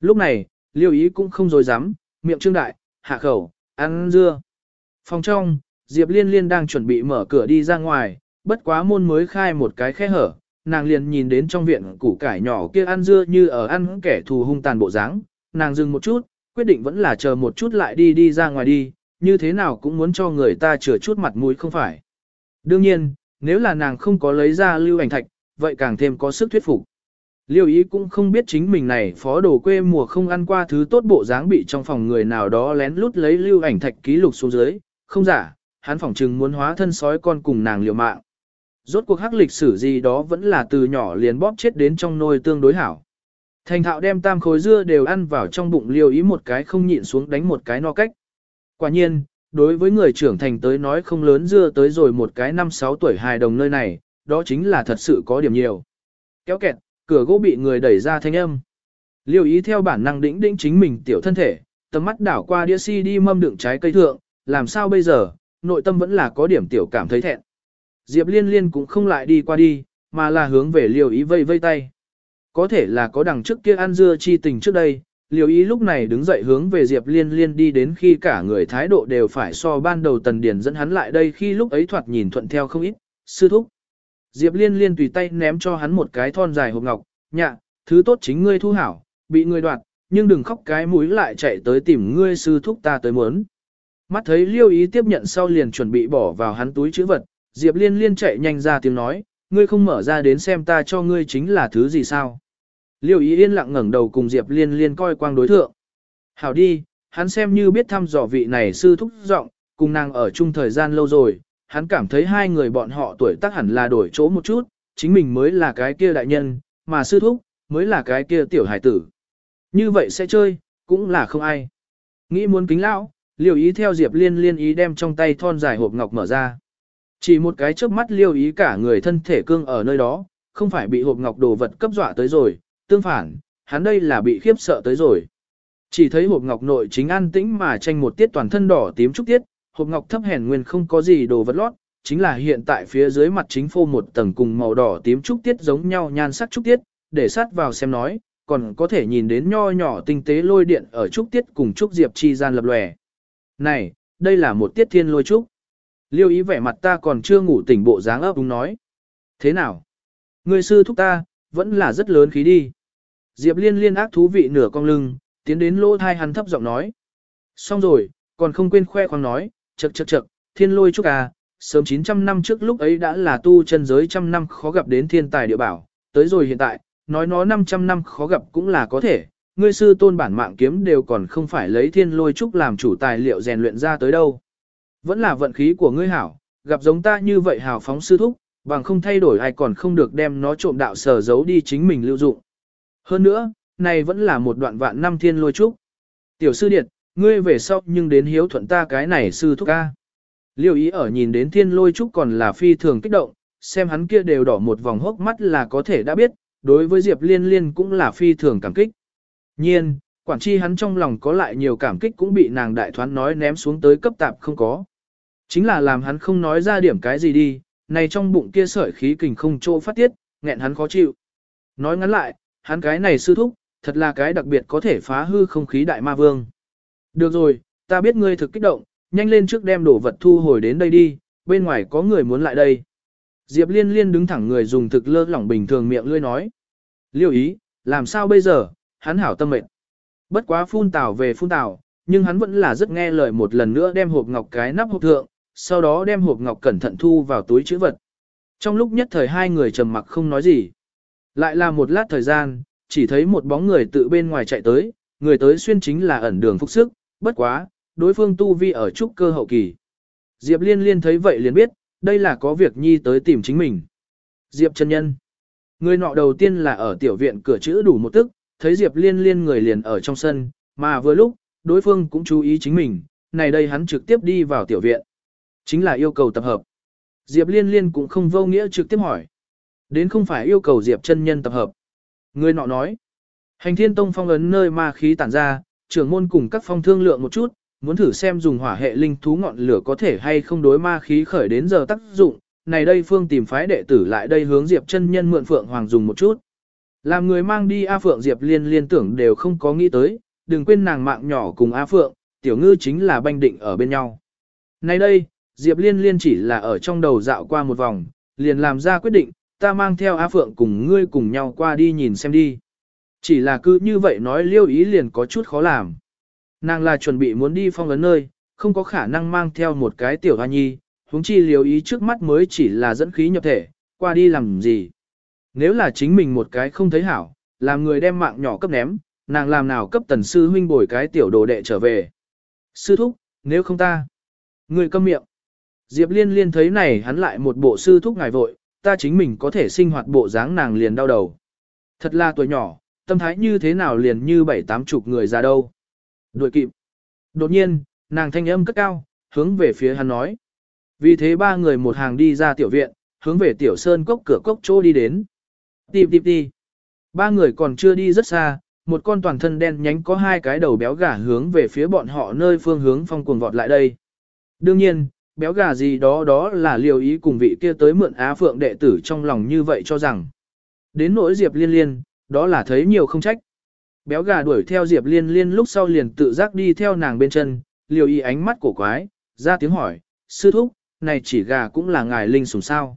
Lúc này, liêu ý cũng không dối dám, miệng trương đại, hạ khẩu, ăn dưa. Phòng trong, Diệp Liên Liên đang chuẩn bị mở cửa đi ra ngoài, bất quá môn mới khai một cái khe hở, nàng liền nhìn đến trong viện củ cải nhỏ kia ăn dưa như ở ăn kẻ thù hung tàn bộ dáng, nàng dừng một chút, quyết định vẫn là chờ một chút lại đi đi ra ngoài đi, như thế nào cũng muốn cho người ta chừa chút mặt mũi không phải. Đương nhiên, nếu là nàng không có lấy ra lưu ảnh thạch, vậy càng thêm có sức thuyết phục. Liêu ý cũng không biết chính mình này phó đồ quê mùa không ăn qua thứ tốt bộ dáng bị trong phòng người nào đó lén lút lấy lưu ảnh thạch ký lục xuống dưới, không giả, hắn phỏng chừng muốn hóa thân sói con cùng nàng liều mạng. Rốt cuộc hắc lịch sử gì đó vẫn là từ nhỏ liền bóp chết đến trong nôi tương đối hảo. Thành thạo đem tam khối dưa đều ăn vào trong bụng liêu ý một cái không nhịn xuống đánh một cái no cách. Quả nhiên, đối với người trưởng thành tới nói không lớn dưa tới rồi một cái năm sáu tuổi hài đồng nơi này, đó chính là thật sự có điểm nhiều. Kéo kẹt, cửa gỗ bị người đẩy ra thanh âm. Liêu ý theo bản năng đĩnh đĩnh chính mình tiểu thân thể, tầm mắt đảo qua đĩa si đi mâm đựng trái cây thượng, làm sao bây giờ, nội tâm vẫn là có điểm tiểu cảm thấy thẹn. Diệp liên liên cũng không lại đi qua đi, mà là hướng về liêu ý vây vây tay. Có thể là có đằng trước kia ăn dưa chi tình trước đây, liều ý lúc này đứng dậy hướng về Diệp liên liên đi đến khi cả người thái độ đều phải so ban đầu tần Điền dẫn hắn lại đây khi lúc ấy thoạt nhìn thuận theo không ít, sư thúc. Diệp liên liên tùy tay ném cho hắn một cái thon dài hộp ngọc, nhạ, thứ tốt chính ngươi thu hảo, bị ngươi đoạt, nhưng đừng khóc cái mũi lại chạy tới tìm ngươi sư thúc ta tới muốn. Mắt thấy liêu ý tiếp nhận sau liền chuẩn bị bỏ vào hắn túi chữ vật, Diệp liên liên chạy nhanh ra tiếng nói, ngươi không mở ra đến xem ta cho ngươi chính là thứ gì sao. Liêu ý yên lặng ngẩng đầu cùng Diệp liên liên coi quang đối thượng. Hảo đi, hắn xem như biết thăm dò vị này sư thúc giọng, cùng nàng ở chung thời gian lâu rồi, hắn cảm thấy hai người bọn họ tuổi tác hẳn là đổi chỗ một chút, chính mình mới là cái kia đại nhân, mà sư thúc, mới là cái kia tiểu hải tử. Như vậy sẽ chơi, cũng là không ai. Nghĩ muốn kính lão, liều ý theo Diệp Liên liên ý đem trong tay thon dài hộp ngọc mở ra. Chỉ một cái chớp mắt liêu ý cả người thân thể cương ở nơi đó, không phải bị hộp ngọc đồ vật cấp dọa tới rồi, tương phản, hắn đây là bị khiếp sợ tới rồi. Chỉ thấy hộp ngọc nội chính an tĩnh mà tranh một tiết toàn thân đỏ tím trúc tiết, hộp ngọc thấp hèn nguyên không có gì đồ vật lót, chính là hiện tại phía dưới mặt chính phô một tầng cùng màu đỏ tím trúc tiết giống nhau nhan sắc trúc tiết, để sát vào xem nói, còn có thể nhìn đến nho nhỏ tinh tế lôi điện ở trúc tiết cùng trúc diệp chi gian lập lòe. Này, đây là một tiết thiên lôi trúc. Liêu ý vẻ mặt ta còn chưa ngủ tỉnh bộ dáng ấp đúng nói. Thế nào? Người sư thúc ta, vẫn là rất lớn khí đi. Diệp liên liên ác thú vị nửa cong lưng, tiến đến lỗ thai hắn thấp giọng nói. Xong rồi, còn không quên khoe khoang nói, chậc chậc chậc, thiên lôi trúc à, sớm 900 năm trước lúc ấy đã là tu chân giới trăm năm khó gặp đến thiên tài địa bảo, tới rồi hiện tại, nói nó 500 năm khó gặp cũng là có thể, ngươi sư tôn bản mạng kiếm đều còn không phải lấy thiên lôi trúc làm chủ tài liệu rèn luyện ra tới đâu. Vẫn là vận khí của ngươi hảo, gặp giống ta như vậy hào phóng sư thúc, bằng không thay đổi ai còn không được đem nó trộm đạo sở giấu đi chính mình lưu dụng. Hơn nữa, này vẫn là một đoạn vạn năm thiên lôi trúc. Tiểu sư điệt, ngươi về sau nhưng đến hiếu thuận ta cái này sư thúc ca. Liêu ý ở nhìn đến thiên lôi trúc còn là phi thường kích động, xem hắn kia đều đỏ một vòng hốc mắt là có thể đã biết, đối với Diệp Liên Liên cũng là phi thường cảm kích. Nhiên, quản chi hắn trong lòng có lại nhiều cảm kích cũng bị nàng đại thoán nói ném xuống tới cấp tạp không có. Chính là làm hắn không nói ra điểm cái gì đi, này trong bụng kia sợi khí kình không chỗ phát tiết, nghẹn hắn khó chịu. Nói ngắn lại, hắn cái này sư thúc, thật là cái đặc biệt có thể phá hư không khí đại ma vương. Được rồi, ta biết ngươi thực kích động, nhanh lên trước đem đồ vật thu hồi đến đây đi, bên ngoài có người muốn lại đây. Diệp liên liên đứng thẳng người dùng thực lơ lỏng bình thường miệng lươi nói. Liêu ý, làm sao bây giờ, hắn hảo tâm mệnh. Bất quá phun tảo về phun tảo, nhưng hắn vẫn là rất nghe lời một lần nữa đem hộp ngọc cái nắp hộp thượng, sau đó đem hộp ngọc cẩn thận thu vào túi chữ vật. Trong lúc nhất thời hai người trầm mặc không nói gì. Lại là một lát thời gian, chỉ thấy một bóng người tự bên ngoài chạy tới, người tới xuyên chính là ẩn đường phúc sức, bất quá, đối phương tu vi ở trúc cơ hậu kỳ. Diệp liên liên thấy vậy liền biết, đây là có việc nhi tới tìm chính mình. Diệp chân nhân. Người nọ đầu tiên là ở tiểu viện cửa chữ đủ một tức, thấy Diệp liên liên người liền ở trong sân, mà vừa lúc, đối phương cũng chú ý chính mình, này đây hắn trực tiếp đi vào tiểu viện. Chính là yêu cầu tập hợp. Diệp liên liên cũng không vô nghĩa trực tiếp hỏi. Đến không phải yêu cầu Diệp chân nhân tập hợp. Người nọ nói. Hành thiên tông phong ấn nơi ma khí tản ra, trưởng môn cùng các phong thương lượng một chút, muốn thử xem dùng hỏa hệ linh thú ngọn lửa có thể hay không đối ma khí khởi đến giờ tác dụng. Này đây phương tìm phái đệ tử lại đây hướng Diệp chân nhân mượn Phượng Hoàng dùng một chút. Làm người mang đi A Phượng Diệp liên liên tưởng đều không có nghĩ tới, đừng quên nàng mạng nhỏ cùng A Phượng, tiểu ngư chính là banh định ở bên nhau. Này đây, Diệp liên liên chỉ là ở trong đầu dạo qua một vòng, liền làm ra quyết định, ta mang theo A Phượng cùng ngươi cùng nhau qua đi nhìn xem đi. Chỉ là cứ như vậy nói liêu ý liền có chút khó làm. Nàng là chuẩn bị muốn đi phong ấn nơi, không có khả năng mang theo một cái tiểu hoa nhi, huống chi liêu ý trước mắt mới chỉ là dẫn khí nhập thể, qua đi làm gì. Nếu là chính mình một cái không thấy hảo, làm người đem mạng nhỏ cấp ném, nàng làm nào cấp tần sư huynh bồi cái tiểu đồ đệ trở về. Sư thúc, nếu không ta, người câm miệng. Diệp liên liên thấy này hắn lại một bộ sư thúc ngài vội, ta chính mình có thể sinh hoạt bộ dáng nàng liền đau đầu. Thật là tuổi nhỏ, tâm thái như thế nào liền như bảy tám chục người ra đâu. Đuổi kịp. Đột nhiên, nàng thanh âm cất cao, hướng về phía hắn nói. Vì thế ba người một hàng đi ra tiểu viện, hướng về tiểu sơn cốc cửa cốc chỗ đi đến. Tìm tìm đi. Ba người còn chưa đi rất xa, một con toàn thân đen nhánh có hai cái đầu béo gà hướng về phía bọn họ nơi phương hướng phong cuồng vọt lại đây. Đương nhiên, béo gà gì đó đó là liều ý cùng vị kia tới mượn Á Phượng đệ tử trong lòng như vậy cho rằng. Đến nỗi Diệp Liên Liên, đó là thấy nhiều không trách. Béo gà đuổi theo Diệp Liên Liên lúc sau liền tự giác đi theo nàng bên chân, liều ý ánh mắt cổ quái, ra tiếng hỏi, sư thúc, này chỉ gà cũng là ngài linh sủng sao.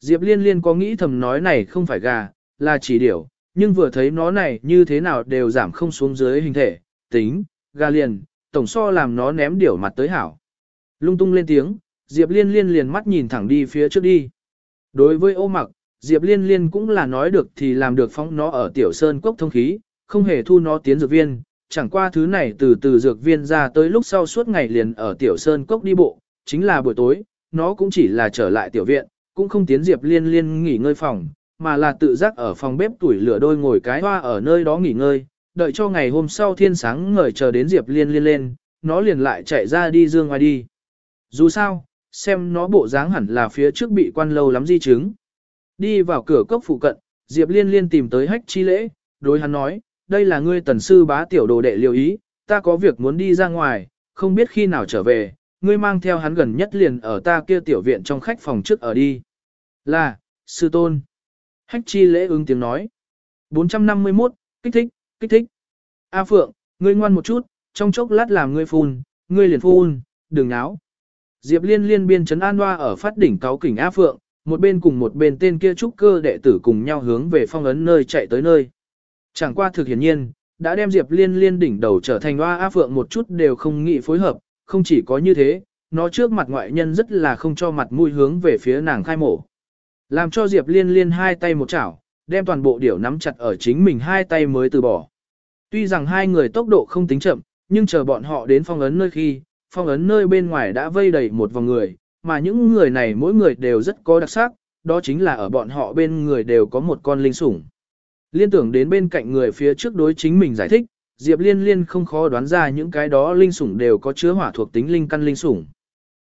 Diệp Liên Liên có nghĩ thầm nói này không phải gà, là chỉ điểu, nhưng vừa thấy nó này như thế nào đều giảm không xuống dưới hình thể, tính, gà liền, tổng so làm nó ném điểu mặt tới hảo. Lung tung lên tiếng, Diệp Liên Liên liền mắt nhìn thẳng đi phía trước đi. Đối với ô mặc, Diệp Liên Liên cũng là nói được thì làm được phóng nó ở tiểu sơn cốc thông khí, không hề thu nó tiến dược viên, chẳng qua thứ này từ từ dược viên ra tới lúc sau suốt ngày liền ở tiểu sơn cốc đi bộ, chính là buổi tối, nó cũng chỉ là trở lại tiểu viện, cũng không tiến Diệp Liên Liên nghỉ ngơi phòng, mà là tự giác ở phòng bếp tuổi lửa đôi ngồi cái hoa ở nơi đó nghỉ ngơi, đợi cho ngày hôm sau thiên sáng ngời chờ đến Diệp Liên Liên lên, nó liền lại chạy ra đi dương ngoài đi. Dù sao, xem nó bộ dáng hẳn là phía trước bị quan lâu lắm di chứng. Đi vào cửa cốc phụ cận, Diệp Liên Liên tìm tới hách chi lễ, đối hắn nói, đây là ngươi tần sư bá tiểu đồ đệ liều ý, ta có việc muốn đi ra ngoài, không biết khi nào trở về, ngươi mang theo hắn gần nhất liền ở ta kia tiểu viện trong khách phòng trước ở đi. Là, sư tôn. Hách chi lễ ứng tiếng nói. 451, kích thích, kích thích. A Phượng, ngươi ngoan một chút, trong chốc lát làm ngươi phun, ngươi liền phun, đừng náo. Diệp liên liên biên chấn an hoa ở phát đỉnh cáo kỉnh A Phượng, một bên cùng một bên tên kia trúc cơ đệ tử cùng nhau hướng về phong ấn nơi chạy tới nơi. Chẳng qua thực hiển nhiên, đã đem Diệp liên liên đỉnh đầu trở thành oa áp Phượng một chút đều không nghĩ phối hợp, không chỉ có như thế, nó trước mặt ngoại nhân rất là không cho mặt mũi hướng về phía nàng khai mổ. Làm cho Diệp liên liên hai tay một chảo, đem toàn bộ điểu nắm chặt ở chính mình hai tay mới từ bỏ. Tuy rằng hai người tốc độ không tính chậm, nhưng chờ bọn họ đến phong ấn nơi khi, phong ấn nơi bên ngoài đã vây đầy một vòng người, mà những người này mỗi người đều rất có đặc sắc, đó chính là ở bọn họ bên người đều có một con linh sủng. Liên tưởng đến bên cạnh người phía trước đối chính mình giải thích, Diệp Liên Liên không khó đoán ra những cái đó linh sủng đều có chứa hỏa thuộc tính linh căn linh sủng.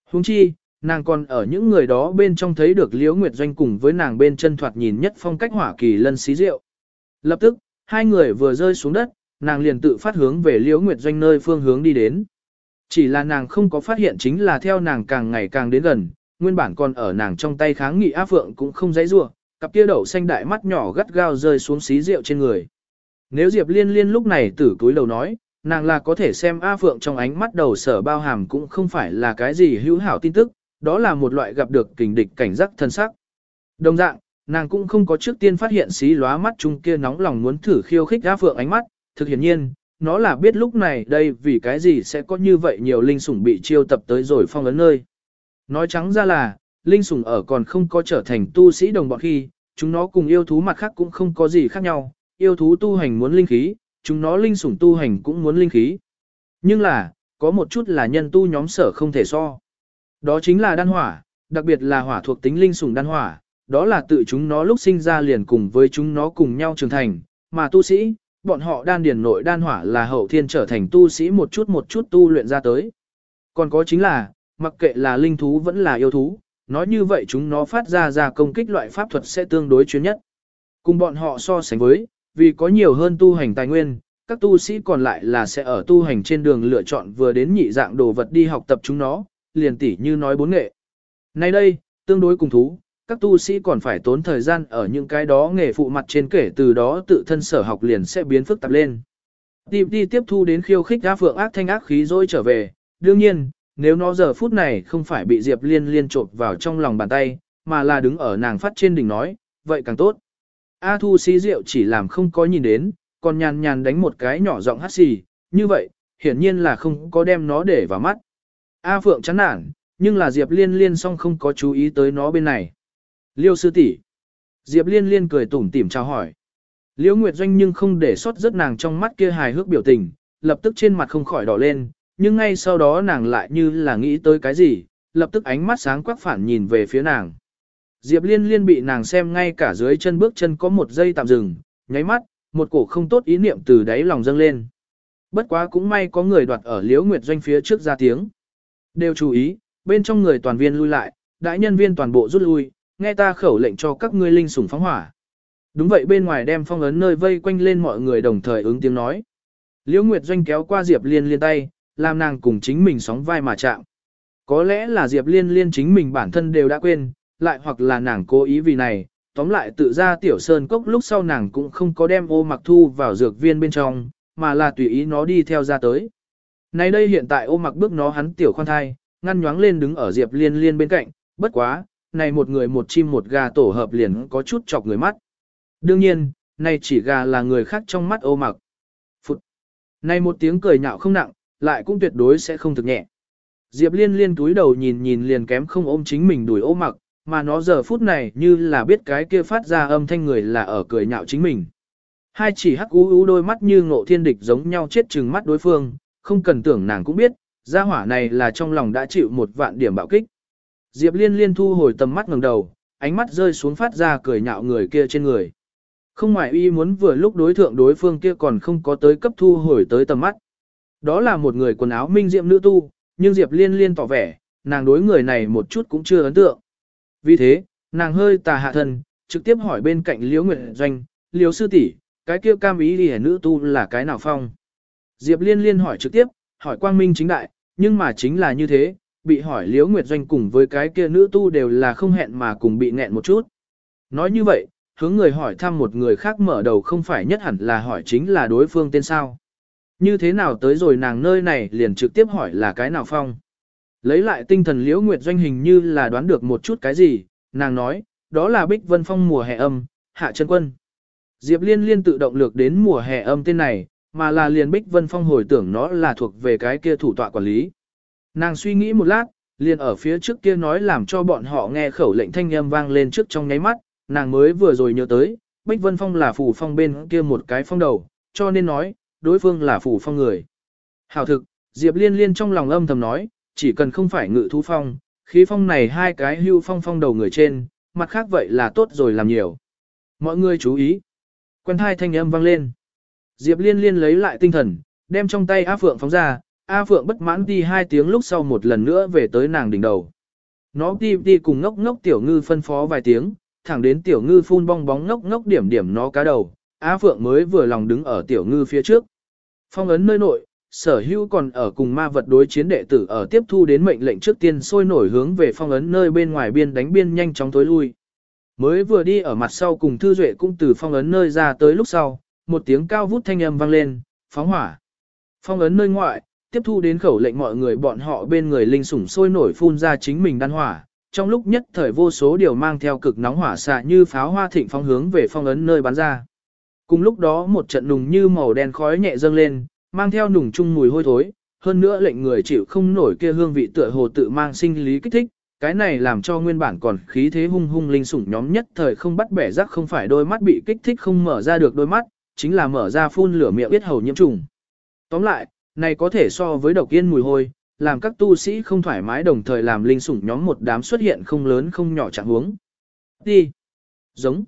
Huống chi, nàng còn ở những người đó bên trong thấy được Liễu Nguyệt Doanh cùng với nàng bên chân thoạt nhìn nhất phong cách hỏa kỳ lân xí rượu. Lập tức, hai người vừa rơi xuống đất, nàng liền tự phát hướng về Liễu Nguyệt Doanh nơi phương hướng đi đến. Chỉ là nàng không có phát hiện chính là theo nàng càng ngày càng đến gần, nguyên bản còn ở nàng trong tay kháng nghị á phượng cũng không dãy rua, cặp kia đậu xanh đại mắt nhỏ gắt gao rơi xuống xí rượu trên người. Nếu Diệp Liên Liên lúc này tử túi đầu nói, nàng là có thể xem A Phượng trong ánh mắt đầu sở bao hàm cũng không phải là cái gì hữu hảo tin tức, đó là một loại gặp được kình địch cảnh giác thân sắc. Đồng dạng, nàng cũng không có trước tiên phát hiện xí lóa mắt chung kia nóng lòng muốn thử khiêu khích A Phượng ánh mắt, thực hiển nhiên, nó là biết lúc này đây vì cái gì sẽ có như vậy nhiều linh sủng bị chiêu tập tới rồi phong ấn nơi. Nói trắng ra là, linh sủng ở còn không có trở thành tu sĩ đồng bọn khi, chúng nó cùng yêu thú mặt khác cũng không có gì khác nhau, yêu thú tu hành muốn linh khí, chúng nó linh sủng tu hành cũng muốn linh khí. Nhưng là, có một chút là nhân tu nhóm sở không thể so. Đó chính là đan hỏa, đặc biệt là hỏa thuộc tính linh sủng đan hỏa, đó là tự chúng nó lúc sinh ra liền cùng với chúng nó cùng nhau trưởng thành, mà tu sĩ, bọn họ đan điền nội đan hỏa là hậu thiên trở thành tu sĩ một chút một chút tu luyện ra tới. Còn có chính là, mặc kệ là linh thú vẫn là yêu thú, nói như vậy chúng nó phát ra ra công kích loại pháp thuật sẽ tương đối chuyên nhất. Cùng bọn họ so sánh với, vì có nhiều hơn tu hành tài nguyên, các tu sĩ còn lại là sẽ ở tu hành trên đường lựa chọn vừa đến nhị dạng đồ vật đi học tập chúng nó, liền tỉ như nói bốn nghệ. Nay đây, tương đối cùng thú, các tu sĩ còn phải tốn thời gian ở những cái đó nghề phụ mặt trên kể từ đó tự thân sở học liền sẽ biến phức tạp lên. Tìm đi tiếp thu đến khiêu khích A Phượng ác thanh ác khí rồi trở về, đương nhiên, nếu nó giờ phút này không phải bị Diệp Liên liên trộn vào trong lòng bàn tay, mà là đứng ở nàng phát trên đỉnh nói, vậy càng tốt. A Thu xí rượu chỉ làm không có nhìn đến, còn nhàn nhàn đánh một cái nhỏ giọng hát xì, như vậy, hiển nhiên là không có đem nó để vào mắt. A Phượng chán nản, nhưng là Diệp Liên liên song không có chú ý tới nó bên này. Liêu sư tỷ. Diệp Liên Liên cười tủm tỉm chào hỏi. Liễu Nguyệt Doanh nhưng không để sót rất nàng trong mắt kia hài hước biểu tình, lập tức trên mặt không khỏi đỏ lên, nhưng ngay sau đó nàng lại như là nghĩ tới cái gì, lập tức ánh mắt sáng quắc phản nhìn về phía nàng. Diệp Liên Liên bị nàng xem ngay cả dưới chân bước chân có một giây tạm dừng, nháy mắt, một cổ không tốt ý niệm từ đáy lòng dâng lên. Bất quá cũng may có người đoạt ở Liễu Nguyệt Doanh phía trước ra tiếng. Đều chú ý, bên trong người toàn viên lui lại, đại nhân viên toàn bộ rút lui, nghe ta khẩu lệnh cho các ngươi linh sủng phóng hỏa. Đúng vậy bên ngoài đem phong ấn nơi vây quanh lên mọi người đồng thời ứng tiếng nói. Liễu Nguyệt Doanh kéo qua Diệp Liên liên tay, làm nàng cùng chính mình sóng vai mà chạm. Có lẽ là Diệp Liên liên chính mình bản thân đều đã quên, lại hoặc là nàng cố ý vì này, tóm lại tự ra tiểu sơn cốc lúc sau nàng cũng không có đem ô mặc thu vào dược viên bên trong, mà là tùy ý nó đi theo ra tới. Nay đây hiện tại ô mặc bước nó hắn tiểu khoan thai, ngăn nhoáng lên đứng ở Diệp Liên liên bên cạnh, bất quá, này một người một chim một gà tổ hợp liền có chút chọc người mắt. Đương nhiên, này chỉ gà là người khác trong mắt ô mặc. Phụt. Này một tiếng cười nhạo không nặng, lại cũng tuyệt đối sẽ không thực nhẹ. Diệp liên liên túi đầu nhìn nhìn liền kém không ôm chính mình đuổi ô mặc, mà nó giờ phút này như là biết cái kia phát ra âm thanh người là ở cười nhạo chính mình. Hai chỉ hắc ú ú đôi mắt như ngộ thiên địch giống nhau chết chừng mắt đối phương, không cần tưởng nàng cũng biết, gia hỏa này là trong lòng đã chịu một vạn điểm bạo kích. Diệp liên liên thu hồi tầm mắt ngẩng đầu, ánh mắt rơi xuống phát ra cười nhạo người kia trên người. Không ngoài y muốn vừa lúc đối thượng đối phương kia còn không có tới cấp thu hồi tới tầm mắt. Đó là một người quần áo minh diệm nữ tu, nhưng Diệp liên liên tỏ vẻ, nàng đối người này một chút cũng chưa ấn tượng. Vì thế, nàng hơi tà hạ thân, trực tiếp hỏi bên cạnh Liễu Nguyệt Doanh, Liễu sư tỷ, cái kia cam ý đi nữ tu là cái nào phong? Diệp Liên Liên hỏi trực tiếp, hỏi quang minh chính đại, nhưng mà chính là như thế, bị hỏi Liễu Nguyệt Doanh cùng với cái kia nữ tu đều là không hẹn mà cùng bị nghẹn một chút. Nói như vậy, hướng người hỏi thăm một người khác mở đầu không phải nhất hẳn là hỏi chính là đối phương tên sao. Như thế nào tới rồi nàng nơi này liền trực tiếp hỏi là cái nào phong. Lấy lại tinh thần Liễu Nguyệt Doanh hình như là đoán được một chút cái gì, nàng nói, đó là Bích Vân Phong mùa hè âm, hạ chân quân. Diệp Liên liên tự động lược đến mùa hè âm tên này, mà là liền Bích Vân Phong hồi tưởng nó là thuộc về cái kia thủ tọa quản lý. Nàng suy nghĩ một lát, liền ở phía trước kia nói làm cho bọn họ nghe khẩu lệnh thanh âm vang lên trước trong nháy mắt, nàng mới vừa rồi nhớ tới, Bích Vân Phong là phủ phong bên kia một cái phong đầu, cho nên nói, đối phương là phủ phong người. Hảo thực, Diệp Liên Liên trong lòng âm thầm nói, chỉ cần không phải ngự thú phong, khí phong này hai cái hưu phong phong đầu người trên, mặt khác vậy là tốt rồi làm nhiều. Mọi người chú ý. Quen hai thanh âm vang lên. Diệp liên liên lấy lại tinh thần, đem trong tay áp Phượng phóng ra, A Phượng bất mãn đi hai tiếng lúc sau một lần nữa về tới nàng đỉnh đầu. Nó đi đi cùng ngốc ngốc tiểu ngư phân phó vài tiếng, thẳng đến tiểu ngư phun bong bóng ngốc ngốc điểm điểm nó cá đầu, A Phượng mới vừa lòng đứng ở tiểu ngư phía trước. Phong ấn nơi nội, sở hữu còn ở cùng ma vật đối chiến đệ tử ở tiếp thu đến mệnh lệnh trước tiên sôi nổi hướng về phong ấn nơi bên ngoài biên đánh biên nhanh chóng tối lui. Mới vừa đi ở mặt sau cùng Thư Duệ cũng từ phong ấn nơi ra tới lúc sau, một tiếng cao vút thanh âm vang lên, phóng hỏa. Phong ấn nơi ngoại, tiếp thu đến khẩu lệnh mọi người bọn họ bên người linh sủng sôi nổi phun ra chính mình đan hỏa, trong lúc nhất thời vô số điều mang theo cực nóng hỏa xạ như pháo hoa thịnh phong hướng về phong ấn nơi bắn ra. Cùng lúc đó một trận nùng như màu đen khói nhẹ dâng lên, mang theo nùng chung mùi hôi thối, hơn nữa lệnh người chịu không nổi kia hương vị tựa hồ tự mang sinh lý kích thích, cái này làm cho nguyên bản còn khí thế hung hung linh sủng nhóm nhất thời không bắt bẻ rắc không phải đôi mắt bị kích thích không mở ra được đôi mắt, chính là mở ra phun lửa miệng biết hầu nhiễm trùng. Tóm lại, này có thể so với độc yên mùi hôi, làm các tu sĩ không thoải mái đồng thời làm linh sủng nhóm một đám xuất hiện không lớn không nhỏ trạng huống. Đi. Giống.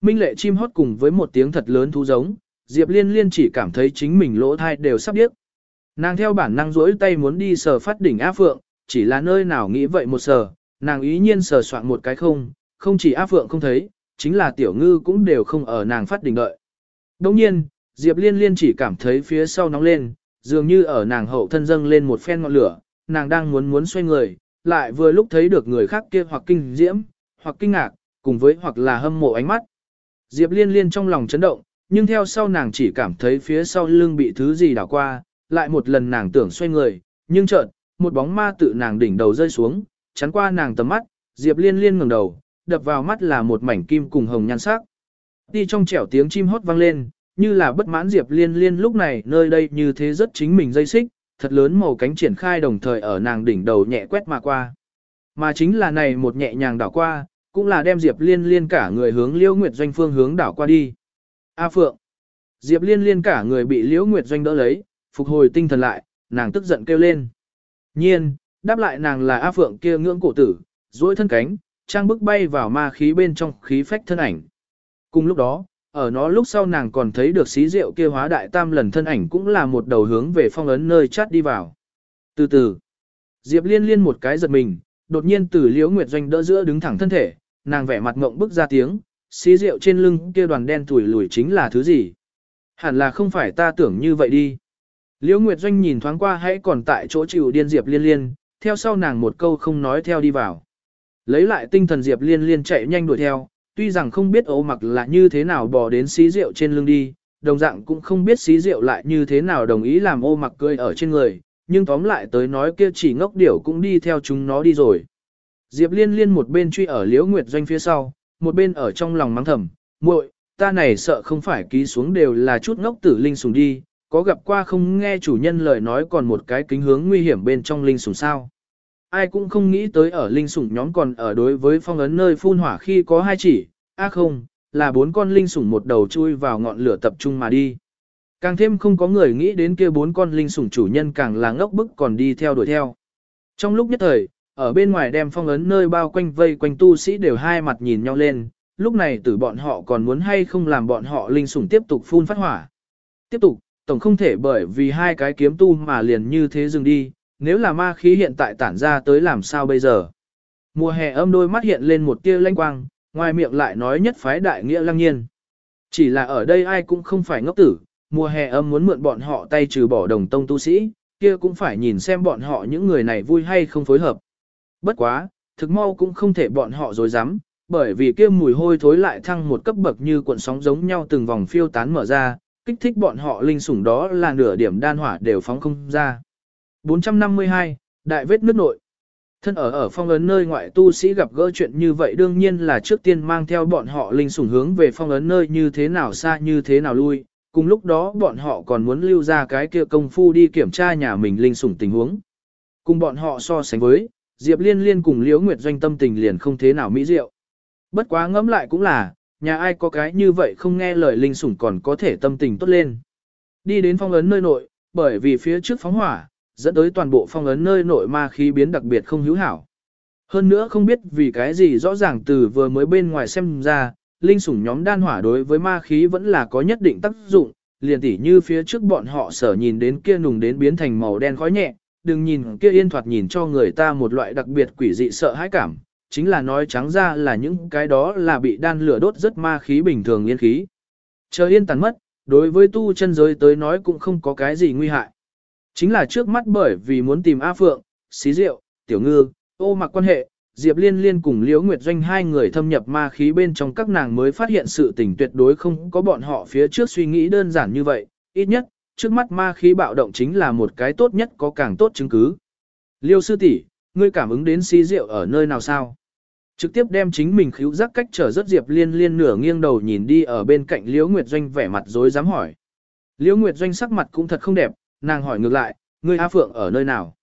Minh lệ chim hót cùng với một tiếng thật lớn thú giống, Diệp Liên Liên chỉ cảm thấy chính mình lỗ thai đều sắp điếc. Nàng theo bản năng rỗi tay muốn đi sờ phát đỉnh Á Phượng, chỉ là nơi nào nghĩ vậy một sờ, nàng ý nhiên sờ soạn một cái không, không chỉ Á Phượng không thấy, chính là tiểu ngư cũng đều không ở nàng phát đỉnh đợi. Đồng nhiên, Diệp Liên Liên chỉ cảm thấy phía sau nóng lên, dường như ở nàng hậu thân dâng lên một phen ngọn lửa, nàng đang muốn muốn xoay người, lại vừa lúc thấy được người khác kia hoặc kinh diễm, hoặc kinh ngạc, cùng với hoặc là hâm mộ ánh mắt. Diệp Liên Liên trong lòng chấn động, nhưng theo sau nàng chỉ cảm thấy phía sau lưng bị thứ gì đảo qua, lại một lần nàng tưởng xoay người, nhưng chợt, một bóng ma tự nàng đỉnh đầu rơi xuống, chắn qua nàng tầm mắt, Diệp Liên Liên ngẩng đầu, đập vào mắt là một mảnh kim cùng hồng nhan sắc. Đi trong trẻo tiếng chim hót vang lên, như là bất mãn Diệp Liên Liên lúc này nơi đây như thế rất chính mình dây xích, thật lớn màu cánh triển khai đồng thời ở nàng đỉnh đầu nhẹ quét mà qua. Mà chính là này một nhẹ nhàng đảo qua, cũng là đem Diệp Liên Liên cả người hướng Liễu Nguyệt Doanh phương hướng đảo qua đi. A Phượng. Diệp Liên Liên cả người bị Liễu Nguyệt Doanh đỡ lấy, phục hồi tinh thần lại, nàng tức giận kêu lên. Nhiên, đáp lại nàng là A Phượng kia ngưỡng cổ tử, duỗi thân cánh, trang bức bay vào ma khí bên trong khí phách thân ảnh. Cùng lúc đó, ở nó lúc sau nàng còn thấy được xí rượu kia hóa đại tam lần thân ảnh cũng là một đầu hướng về phong ấn nơi chát đi vào. Từ từ, Diệp liên liên một cái giật mình, đột nhiên từ liễu nguyệt doanh đỡ giữa đứng thẳng thân thể, nàng vẻ mặt ngộng bức ra tiếng, xí rượu trên lưng kia đoàn đen thủi lùi chính là thứ gì? Hẳn là không phải ta tưởng như vậy đi. Liễu Nguyệt Doanh nhìn thoáng qua hãy còn tại chỗ chịu điên Diệp Liên Liên, theo sau nàng một câu không nói theo đi vào. Lấy lại tinh thần Diệp Liên Liên chạy nhanh đuổi theo, tuy rằng không biết ấu mặc là như thế nào bò đến xí rượu trên lưng đi, đồng dạng cũng không biết xí rượu lại như thế nào đồng ý làm ô mặc cười ở trên người, nhưng tóm lại tới nói kia chỉ ngốc điểu cũng đi theo chúng nó đi rồi. Diệp Liên Liên một bên truy ở Liễu Nguyệt Doanh phía sau, một bên ở trong lòng mắng thầm, muội, ta này sợ không phải ký xuống đều là chút ngốc tử linh sùng đi, có gặp qua không nghe chủ nhân lời nói còn một cái kính hướng nguy hiểm bên trong linh sùng sao ai cũng không nghĩ tới ở linh sủng nhóm còn ở đối với phong ấn nơi phun hỏa khi có hai chỉ, a không, là bốn con linh sủng một đầu chui vào ngọn lửa tập trung mà đi. Càng thêm không có người nghĩ đến kia bốn con linh sủng chủ nhân càng là ngốc bức còn đi theo đuổi theo. Trong lúc nhất thời, ở bên ngoài đem phong ấn nơi bao quanh vây quanh tu sĩ đều hai mặt nhìn nhau lên, lúc này tử bọn họ còn muốn hay không làm bọn họ linh sủng tiếp tục phun phát hỏa. Tiếp tục, tổng không thể bởi vì hai cái kiếm tu mà liền như thế dừng đi, nếu là ma khí hiện tại tản ra tới làm sao bây giờ. Mùa hè âm đôi mắt hiện lên một tia lanh quang, ngoài miệng lại nói nhất phái đại nghĩa lăng nhiên. Chỉ là ở đây ai cũng không phải ngốc tử, mùa hè âm muốn mượn bọn họ tay trừ bỏ đồng tông tu sĩ, kia cũng phải nhìn xem bọn họ những người này vui hay không phối hợp. Bất quá, thực mau cũng không thể bọn họ dối dám, bởi vì kia mùi hôi thối lại thăng một cấp bậc như cuộn sóng giống nhau từng vòng phiêu tán mở ra, kích thích bọn họ linh sủng đó là nửa điểm đan hỏa đều phóng không ra. 452, Đại vết nước nội Thân ở ở phong ấn nơi ngoại tu sĩ gặp gỡ chuyện như vậy đương nhiên là trước tiên mang theo bọn họ linh sủng hướng về phong ấn nơi như thế nào xa như thế nào lui, cùng lúc đó bọn họ còn muốn lưu ra cái kia công phu đi kiểm tra nhà mình linh sủng tình huống. Cùng bọn họ so sánh với, Diệp Liên Liên cùng Liễu Nguyệt Doanh tâm tình liền không thế nào mỹ diệu. Bất quá ngẫm lại cũng là, nhà ai có cái như vậy không nghe lời linh sủng còn có thể tâm tình tốt lên. Đi đến phong ấn nơi nội, bởi vì phía trước phóng hỏa, dẫn tới toàn bộ phong ấn nơi nội ma khí biến đặc biệt không hữu hảo. Hơn nữa không biết vì cái gì rõ ràng từ vừa mới bên ngoài xem ra, linh sủng nhóm đan hỏa đối với ma khí vẫn là có nhất định tác dụng, liền tỉ như phía trước bọn họ sở nhìn đến kia nùng đến biến thành màu đen khói nhẹ, đừng nhìn kia yên thoạt nhìn cho người ta một loại đặc biệt quỷ dị sợ hãi cảm, chính là nói trắng ra là những cái đó là bị đan lửa đốt rất ma khí bình thường yên khí. Chờ yên tàn mất, đối với tu chân giới tới nói cũng không có cái gì nguy hại. Chính là trước mắt bởi vì muốn tìm A Phượng, Xí Diệu, Tiểu Ngư, ô mặc quan hệ, Diệp Liên Liên cùng Liễu Nguyệt Doanh hai người thâm nhập ma khí bên trong các nàng mới phát hiện sự tình tuyệt đối không có bọn họ phía trước suy nghĩ đơn giản như vậy, ít nhất, trước mắt ma khí bạo động chính là một cái tốt nhất có càng tốt chứng cứ. Liêu sư tỷ, ngươi cảm ứng đến xí rượu ở nơi nào sao? Trực tiếp đem chính mình khíu giác cách trở rất Diệp Liên Liên nửa nghiêng đầu nhìn đi ở bên cạnh Liễu Nguyệt Doanh vẻ mặt dối dám hỏi. Liễu Nguyệt Doanh sắc mặt cũng thật không đẹp, nàng hỏi ngược lại, ngươi A Phượng ở nơi nào?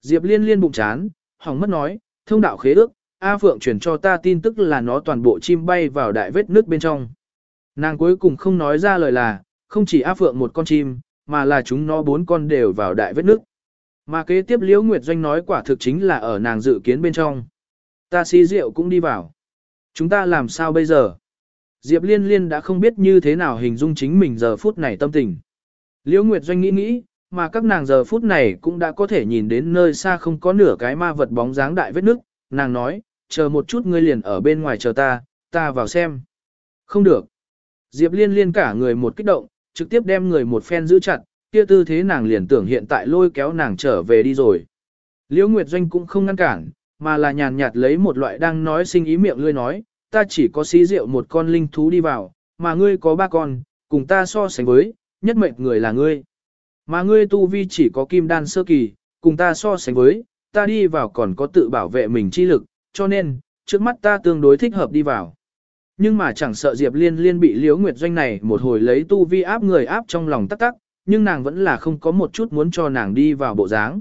Diệp Liên Liên bụng chán, hỏng mất nói, thông đạo khế ước, A Phượng truyền cho ta tin tức là nó toàn bộ chim bay vào đại vết nước bên trong. Nàng cuối cùng không nói ra lời là, không chỉ A Phượng một con chim, mà là chúng nó bốn con đều vào đại vết nước. Mà kế tiếp Liễu Nguyệt Doanh nói quả thực chính là ở nàng dự kiến bên trong. Ta xí rượu cũng đi vào. Chúng ta làm sao bây giờ? Diệp Liên Liên đã không biết như thế nào hình dung chính mình giờ phút này tâm tình. Liễu Nguyệt Doanh nghĩ nghĩ, mà các nàng giờ phút này cũng đã có thể nhìn đến nơi xa không có nửa cái ma vật bóng dáng đại vết nước. Nàng nói, chờ một chút ngươi liền ở bên ngoài chờ ta, ta vào xem. Không được. Diệp Liên Liên cả người một kích động, trực tiếp đem người một phen giữ chặt, kia tư thế nàng liền tưởng hiện tại lôi kéo nàng trở về đi rồi. Liễu Nguyệt Doanh cũng không ngăn cản, mà là nhàn nhạt lấy một loại đang nói sinh ý miệng lươi nói, ta chỉ có xí rượu một con linh thú đi vào, mà ngươi có ba con, cùng ta so sánh với, nhất mệnh người là ngươi. Mà ngươi tu vi chỉ có kim đan sơ kỳ, cùng ta so sánh với, ta đi vào còn có tự bảo vệ mình chi lực, cho nên, trước mắt ta tương đối thích hợp đi vào. Nhưng mà chẳng sợ Diệp Liên Liên bị Liễu Nguyệt Doanh này một hồi lấy tu vi áp người áp trong lòng tắc tắc, nhưng nàng vẫn là không có một chút muốn cho nàng đi vào bộ dáng.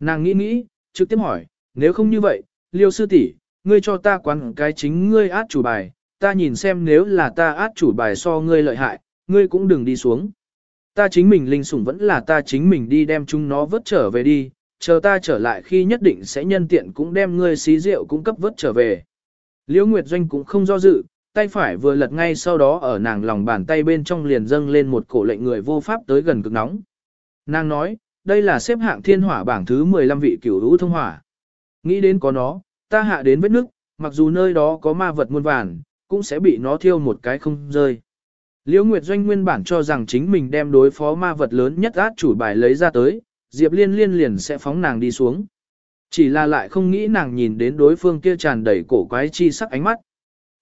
Nàng nghĩ nghĩ, trực tiếp hỏi, nếu không như vậy, Liêu sư tỷ, ngươi cho ta quán cái chính ngươi át chủ bài, ta nhìn xem nếu là ta át chủ bài so ngươi lợi hại, ngươi cũng đừng đi xuống. Ta chính mình linh sủng vẫn là ta chính mình đi đem chúng nó vớt trở về đi, chờ ta trở lại khi nhất định sẽ nhân tiện cũng đem ngươi xí rượu cung cấp vớt trở về. Liễu Nguyệt Doanh cũng không do dự, tay phải vừa lật ngay sau đó ở nàng lòng bàn tay bên trong liền dâng lên một cổ lệnh người vô pháp tới gần cực nóng. Nàng nói, đây là xếp hạng thiên hỏa bảng thứ 15 vị cửu lũ thông hỏa. Nghĩ đến có nó, ta hạ đến vết nước, mặc dù nơi đó có ma vật muôn vàn, cũng sẽ bị nó thiêu một cái không rơi. Liễu Nguyệt Doanh nguyên bản cho rằng chính mình đem đối phó ma vật lớn nhất át chủ bài lấy ra tới, Diệp Liên liên liền sẽ phóng nàng đi xuống. Chỉ là lại không nghĩ nàng nhìn đến đối phương kia tràn đầy cổ quái chi sắc ánh mắt.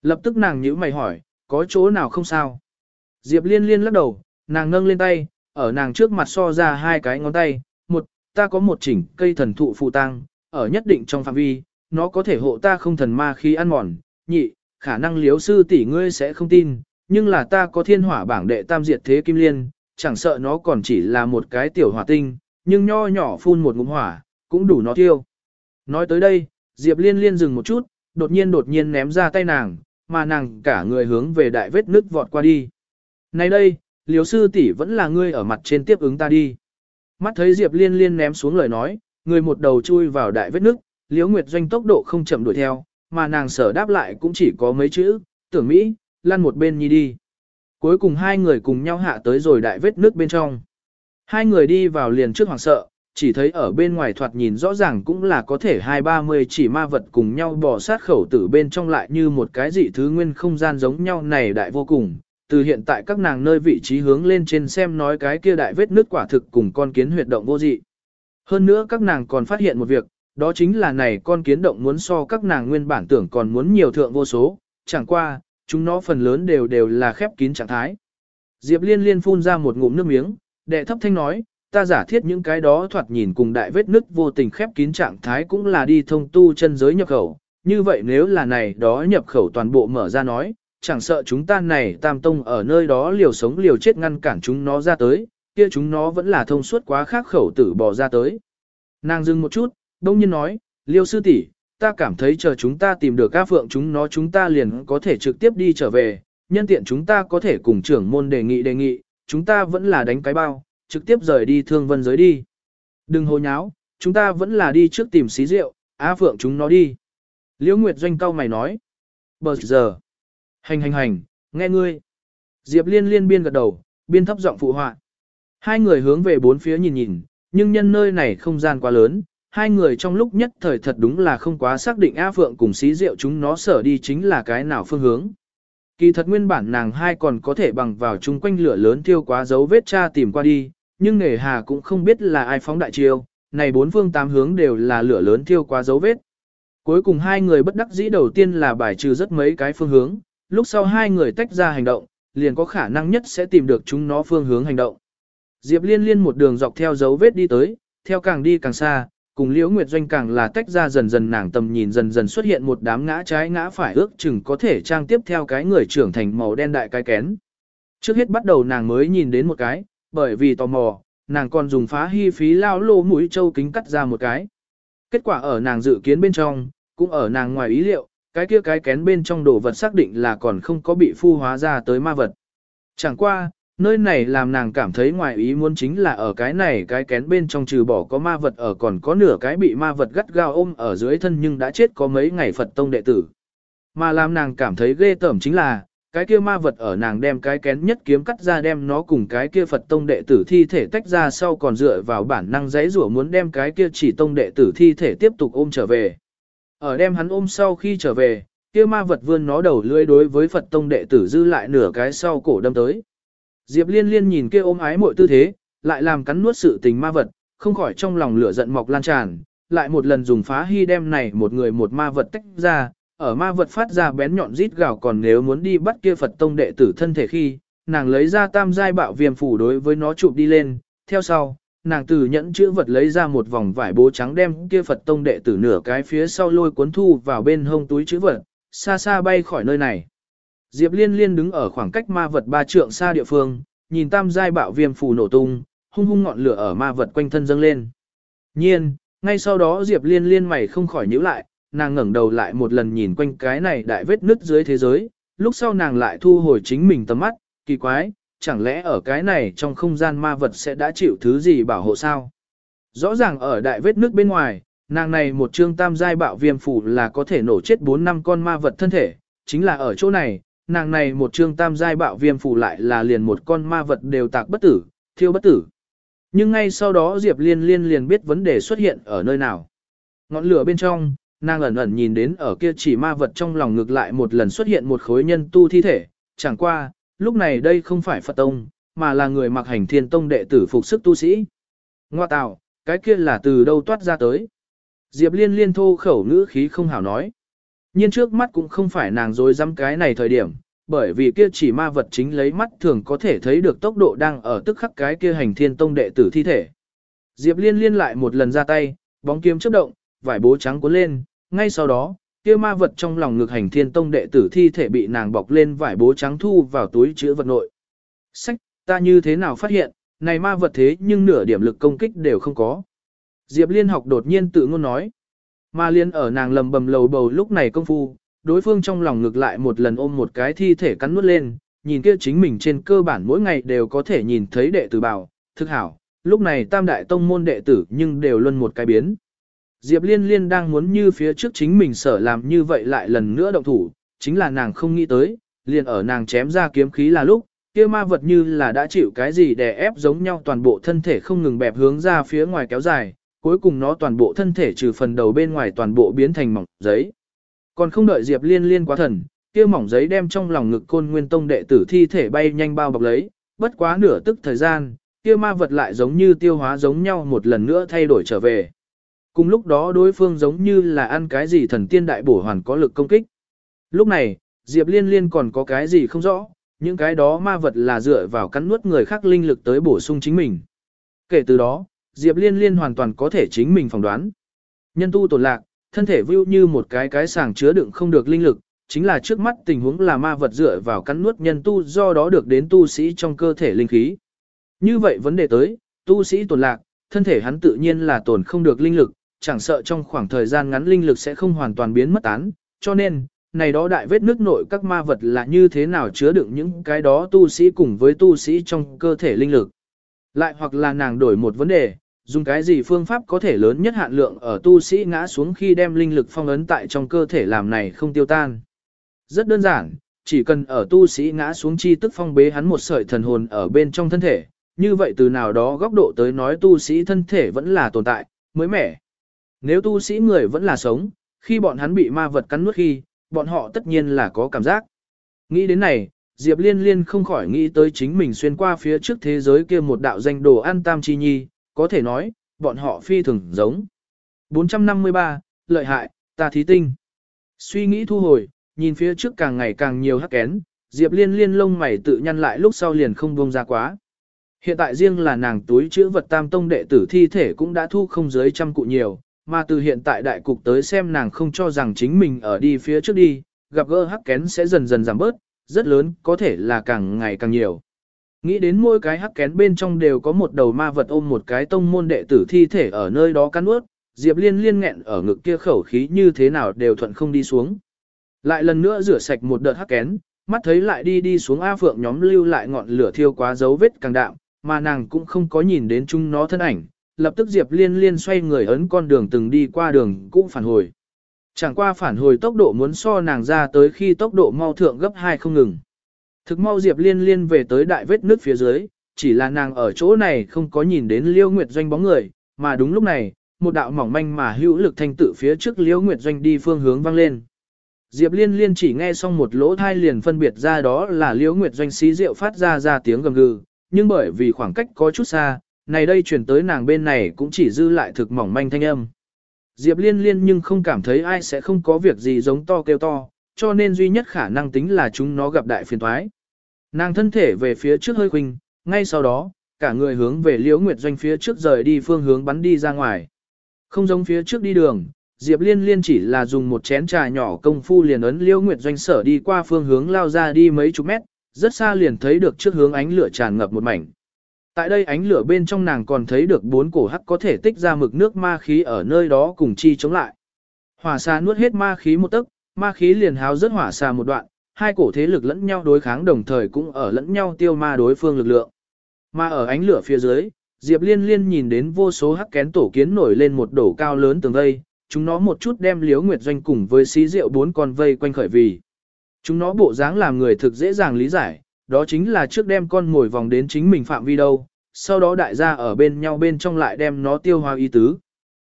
Lập tức nàng nhíu mày hỏi, có chỗ nào không sao? Diệp Liên liên lắc đầu, nàng nâng lên tay, ở nàng trước mặt so ra hai cái ngón tay, một, ta có một chỉnh cây thần thụ phụ tăng, ở nhất định trong phạm vi, nó có thể hộ ta không thần ma khi ăn mòn, nhị, khả năng liếu sư tỷ ngươi sẽ không tin, nhưng là ta có thiên hỏa bảng đệ tam diệt thế kim liên, chẳng sợ nó còn chỉ là một cái tiểu hỏa tinh, nhưng nho nhỏ phun một ngụm hỏa, cũng đủ nó tiêu. Nói tới đây, Diệp Liên Liên dừng một chút, đột nhiên đột nhiên ném ra tay nàng, mà nàng cả người hướng về đại vết nước vọt qua đi. Này đây, liếu sư tỷ vẫn là ngươi ở mặt trên tiếp ứng ta đi. Mắt thấy Diệp Liên Liên ném xuống lời nói, người một đầu chui vào đại vết nước, liếu nguyệt doanh tốc độ không chậm đuổi theo, mà nàng sở đáp lại cũng chỉ có mấy chữ, tưởng Mỹ, lăn một bên nhi đi. Cuối cùng hai người cùng nhau hạ tới rồi đại vết nước bên trong. Hai người đi vào liền trước hoàng sợ, chỉ thấy ở bên ngoài thoạt nhìn rõ ràng cũng là có thể hai ba mươi chỉ ma vật cùng nhau bò sát khẩu tử bên trong lại như một cái dị thứ nguyên không gian giống nhau này đại vô cùng. Từ hiện tại các nàng nơi vị trí hướng lên trên xem nói cái kia đại vết nước quả thực cùng con kiến huyệt động vô dị. Hơn nữa các nàng còn phát hiện một việc, đó chính là này con kiến động muốn so các nàng nguyên bản tưởng còn muốn nhiều thượng vô số, chẳng qua, chúng nó phần lớn đều đều là khép kín trạng thái. Diệp liên liên phun ra một ngụm nước miếng, đệ thấp thanh nói, ta giả thiết những cái đó thoạt nhìn cùng đại vết nứt vô tình khép kín trạng thái cũng là đi thông tu chân giới nhập khẩu. Như vậy nếu là này đó nhập khẩu toàn bộ mở ra nói, chẳng sợ chúng ta này tam tông ở nơi đó liều sống liều chết ngăn cản chúng nó ra tới, kia chúng nó vẫn là thông suốt quá khác khẩu tử bỏ ra tới. Nàng dừng một chút, đông nhiên nói, liêu sư tỷ, ta cảm thấy chờ chúng ta tìm được các phượng chúng nó chúng ta liền có thể trực tiếp đi trở về, nhân tiện chúng ta có thể cùng trưởng môn đề nghị đề nghị, chúng ta vẫn là đánh cái bao, trực tiếp rời đi thương vân giới đi. Đừng hồ nháo, chúng ta vẫn là đi trước tìm xí rượu, á phượng chúng nó đi. Liễu Nguyệt Doanh cao mày nói. Bờ giờ. Hành hành hành, nghe ngươi. Diệp liên liên biên gật đầu, biên thấp giọng phụ họa. Hai người hướng về bốn phía nhìn nhìn, nhưng nhân nơi này không gian quá lớn, hai người trong lúc nhất thời thật đúng là không quá xác định A Phượng cùng xí rượu chúng nó sở đi chính là cái nào phương hướng. Kỳ thật nguyên bản nàng hai còn có thể bằng vào chung quanh lửa lớn tiêu quá dấu vết cha tìm qua đi, nhưng nghề hà cũng không biết là ai phóng đại chiêu, này bốn phương tám hướng đều là lửa lớn tiêu quá dấu vết. Cuối cùng hai người bất đắc dĩ đầu tiên là bài trừ rất mấy cái phương hướng, lúc sau hai người tách ra hành động, liền có khả năng nhất sẽ tìm được chúng nó phương hướng hành động. Diệp liên liên một đường dọc theo dấu vết đi tới, theo càng đi càng xa, cùng Liễu Nguyệt Doanh càng là tách ra dần dần nàng tầm nhìn dần dần xuất hiện một đám ngã trái ngã phải ước chừng có thể trang tiếp theo cái người trưởng thành màu đen đại cái kén. Trước hết bắt đầu nàng mới nhìn đến một cái, bởi vì tò mò, nàng còn dùng phá hy phí lao lô mũi châu kính cắt ra một cái. Kết quả ở nàng dự kiến bên trong, cũng ở nàng ngoài ý liệu, cái kia cái kén bên trong đồ vật xác định là còn không có bị phu hóa ra tới ma vật. Chẳng qua, nơi này làm nàng cảm thấy ngoài ý muốn chính là ở cái này cái kén bên trong trừ bỏ có ma vật ở còn có nửa cái bị ma vật gắt gao ôm ở dưới thân nhưng đã chết có mấy ngày Phật tông đệ tử. Mà làm nàng cảm thấy ghê tởm chính là, cái kia ma vật ở nàng đem cái kén nhất kiếm cắt ra đem nó cùng cái kia Phật tông đệ tử thi thể tách ra sau còn dựa vào bản năng giấy rủa muốn đem cái kia chỉ tông đệ tử thi thể tiếp tục ôm trở về. Ở đem hắn ôm sau khi trở về, kia ma vật vươn nó đầu lưỡi đối với Phật tông đệ tử dư lại nửa cái sau cổ đâm tới. Diệp liên liên nhìn kia ôm ái muội tư thế, lại làm cắn nuốt sự tình ma vật, không khỏi trong lòng lửa giận mọc lan tràn, lại một lần dùng phá hy đem này một người một ma vật tách ra, ở ma vật phát ra bén nhọn rít gào còn nếu muốn đi bắt kia Phật tông đệ tử thân thể khi, nàng lấy ra tam giai bạo viêm phủ đối với nó chụp đi lên, theo sau, nàng từ nhẫn chữ vật lấy ra một vòng vải bố trắng đem kia Phật tông đệ tử nửa cái phía sau lôi cuốn thu vào bên hông túi chữ vật, xa xa bay khỏi nơi này. Diệp Liên Liên đứng ở khoảng cách ma vật ba trượng xa địa phương, nhìn tam giai bạo viêm phù nổ tung, hung hung ngọn lửa ở ma vật quanh thân dâng lên. Nhiên, ngay sau đó Diệp Liên Liên mày không khỏi nhíu lại, nàng ngẩng đầu lại một lần nhìn quanh cái này đại vết nứt dưới thế giới, lúc sau nàng lại thu hồi chính mình tầm mắt, kỳ quái, chẳng lẽ ở cái này trong không gian ma vật sẽ đã chịu thứ gì bảo hộ sao? Rõ ràng ở đại vết nước bên ngoài, nàng này một trương tam giai bạo viêm phủ là có thể nổ chết 4 năm con ma vật thân thể, chính là ở chỗ này, nàng này một trương tam giai bạo viêm phủ lại là liền một con ma vật đều tạc bất tử, thiêu bất tử. Nhưng ngay sau đó Diệp Liên Liên liền biết vấn đề xuất hiện ở nơi nào. Ngọn lửa bên trong, nàng ẩn ẩn nhìn đến ở kia chỉ ma vật trong lòng ngược lại một lần xuất hiện một khối nhân tu thi thể, chẳng qua, lúc này đây không phải Phật Tông, mà là người mặc hành thiên tông đệ tử phục sức tu sĩ. Ngoa tạo, cái kia là từ đâu toát ra tới. Diệp liên liên thô khẩu ngữ khí không hảo nói nhiên trước mắt cũng không phải nàng dối dám cái này thời điểm, bởi vì kia chỉ ma vật chính lấy mắt thường có thể thấy được tốc độ đang ở tức khắc cái kia hành thiên tông đệ tử thi thể. Diệp liên liên lại một lần ra tay, bóng kiếm chớp động, vải bố trắng cuốn lên, ngay sau đó, kia ma vật trong lòng ngực hành thiên tông đệ tử thi thể bị nàng bọc lên vải bố trắng thu vào túi chứa vật nội. Sách, ta như thế nào phát hiện, này ma vật thế nhưng nửa điểm lực công kích đều không có. Diệp Liên học đột nhiên tự ngôn nói. Mà liên ở nàng lầm bầm lầu bầu lúc này công phu, đối phương trong lòng ngược lại một lần ôm một cái thi thể cắn nuốt lên, nhìn kia chính mình trên cơ bản mỗi ngày đều có thể nhìn thấy đệ tử bảo, thực hảo, lúc này tam đại tông môn đệ tử nhưng đều luân một cái biến. Diệp Liên Liên đang muốn như phía trước chính mình sở làm như vậy lại lần nữa động thủ, chính là nàng không nghĩ tới, liền ở nàng chém ra kiếm khí là lúc, kia ma vật như là đã chịu cái gì đè ép giống nhau toàn bộ thân thể không ngừng bẹp hướng ra phía ngoài kéo dài, cuối cùng nó toàn bộ thân thể trừ phần đầu bên ngoài toàn bộ biến thành mỏng giấy. Còn không đợi Diệp Liên Liên quá thần, kia mỏng giấy đem trong lòng ngực côn nguyên tông đệ tử thi thể bay nhanh bao bọc lấy, bất quá nửa tức thời gian, kia ma vật lại giống như tiêu hóa giống nhau một lần nữa thay đổi trở về. Cùng lúc đó đối phương giống như là ăn cái gì thần tiên đại bổ hoàn có lực công kích. Lúc này, Diệp Liên Liên còn có cái gì không rõ, những cái đó ma vật là dựa vào cắn nuốt người khác linh lực tới bổ sung chính mình. Kể từ đó, Diệp Liên Liên hoàn toàn có thể chính mình phỏng đoán. Nhân tu tổn lạc, thân thể view như một cái cái sàng chứa đựng không được linh lực, chính là trước mắt tình huống là ma vật dựa vào cắn nuốt nhân tu do đó được đến tu sĩ trong cơ thể linh khí. Như vậy vấn đề tới, tu sĩ tổn lạc, thân thể hắn tự nhiên là tổn không được linh lực, chẳng sợ trong khoảng thời gian ngắn linh lực sẽ không hoàn toàn biến mất tán, cho nên, này đó đại vết nước nội các ma vật là như thế nào chứa đựng những cái đó tu sĩ cùng với tu sĩ trong cơ thể linh lực. Lại hoặc là nàng đổi một vấn đề, dùng cái gì phương pháp có thể lớn nhất hạn lượng ở tu sĩ ngã xuống khi đem linh lực phong ấn tại trong cơ thể làm này không tiêu tan. Rất đơn giản, chỉ cần ở tu sĩ ngã xuống chi tức phong bế hắn một sợi thần hồn ở bên trong thân thể, như vậy từ nào đó góc độ tới nói tu sĩ thân thể vẫn là tồn tại, mới mẻ. Nếu tu sĩ người vẫn là sống, khi bọn hắn bị ma vật cắn nuốt khi, bọn họ tất nhiên là có cảm giác. Nghĩ đến này, Diệp Liên Liên không khỏi nghĩ tới chính mình xuyên qua phía trước thế giới kia một đạo danh đồ an tam chi nhi, có thể nói, bọn họ phi thường giống. 453, lợi hại, ta thí tinh. Suy nghĩ thu hồi, nhìn phía trước càng ngày càng nhiều hắc kén, Diệp Liên Liên lông mày tự nhăn lại lúc sau liền không buông ra quá. Hiện tại riêng là nàng túi chữ vật tam tông đệ tử thi thể cũng đã thu không dưới trăm cụ nhiều, mà từ hiện tại đại cục tới xem nàng không cho rằng chính mình ở đi phía trước đi, gặp gỡ hắc kén sẽ dần dần giảm bớt, rất lớn, có thể là càng ngày càng nhiều. Nghĩ đến mỗi cái hắc kén bên trong đều có một đầu ma vật ôm một cái tông môn đệ tử thi thể ở nơi đó cắn ướt, Diệp Liên liên nghẹn ở ngực kia khẩu khí như thế nào đều thuận không đi xuống. Lại lần nữa rửa sạch một đợt hắc kén, mắt thấy lại đi đi xuống A Phượng nhóm lưu lại ngọn lửa thiêu quá dấu vết càng đạm, mà nàng cũng không có nhìn đến chúng nó thân ảnh, lập tức Diệp Liên Liên xoay người ấn con đường từng đi qua đường cũng phản hồi. Chẳng qua phản hồi tốc độ muốn so nàng ra tới khi tốc độ mau thượng gấp hai không ngừng. Thực mau Diệp Liên Liên về tới đại vết nước phía dưới, chỉ là nàng ở chỗ này không có nhìn đến Liêu Nguyệt Doanh bóng người, mà đúng lúc này, một đạo mỏng manh mà hữu lực thanh tự phía trước Liêu Nguyệt Doanh đi phương hướng vang lên. Diệp Liên Liên chỉ nghe xong một lỗ thai liền phân biệt ra đó là Liêu Nguyệt Doanh xí rượu phát ra ra tiếng gầm gừ, nhưng bởi vì khoảng cách có chút xa, này đây chuyển tới nàng bên này cũng chỉ dư lại thực mỏng manh thanh âm. Diệp liên liên nhưng không cảm thấy ai sẽ không có việc gì giống to kêu to, cho nên duy nhất khả năng tính là chúng nó gặp đại phiền thoái. Nàng thân thể về phía trước hơi khuynh, ngay sau đó, cả người hướng về Liễu Nguyệt Doanh phía trước rời đi phương hướng bắn đi ra ngoài. Không giống phía trước đi đường, Diệp Liên Liên chỉ là dùng một chén trà nhỏ công phu liền ấn Liễu Nguyệt Doanh sở đi qua phương hướng lao ra đi mấy chục mét, rất xa liền thấy được trước hướng ánh lửa tràn ngập một mảnh. Tại đây ánh lửa bên trong nàng còn thấy được bốn cổ hắc có thể tích ra mực nước ma khí ở nơi đó cùng chi chống lại. Hỏa xa nuốt hết ma khí một tấc, ma khí liền háo rất hỏa xà một đoạn, hai cổ thế lực lẫn nhau đối kháng đồng thời cũng ở lẫn nhau tiêu ma đối phương lực lượng. Mà ở ánh lửa phía dưới, Diệp Liên Liên nhìn đến vô số hắc kén tổ kiến nổi lên một đổ cao lớn tường vây, chúng nó một chút đem liếu nguyệt doanh cùng với xí rượu bốn con vây quanh khởi vì. Chúng nó bộ dáng làm người thực dễ dàng lý giải, đó chính là trước đem con ngồi vòng đến chính mình phạm vi đâu, sau đó đại gia ở bên nhau bên trong lại đem nó tiêu hóa ý tứ.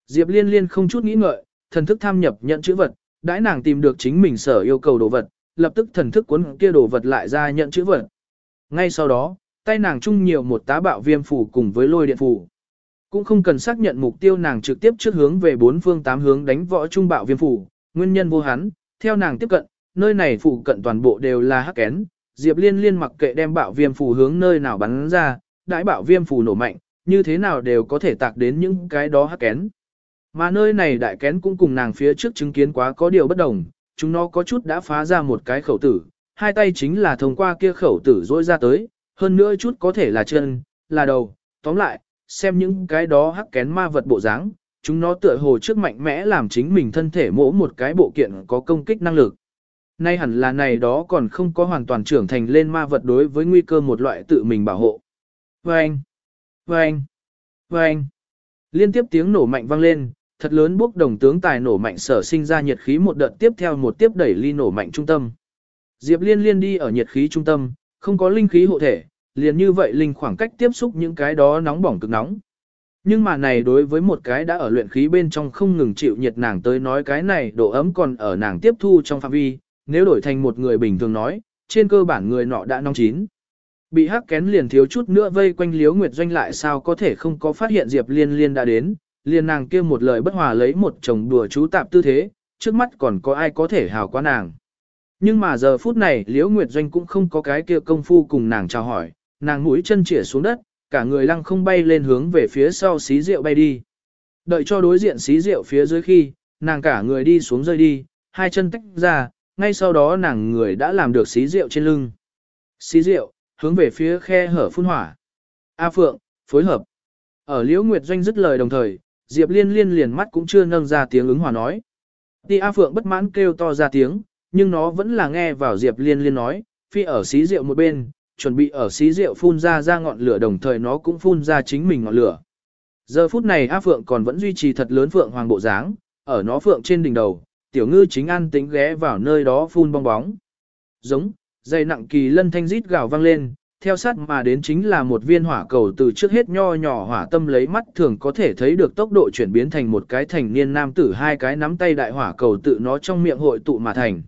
Diệp liên liên không chút nghĩ ngợi, thần thức tham nhập nhận chữ vật, đãi nàng tìm được chính mình sở yêu cầu đồ vật, lập tức thần thức cuốn kia đồ vật lại ra nhận chữ vật. Ngay sau đó, tay nàng chung nhiều một tá bạo viêm phủ cùng với lôi điện phủ. Cũng không cần xác nhận mục tiêu nàng trực tiếp trước hướng về bốn phương tám hướng đánh võ trung bạo viêm phủ, nguyên nhân vô hắn, theo nàng tiếp cận, nơi này phủ cận toàn bộ đều là hắc kén, Diệp Liên Liên mặc kệ đem bạo viêm phủ hướng nơi nào bắn ra, đãi bạo viêm phủ nổ mạnh, như thế nào đều có thể tạc đến những cái đó hắc kén. Mà nơi này đại kén cũng cùng nàng phía trước chứng kiến quá có điều bất đồng, chúng nó có chút đã phá ra một cái khẩu tử, hai tay chính là thông qua kia khẩu tử rỗi ra tới, hơn nữa chút có thể là chân, là đầu, tóm lại, xem những cái đó hắc kén ma vật bộ dáng, chúng nó tựa hồ trước mạnh mẽ làm chính mình thân thể mỗ một cái bộ kiện có công kích năng lực. Nay hẳn là này đó còn không có hoàn toàn trưởng thành lên ma vật đối với nguy cơ một loại tự mình bảo hộ. Vâng! Vâng! Vâng! Liên tiếp tiếng nổ mạnh vang lên, thật lớn bốc đồng tướng tài nổ mạnh sở sinh ra nhiệt khí một đợt tiếp theo một tiếp đẩy ly nổ mạnh trung tâm. Diệp Liên liên đi ở nhiệt khí trung tâm, không có linh khí hộ thể, liền như vậy linh khoảng cách tiếp xúc những cái đó nóng bỏng cực nóng. Nhưng mà này đối với một cái đã ở luyện khí bên trong không ngừng chịu nhiệt nàng tới nói cái này độ ấm còn ở nàng tiếp thu trong phạm vi, nếu đổi thành một người bình thường nói, trên cơ bản người nọ đã nóng chín. Bị hắc kén liền thiếu chút nữa vây quanh liếu nguyệt doanh lại sao có thể không có phát hiện Diệp Liên Liên đã đến, liền nàng kia một lời bất hòa lấy một chồng đùa chú tạp tư thế, trước mắt còn có ai có thể hào quá nàng. Nhưng mà giờ phút này liễu nguyệt doanh cũng không có cái kia công phu cùng nàng chào hỏi, nàng mũi chân chĩa xuống đất, cả người lăng không bay lên hướng về phía sau xí rượu bay đi. Đợi cho đối diện xí rượu phía dưới khi, nàng cả người đi xuống rơi đi, hai chân tách ra, ngay sau đó nàng người đã làm được xí rượu trên lưng. Xí rượu, hướng về phía khe hở phun hỏa. A Phượng, phối hợp. Ở Liễu Nguyệt Doanh dứt lời đồng thời, Diệp Liên Liên liền mắt cũng chưa nâng ra tiếng ứng hòa nói. Ti A Phượng bất mãn kêu to ra tiếng, nhưng nó vẫn là nghe vào Diệp Liên Liên nói, phi ở xí rượu một bên, chuẩn bị ở xí rượu phun ra ra ngọn lửa đồng thời nó cũng phun ra chính mình ngọn lửa. Giờ phút này A Phượng còn vẫn duy trì thật lớn Phượng Hoàng bộ dáng, ở nó Phượng trên đỉnh đầu, tiểu ngư chính ăn tính ghé vào nơi đó phun bong bóng. Giống, dây nặng kỳ lân thanh rít gào vang lên, theo sát mà đến chính là một viên hỏa cầu từ trước hết nho nhỏ hỏa tâm lấy mắt thường có thể thấy được tốc độ chuyển biến thành một cái thành niên nam tử hai cái nắm tay đại hỏa cầu tự nó trong miệng hội tụ mà thành.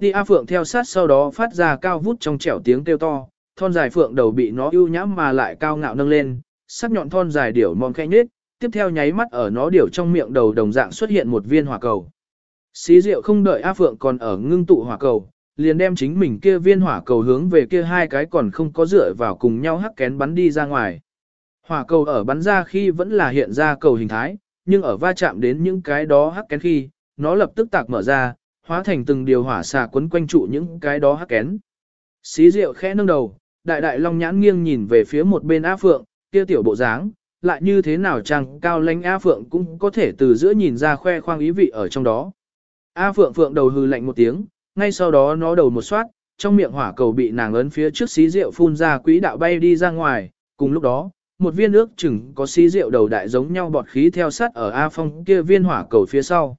Ti A Phượng theo sát sau đó phát ra cao vút trong trẻo tiếng kêu to, thon dài phượng đầu bị nó ưu nhãm mà lại cao ngạo nâng lên, sắc nhọn thon dài điểu mòn khẽ nhếch, tiếp theo nháy mắt ở nó điểu trong miệng đầu đồng dạng xuất hiện một viên hỏa cầu. Xí rượu không đợi A Phượng còn ở ngưng tụ hỏa cầu, liền đem chính mình kia viên hỏa cầu hướng về kia hai cái còn không có dựa vào cùng nhau hắc kén bắn đi ra ngoài. Hỏa cầu ở bắn ra khi vẫn là hiện ra cầu hình thái, nhưng ở va chạm đến những cái đó hắc kén khi, nó lập tức tạc mở ra, hóa thành từng điều hỏa xà quấn quanh trụ những cái đó hắc kén. Xí rượu khẽ nâng đầu, đại đại long nhãn nghiêng nhìn về phía một bên A Phượng, kia tiểu bộ dáng, lại như thế nào chăng cao lãnh A Phượng cũng có thể từ giữa nhìn ra khoe khoang ý vị ở trong đó. A Phượng Phượng đầu hư lạnh một tiếng, ngay sau đó nó đầu một xoát, trong miệng hỏa cầu bị nàng ấn phía trước xí rượu phun ra quỹ đạo bay đi ra ngoài, cùng lúc đó, một viên nước chừng có xí rượu đầu đại giống nhau bọt khí theo sát ở A Phong kia viên hỏa cầu phía sau.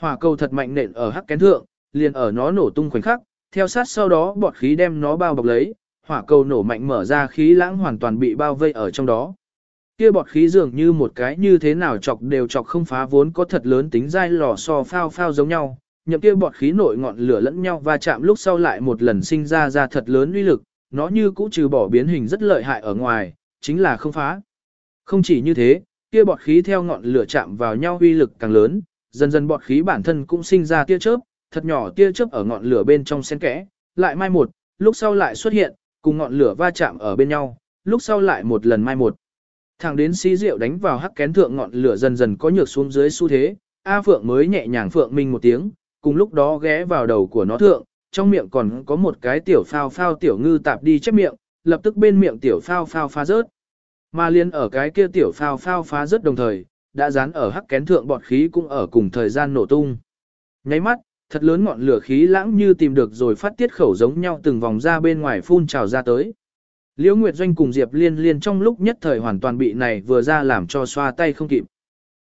Hỏa cầu thật mạnh nện ở hắc kén thượng, liền ở nó nổ tung khoảnh khắc, theo sát sau đó bọt khí đem nó bao bọc lấy, hỏa cầu nổ mạnh mở ra khí lãng hoàn toàn bị bao vây ở trong đó. Kia bọt khí dường như một cái như thế nào chọc đều chọc không phá vốn có thật lớn tính dai lò so phao phao giống nhau, nhậm kia bọt khí nội ngọn lửa lẫn nhau va chạm lúc sau lại một lần sinh ra ra thật lớn uy lực, nó như cũ trừ bỏ biến hình rất lợi hại ở ngoài, chính là không phá. Không chỉ như thế, kia bọt khí theo ngọn lửa chạm vào nhau uy lực càng lớn, dần dần bọt khí bản thân cũng sinh ra tia chớp, thật nhỏ tia chớp ở ngọn lửa bên trong xen kẽ, lại mai một, lúc sau lại xuất hiện, cùng ngọn lửa va chạm ở bên nhau, lúc sau lại một lần mai một. Thẳng đến xí rượu đánh vào hắc kén thượng ngọn lửa dần dần có nhược xuống dưới xu thế, A Phượng mới nhẹ nhàng phượng minh một tiếng, cùng lúc đó ghé vào đầu của nó thượng, trong miệng còn có một cái tiểu phao phao tiểu ngư tạp đi chép miệng, lập tức bên miệng tiểu phao phao phá rớt. Mà liên ở cái kia tiểu phao phao phá rớt đồng thời, đã dán ở hắc kén thượng bọt khí cũng ở cùng thời gian nổ tung. Nháy mắt, thật lớn ngọn lửa khí lãng như tìm được rồi phát tiết khẩu giống nhau từng vòng ra bên ngoài phun trào ra tới. Liễu Nguyệt Doanh cùng Diệp Liên Liên trong lúc nhất thời hoàn toàn bị này vừa ra làm cho xoa tay không kịp.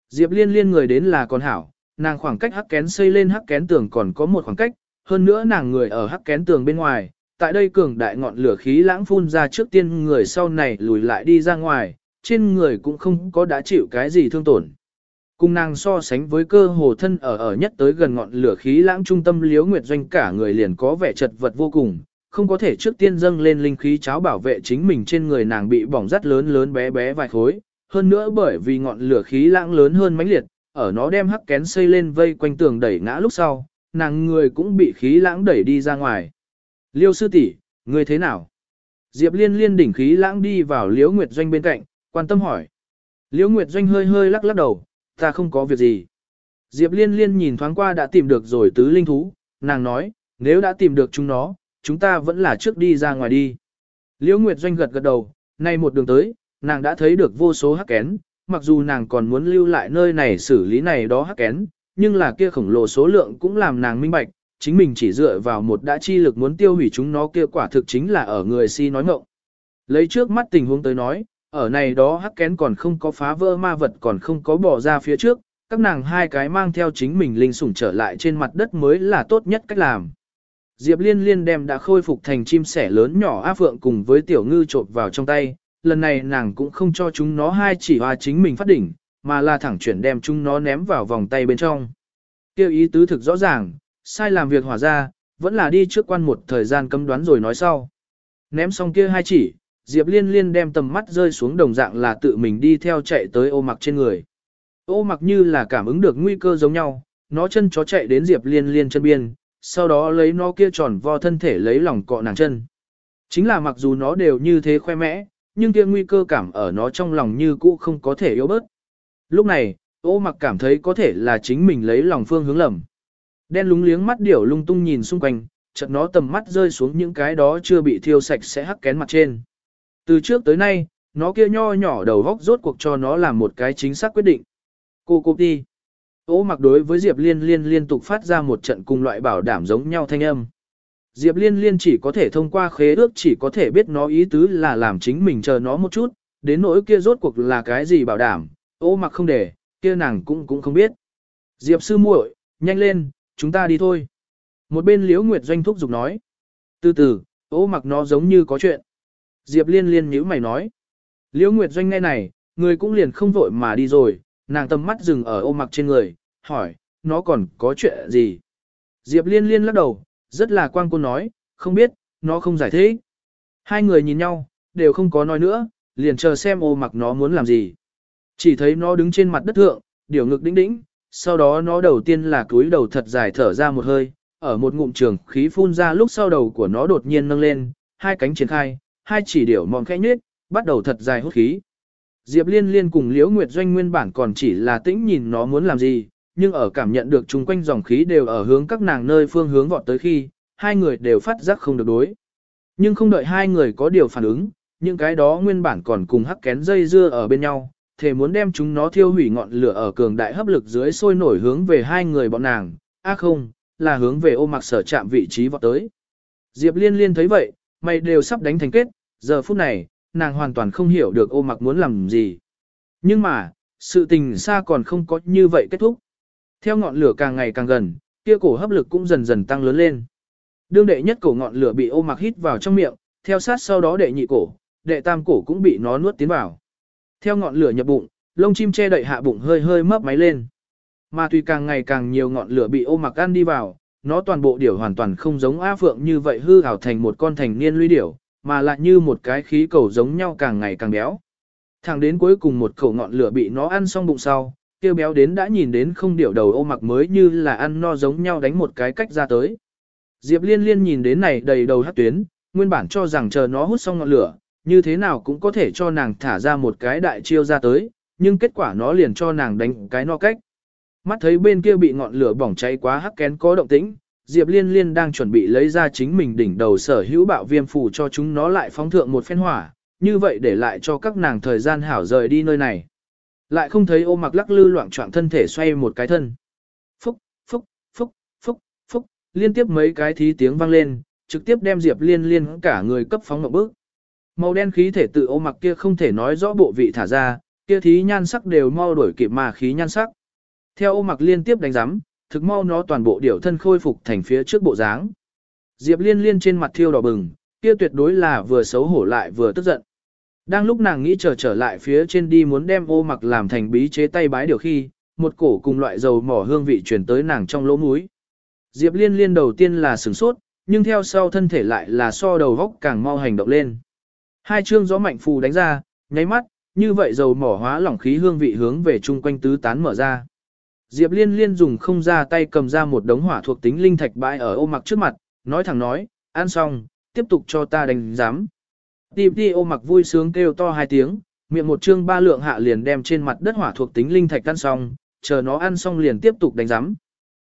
Diệp Liên Liên người đến là con hảo, nàng khoảng cách hắc kén xây lên hắc kén tường còn có một khoảng cách, hơn nữa nàng người ở hắc kén tường bên ngoài, tại đây cường đại ngọn lửa khí lãng phun ra trước tiên người sau này lùi lại đi ra ngoài, trên người cũng không có đã chịu cái gì thương tổn. Cùng nàng so sánh với cơ hồ thân ở ở nhất tới gần ngọn lửa khí lãng trung tâm liếu nguyệt doanh cả người liền có vẻ chật vật vô cùng, không có thể trước tiên dâng lên linh khí cháo bảo vệ chính mình trên người nàng bị bỏng rất lớn lớn bé bé vài khối, hơn nữa bởi vì ngọn lửa khí lãng lớn hơn mãnh liệt, ở nó đem hắc kén xây lên vây quanh tường đẩy ngã lúc sau, nàng người cũng bị khí lãng đẩy đi ra ngoài. Liêu sư tỷ, người thế nào? Diệp liên liên đỉnh khí lãng đi vào liễu nguyệt doanh bên cạnh, quan tâm hỏi. Liễu nguyệt doanh hơi hơi lắc lắc đầu, ta không có việc gì. Diệp liên liên nhìn thoáng qua đã tìm được rồi tứ linh thú, nàng nói, nếu đã tìm được chúng nó, chúng ta vẫn là trước đi ra ngoài đi. Liễu Nguyệt Doanh gật gật đầu, nay một đường tới, nàng đã thấy được vô số hắc kén, mặc dù nàng còn muốn lưu lại nơi này xử lý này đó hắc kén, nhưng là kia khổng lồ số lượng cũng làm nàng minh bạch, chính mình chỉ dựa vào một đã chi lực muốn tiêu hủy chúng nó kia quả thực chính là ở người si nói ngộng. Lấy trước mắt tình huống tới nói, ở này đó hắc kén còn không có phá vỡ ma vật còn không có bỏ ra phía trước, các nàng hai cái mang theo chính mình linh sủng trở lại trên mặt đất mới là tốt nhất cách làm. Diệp Liên Liên đem đã khôi phục thành chim sẻ lớn nhỏ á phượng cùng với tiểu ngư trộn vào trong tay, lần này nàng cũng không cho chúng nó hai chỉ hoa chính mình phát đỉnh, mà là thẳng chuyển đem chúng nó ném vào vòng tay bên trong. Kêu ý tứ thực rõ ràng, sai làm việc hỏa ra, vẫn là đi trước quan một thời gian cấm đoán rồi nói sau. Ném xong kia hai chỉ, Diệp Liên Liên đem tầm mắt rơi xuống đồng dạng là tự mình đi theo chạy tới ô mặc trên người. Ô mặc như là cảm ứng được nguy cơ giống nhau, nó chân chó chạy đến Diệp Liên Liên chân biên, sau đó lấy nó kia tròn vo thân thể lấy lòng cọ nàng chân. Chính là mặc dù nó đều như thế khoe mẽ, nhưng kia nguy cơ cảm ở nó trong lòng như cũ không có thể yếu bớt. Lúc này, ô mặc cảm thấy có thể là chính mình lấy lòng phương hướng lầm. Đen lúng liếng mắt điểu lung tung nhìn xung quanh, chợt nó tầm mắt rơi xuống những cái đó chưa bị thiêu sạch sẽ hắc kén mặt trên. Từ trước tới nay, nó kia nho nhỏ đầu góc rốt cuộc cho nó làm một cái chính xác quyết định. Cô cô đi. Ô mặc đối với Diệp Liên Liên liên tục phát ra một trận cùng loại bảo đảm giống nhau thanh âm. Diệp Liên Liên chỉ có thể thông qua khế ước chỉ có thể biết nó ý tứ là làm chính mình chờ nó một chút, đến nỗi kia rốt cuộc là cái gì bảo đảm, ô mặc không để, kia nàng cũng cũng không biết. Diệp sư muội, nhanh lên, chúng ta đi thôi. Một bên Liễu Nguyệt Doanh thúc giục nói. Từ từ, ô mặc nó giống như có chuyện. Diệp Liên Liên nhíu mày nói. Liễu Nguyệt Doanh nghe này, người cũng liền không vội mà đi rồi, nàng tầm mắt dừng ở ô mặc trên người, hỏi, nó còn có chuyện gì? Diệp Liên Liên lắc đầu, rất là quang cô nói, không biết, nó không giải thích. Hai người nhìn nhau, đều không có nói nữa, liền chờ xem ô mặc nó muốn làm gì. Chỉ thấy nó đứng trên mặt đất thượng, điều ngực đĩnh đĩnh, sau đó nó đầu tiên là cúi đầu thật dài thở ra một hơi, ở một ngụm trường khí phun ra lúc sau đầu của nó đột nhiên nâng lên, hai cánh triển khai, hai chỉ điểu mòn khẽ nhếch, bắt đầu thật dài hút khí. Diệp Liên Liên cùng Liễu Nguyệt Doanh nguyên bản còn chỉ là tĩnh nhìn nó muốn làm gì, nhưng ở cảm nhận được chung quanh dòng khí đều ở hướng các nàng nơi phương hướng vọt tới khi, hai người đều phát giác không được đối. Nhưng không đợi hai người có điều phản ứng, những cái đó nguyên bản còn cùng hắc kén dây dưa ở bên nhau, thể muốn đem chúng nó thiêu hủy ngọn lửa ở cường đại hấp lực dưới sôi nổi hướng về hai người bọn nàng, a không, là hướng về ô mặc sở chạm vị trí vọt tới. Diệp Liên Liên thấy vậy, mày đều sắp đánh thành kết, giờ phút này, nàng hoàn toàn không hiểu được ô mặc muốn làm gì. Nhưng mà, sự tình xa còn không có như vậy kết thúc. Theo ngọn lửa càng ngày càng gần, kia cổ hấp lực cũng dần dần tăng lớn lên. Đương đệ nhất cổ ngọn lửa bị ô mặc hít vào trong miệng, theo sát sau đó đệ nhị cổ, đệ tam cổ cũng bị nó nuốt tiến vào. Theo ngọn lửa nhập bụng, lông chim che đậy hạ bụng hơi hơi mấp máy lên. Mà tuy càng ngày càng nhiều ngọn lửa bị ô mặc ăn đi vào, nó toàn bộ điểu hoàn toàn không giống A Phượng như vậy hư ảo thành một con thành niên luy điểu, mà lại như một cái khí cầu giống nhau càng ngày càng béo. Thẳng đến cuối cùng một khẩu ngọn lửa bị nó ăn xong bụng sau, kêu béo đến đã nhìn đến không điểu đầu ô mặc mới như là ăn no giống nhau đánh một cái cách ra tới. Diệp liên liên nhìn đến này đầy đầu hát tuyến, nguyên bản cho rằng chờ nó hút xong ngọn lửa, như thế nào cũng có thể cho nàng thả ra một cái đại chiêu ra tới, nhưng kết quả nó liền cho nàng đánh cái no cách. Mắt thấy bên kia bị ngọn lửa bỏng cháy quá hắc kén có động tĩnh, Diệp Liên Liên đang chuẩn bị lấy ra chính mình đỉnh đầu sở hữu bạo viêm phù cho chúng nó lại phóng thượng một phen hỏa, như vậy để lại cho các nàng thời gian hảo rời đi nơi này. Lại không thấy ô mặc lắc lư loạn trọng thân thể xoay một cái thân. Phúc, phúc, phúc, phúc, phúc, liên tiếp mấy cái thí tiếng vang lên, trực tiếp đem Diệp Liên Liên cả người cấp phóng một bước. Màu đen khí thể tự ô mặc kia không thể nói rõ bộ vị thả ra, kia thí nhan sắc đều mau đổi kịp mà khí nhan sắc. Theo ô mặc liên tiếp đánh giám, thực mau nó toàn bộ điểu thân khôi phục thành phía trước bộ dáng. Diệp liên liên trên mặt thiêu đỏ bừng, kia tuyệt đối là vừa xấu hổ lại vừa tức giận. Đang lúc nàng nghĩ trở trở lại phía trên đi muốn đem ô mặc làm thành bí chế tay bái điều khi, một cổ cùng loại dầu mỏ hương vị truyền tới nàng trong lỗ mũi. Diệp liên liên đầu tiên là sửng sốt, nhưng theo sau thân thể lại là so đầu vóc càng mau hành động lên. Hai chương gió mạnh phù đánh ra, nháy mắt, như vậy dầu mỏ hóa lỏng khí hương vị hướng về chung quanh tứ tán mở ra. Diệp Liên Liên dùng không ra tay cầm ra một đống hỏa thuộc tính linh thạch bãi ở ô mặc trước mặt, nói thẳng nói, ăn xong, tiếp tục cho ta đánh giám. Tìm đi ô mặc vui sướng kêu to hai tiếng, miệng một chương ba lượng hạ liền đem trên mặt đất hỏa thuộc tính linh thạch ăn xong, chờ nó ăn xong liền tiếp tục đánh giám.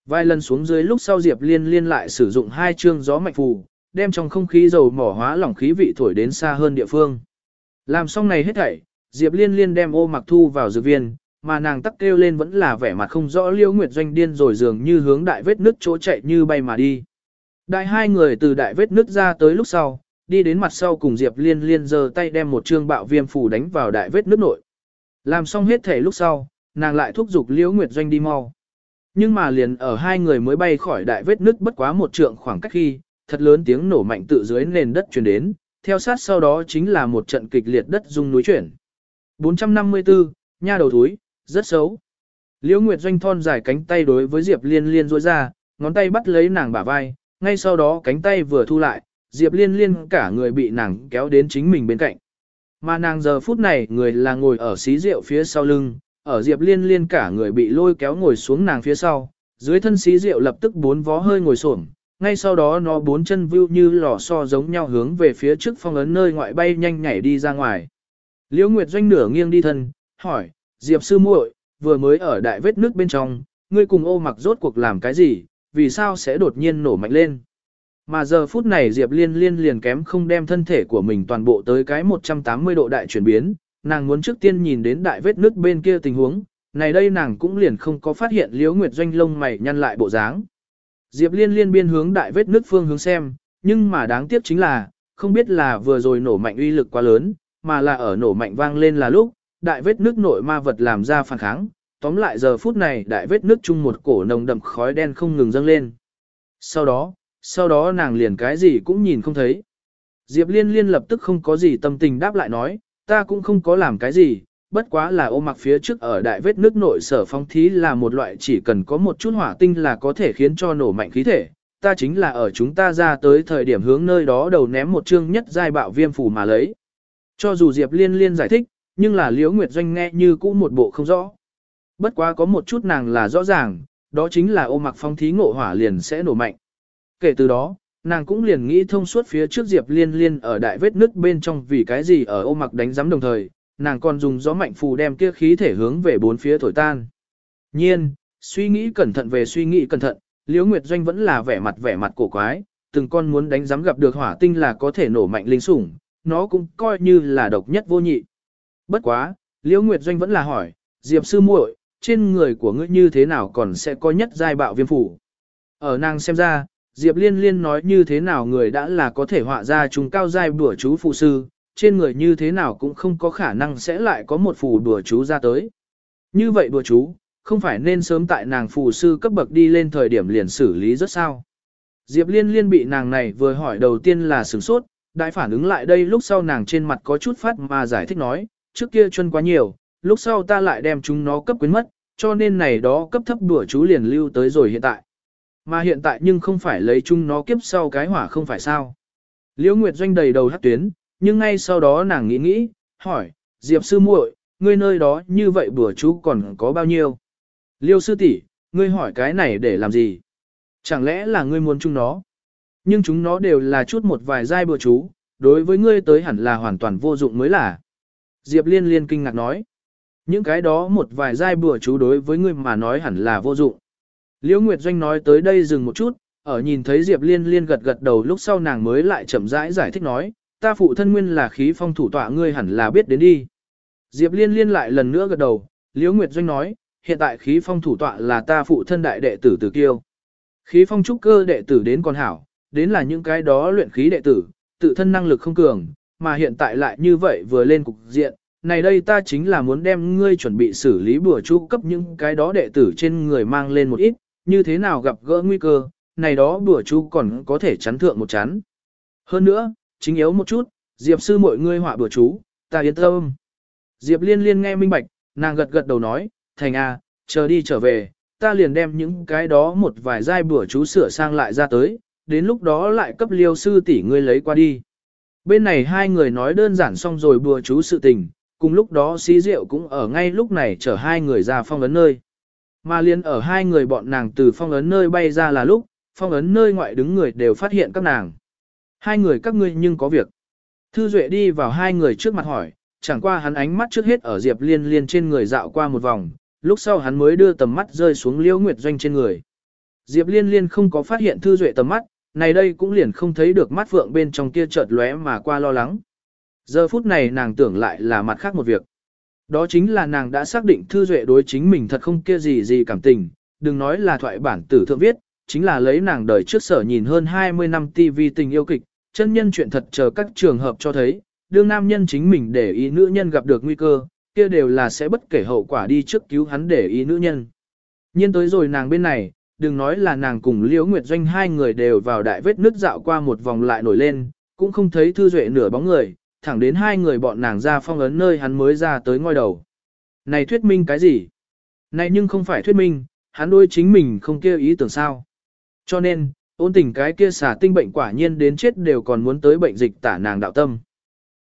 Vài lần xuống dưới lúc sau Diệp Liên Liên lại sử dụng hai chương gió mạnh phù, đem trong không khí dầu mỏ hóa lỏng khí vị thổi đến xa hơn địa phương. Làm xong này hết thảy, Diệp Liên Liên đem ô mặc thu vào dược viên, mà nàng tắc kêu lên vẫn là vẻ mặt không rõ liêu Nguyệt Doanh điên rồi dường như hướng đại vết nước chỗ chạy như bay mà đi. Đại hai người từ đại vết nước ra tới lúc sau, đi đến mặt sau cùng Diệp Liên Liên giơ tay đem một trương bạo viêm phủ đánh vào đại vết nước nội. Làm xong hết thể lúc sau, nàng lại thúc giục Liễu Nguyệt Doanh đi mau. Nhưng mà liền ở hai người mới bay khỏi đại vết nước bất quá một trượng khoảng cách khi, thật lớn tiếng nổ mạnh tự dưới nền đất truyền đến, theo sát sau đó chính là một trận kịch liệt đất rung núi chuyển. 454, nha đầu thúi, rất xấu. Liễu Nguyệt Doanh thon dài cánh tay đối với Diệp Liên Liên duỗi ra, ngón tay bắt lấy nàng bả vai, ngay sau đó cánh tay vừa thu lại, Diệp Liên Liên cả người bị nàng kéo đến chính mình bên cạnh. Mà nàng giờ phút này người là ngồi ở xí rượu phía sau lưng, ở Diệp Liên Liên cả người bị lôi kéo ngồi xuống nàng phía sau, dưới thân xí rượu lập tức bốn vó hơi ngồi xổm, ngay sau đó nó bốn chân vưu như lò xo giống nhau hướng về phía trước phong ấn nơi ngoại bay nhanh nhảy đi ra ngoài. Liễu Nguyệt Doanh nửa nghiêng đi thân, hỏi, Diệp sư muội, vừa mới ở đại vết nước bên trong, ngươi cùng ô mặc rốt cuộc làm cái gì, vì sao sẽ đột nhiên nổ mạnh lên. Mà giờ phút này Diệp Liên Liên liền kém không đem thân thể của mình toàn bộ tới cái 180 độ đại chuyển biến, nàng muốn trước tiên nhìn đến đại vết nước bên kia tình huống, này đây nàng cũng liền không có phát hiện Liễu Nguyệt Doanh lông mày nhăn lại bộ dáng. Diệp Liên Liên biên hướng đại vết nước phương hướng xem, nhưng mà đáng tiếc chính là, không biết là vừa rồi nổ mạnh uy lực quá lớn, mà là ở nổ mạnh vang lên là lúc, đại vết nước nội ma vật làm ra phản kháng, tóm lại giờ phút này đại vết nước chung một cổ nồng đậm khói đen không ngừng dâng lên. Sau đó, sau đó nàng liền cái gì cũng nhìn không thấy. Diệp Liên Liên lập tức không có gì tâm tình đáp lại nói, ta cũng không có làm cái gì, bất quá là ô mặc phía trước ở đại vết nước nội sở phong thí là một loại chỉ cần có một chút hỏa tinh là có thể khiến cho nổ mạnh khí thể. Ta chính là ở chúng ta ra tới thời điểm hướng nơi đó đầu ném một chương nhất giai bạo viêm phủ mà lấy. Cho dù Diệp Liên Liên giải thích, nhưng là Liễu Nguyệt Doanh nghe như cũ một bộ không rõ. Bất quá có một chút nàng là rõ ràng, đó chính là ô mặc phong thí ngộ hỏa liền sẽ nổ mạnh. Kể từ đó, nàng cũng liền nghĩ thông suốt phía trước Diệp Liên Liên ở đại vết nứt bên trong vì cái gì ở ô mặc đánh giám đồng thời, nàng còn dùng gió mạnh phù đem kia khí thể hướng về bốn phía thổi tan. Nhiên, suy nghĩ cẩn thận về suy nghĩ cẩn thận, Liễu Nguyệt Doanh vẫn là vẻ mặt vẻ mặt cổ quái, từng con muốn đánh giám gặp được hỏa tinh là có thể nổ mạnh linh sủng, nó cũng coi như là độc nhất vô nhị. Bất quá, Liễu Nguyệt Doanh vẫn là hỏi, Diệp sư muội, trên người của ngươi như thế nào còn sẽ có nhất giai bạo viêm phủ. Ở nàng xem ra, Diệp Liên Liên nói như thế nào người đã là có thể họa ra chúng cao giai bùa chú phụ sư, trên người như thế nào cũng không có khả năng sẽ lại có một phù bùa chú ra tới. Như vậy bùa chú, không phải nên sớm tại nàng phù sư cấp bậc đi lên thời điểm liền xử lý rất sao. Diệp Liên Liên bị nàng này vừa hỏi đầu tiên là sửng sốt, đại phản ứng lại đây lúc sau nàng trên mặt có chút phát mà giải thích nói, trước kia chân quá nhiều, lúc sau ta lại đem chúng nó cấp quyến mất, cho nên này đó cấp thấp đùa chú liền lưu tới rồi hiện tại. Mà hiện tại nhưng không phải lấy chung nó kiếp sau cái hỏa không phải sao. Liễu Nguyệt Doanh đầy đầu hát tuyến, nhưng ngay sau đó nàng nghĩ nghĩ, hỏi, Diệp sư muội, ngươi nơi đó như vậy bữa chú còn có bao nhiêu? Liêu sư tỷ, ngươi hỏi cái này để làm gì? Chẳng lẽ là ngươi muốn chúng nó? Nhưng chúng nó đều là chút một vài giai bữa chú, đối với ngươi tới hẳn là hoàn toàn vô dụng mới là. Diệp liên liên kinh ngạc nói. Những cái đó một vài giai bữa chú đối với ngươi mà nói hẳn là vô dụng. Liễu Nguyệt Doanh nói tới đây dừng một chút, ở nhìn thấy Diệp Liên Liên gật gật đầu lúc sau nàng mới lại chậm rãi giải, giải thích nói, ta phụ thân nguyên là khí phong thủ tọa ngươi hẳn là biết đến đi. Diệp Liên Liên lại lần nữa gật đầu, Liễu Nguyệt Doanh nói, hiện tại khí phong thủ tọa là ta phụ thân đại đệ tử từ Kiêu. Khí phong trúc cơ đệ tử đến còn hảo, đến là những cái đó luyện khí đệ tử, tự thân năng lực không cường, mà hiện tại lại như vậy vừa lên cục diện, này đây ta chính là muốn đem ngươi chuẩn bị xử lý bùa chú cấp những cái đó đệ tử trên người mang lên một ít, như thế nào gặp gỡ nguy cơ, này đó bữa chú còn có thể chắn thượng một chắn. Hơn nữa, chính yếu một chút, Diệp sư mọi ngươi họa bữa chú, ta yên tâm. Diệp liên liên nghe minh bạch, nàng gật gật đầu nói, thành a, à, chờ đi trở về, ta liền đem những cái đó một vài giai bữa chú sửa sang lại ra tới, đến lúc đó lại cấp liêu sư tỷ ngươi lấy qua đi. Bên này hai người nói đơn giản xong rồi bùa chú sự tình, cùng lúc đó xí rượu cũng ở ngay lúc này chở hai người ra phong ấn nơi. Mà liên ở hai người bọn nàng từ phong ấn nơi bay ra là lúc, phong ấn nơi ngoại đứng người đều phát hiện các nàng. Hai người các ngươi nhưng có việc. Thư Duệ đi vào hai người trước mặt hỏi, chẳng qua hắn ánh mắt trước hết ở Diệp Liên Liên trên người dạo qua một vòng, lúc sau hắn mới đưa tầm mắt rơi xuống Liễu Nguyệt Doanh trên người. Diệp Liên Liên không có phát hiện Thư Duệ tầm mắt, này đây cũng liền không thấy được mắt vượng bên trong kia chợt lóe mà qua lo lắng. Giờ phút này nàng tưởng lại là mặt khác một việc. Đó chính là nàng đã xác định Thư Duệ đối chính mình thật không kia gì gì cảm tình, đừng nói là thoại bản tử thượng viết, chính là lấy nàng đời trước sở nhìn hơn 20 năm TV tình yêu kịch, chân nhân chuyện thật chờ các trường hợp cho thấy, đương nam nhân chính mình để ý nữ nhân gặp được nguy cơ, kia đều là sẽ bất kể hậu quả đi trước cứu hắn để ý nữ nhân. Nhiên tới rồi nàng bên này, đừng nói là nàng cùng Liễu Nguyệt Doanh hai người đều vào đại vết nước dạo qua một vòng lại nổi lên, cũng không thấy thư duệ nửa bóng người, thẳng đến hai người bọn nàng ra phong ấn nơi hắn mới ra tới ngôi đầu. Này thuyết minh cái gì? Này nhưng không phải thuyết minh, hắn đôi chính mình không kêu ý tưởng sao. Cho nên, ôn tình cái kia xả tinh bệnh quả nhiên đến chết đều còn muốn tới bệnh dịch tả nàng đạo tâm.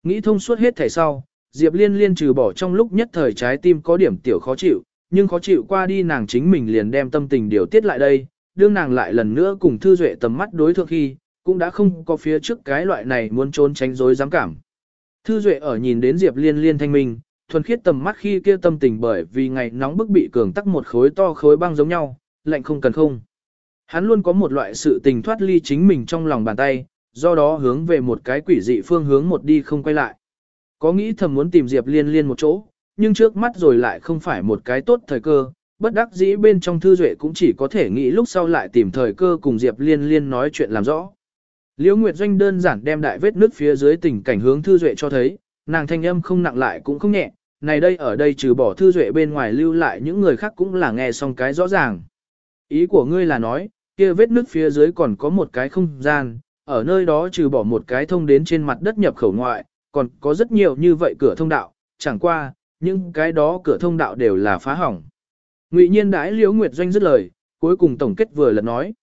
Nghĩ thông suốt hết thể sau, Diệp Liên liên trừ bỏ trong lúc nhất thời trái tim có điểm tiểu khó chịu, nhưng khó chịu qua đi nàng chính mình liền đem tâm tình điều tiết lại đây, đương nàng lại lần nữa cùng Thư Duệ tầm mắt đối thượng khi, cũng đã không có phía trước cái loại này muốn trốn tránh dối dám cảm. Thư Duệ ở nhìn đến Diệp Liên liên thanh minh, thuần khiết tầm mắt khi kia tâm tình bởi vì ngày nóng bức bị cường tắc một khối to khối băng giống nhau, lạnh không cần không. Hắn luôn có một loại sự tình thoát ly chính mình trong lòng bàn tay, do đó hướng về một cái quỷ dị phương hướng một đi không quay lại. Có nghĩ thầm muốn tìm Diệp Liên Liên một chỗ, nhưng trước mắt rồi lại không phải một cái tốt thời cơ, bất đắc dĩ bên trong thư duệ cũng chỉ có thể nghĩ lúc sau lại tìm thời cơ cùng Diệp Liên Liên nói chuyện làm rõ. Liễu Nguyệt Doanh đơn giản đem đại vết nước phía dưới tình cảnh hướng thư duệ cho thấy, nàng thanh âm không nặng lại cũng không nhẹ, này đây ở đây trừ bỏ thư duệ bên ngoài lưu lại những người khác cũng là nghe xong cái rõ ràng. Ý của ngươi là nói, kia vết nước phía dưới còn có một cái không gian, ở nơi đó trừ bỏ một cái thông đến trên mặt đất nhập khẩu ngoại, còn có rất nhiều như vậy cửa thông đạo, chẳng qua, những cái đó cửa thông đạo đều là phá hỏng. Ngụy nhiên đãi Liễu Nguyệt Doanh dứt lời, cuối cùng tổng kết vừa lần nói.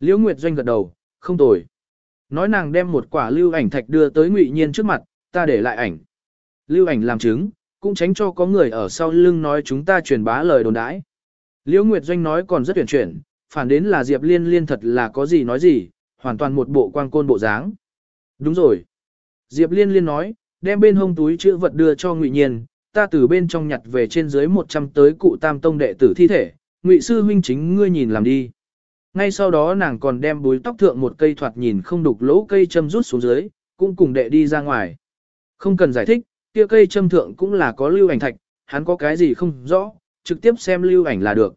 Liễu Nguyệt Doanh gật đầu, không tồi. Nói nàng đem một quả lưu ảnh thạch đưa tới Ngụy nhiên trước mặt, ta để lại ảnh. Lưu ảnh làm chứng, cũng tránh cho có người ở sau lưng nói chúng ta truyền bá lời đồn đãi. Liễu Nguyệt Doanh nói còn rất tuyển chuyển, phản đến là Diệp Liên Liên thật là có gì nói gì, hoàn toàn một bộ quang côn bộ dáng. Đúng rồi. Diệp Liên Liên nói, đem bên hông túi chữ vật đưa cho Ngụy Nhiên, ta từ bên trong nhặt về trên dưới 100 tới cụ tam tông đệ tử thi thể, Ngụy sư huynh chính ngươi nhìn làm đi. Ngay sau đó nàng còn đem búi tóc thượng một cây thoạt nhìn không đục lỗ cây châm rút xuống dưới, cũng cùng đệ đi ra ngoài. Không cần giải thích, kia cây châm thượng cũng là có lưu ảnh thạch, hắn có cái gì không rõ, trực tiếp xem lưu ảnh là được.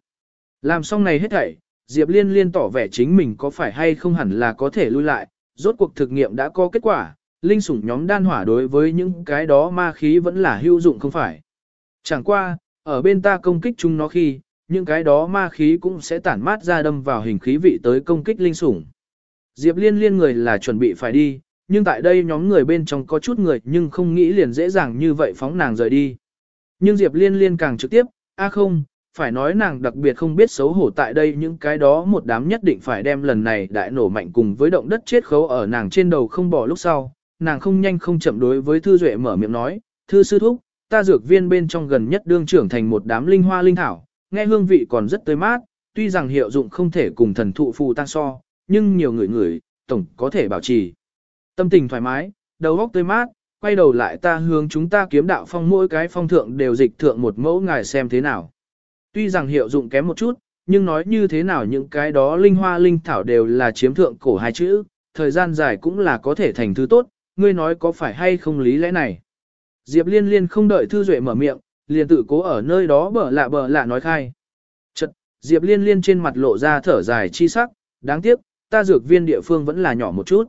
Làm xong này hết thảy, Diệp Liên liên tỏ vẻ chính mình có phải hay không hẳn là có thể lui lại, rốt cuộc thực nghiệm đã có kết quả, linh sủng nhóm đan hỏa đối với những cái đó ma khí vẫn là hữu dụng không phải. Chẳng qua, ở bên ta công kích chúng nó khi, những cái đó ma khí cũng sẽ tản mát ra đâm vào hình khí vị tới công kích linh sủng. Diệp liên liên người là chuẩn bị phải đi, nhưng tại đây nhóm người bên trong có chút người nhưng không nghĩ liền dễ dàng như vậy phóng nàng rời đi. Nhưng Diệp liên liên càng trực tiếp, a không, phải nói nàng đặc biệt không biết xấu hổ tại đây những cái đó một đám nhất định phải đem lần này đại nổ mạnh cùng với động đất chết khấu ở nàng trên đầu không bỏ lúc sau, nàng không nhanh không chậm đối với Thư Duệ mở miệng nói, Thư sư thúc, ta dược viên bên trong gần nhất đương trưởng thành một đám linh hoa linh thảo, nghe hương vị còn rất tươi mát, tuy rằng hiệu dụng không thể cùng thần thụ phù tăng so, nhưng nhiều người người, tổng có thể bảo trì. Tâm tình thoải mái, đầu óc tươi mát, quay đầu lại ta hướng chúng ta kiếm đạo phong mỗi cái phong thượng đều dịch thượng một mẫu ngài xem thế nào. Tuy rằng hiệu dụng kém một chút, nhưng nói như thế nào những cái đó linh hoa linh thảo đều là chiếm thượng cổ hai chữ, thời gian dài cũng là có thể thành thứ tốt, ngươi nói có phải hay không lý lẽ này. Diệp liên liên không đợi Thư Duệ mở miệng, liền tự cố ở nơi đó bở lạ bở lạ nói khai. Chật, Diệp liên liên trên mặt lộ ra thở dài chi sắc, đáng tiếc, ta dược viên địa phương vẫn là nhỏ một chút.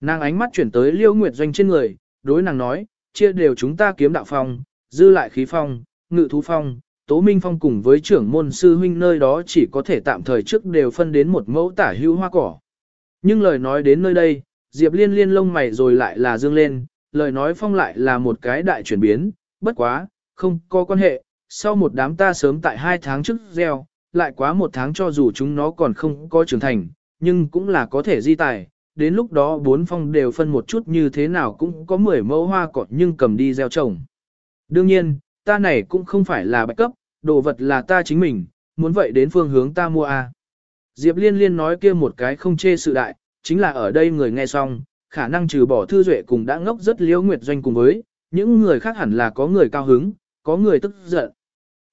Nàng ánh mắt chuyển tới liêu nguyệt doanh trên người, đối nàng nói, chia đều chúng ta kiếm đạo phong, dư lại khí phong, ngự thú phong, tố minh phong cùng với trưởng môn sư huynh nơi đó chỉ có thể tạm thời trước đều phân đến một mẫu tả hữu hoa cỏ. Nhưng lời nói đến nơi đây, Diệp liên liên lông mày rồi lại là dương lên, lời nói phong lại là một cái đại chuyển biến, bất quá, không có quan hệ, sau một đám ta sớm tại hai tháng trước gieo, lại quá một tháng cho dù chúng nó còn không có trưởng thành, nhưng cũng là có thể di tài, đến lúc đó bốn phong đều phân một chút như thế nào cũng có 10 mẫu hoa cỏ nhưng cầm đi gieo trồng. Đương nhiên, ta này cũng không phải là bạch cấp, đồ vật là ta chính mình, muốn vậy đến phương hướng ta mua a. Diệp Liên Liên nói kia một cái không chê sự đại, chính là ở đây người nghe xong, khả năng trừ bỏ thư duệ cùng đã ngốc rất liễu nguyệt doanh cùng với, những người khác hẳn là có người cao hứng, có người tức giận.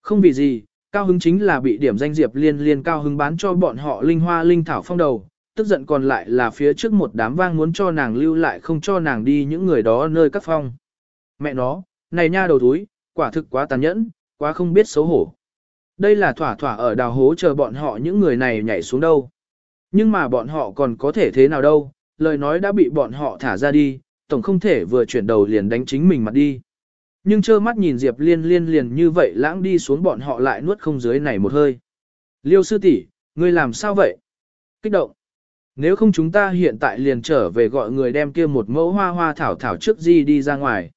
Không vì gì, cao hứng chính là bị điểm danh Diệp Liên Liên cao hứng bán cho bọn họ linh hoa linh thảo phong đầu, tức giận còn lại là phía trước một đám vang muốn cho nàng lưu lại không cho nàng đi những người đó nơi các phong. Mẹ nó, này nha đầu túi, quả thực quá tàn nhẫn, quá không biết xấu hổ. Đây là thỏa thỏa ở đào hố chờ bọn họ những người này nhảy xuống đâu. Nhưng mà bọn họ còn có thể thế nào đâu, lời nói đã bị bọn họ thả ra đi, tổng không thể vừa chuyển đầu liền đánh chính mình mặt đi. Nhưng trơ mắt nhìn Diệp Liên liên liền như vậy lãng đi xuống bọn họ lại nuốt không dưới này một hơi. Liêu sư tỷ, ngươi làm sao vậy? Kích động. Nếu không chúng ta hiện tại liền trở về gọi người đem kia một mẫu hoa hoa thảo thảo trước di đi ra ngoài.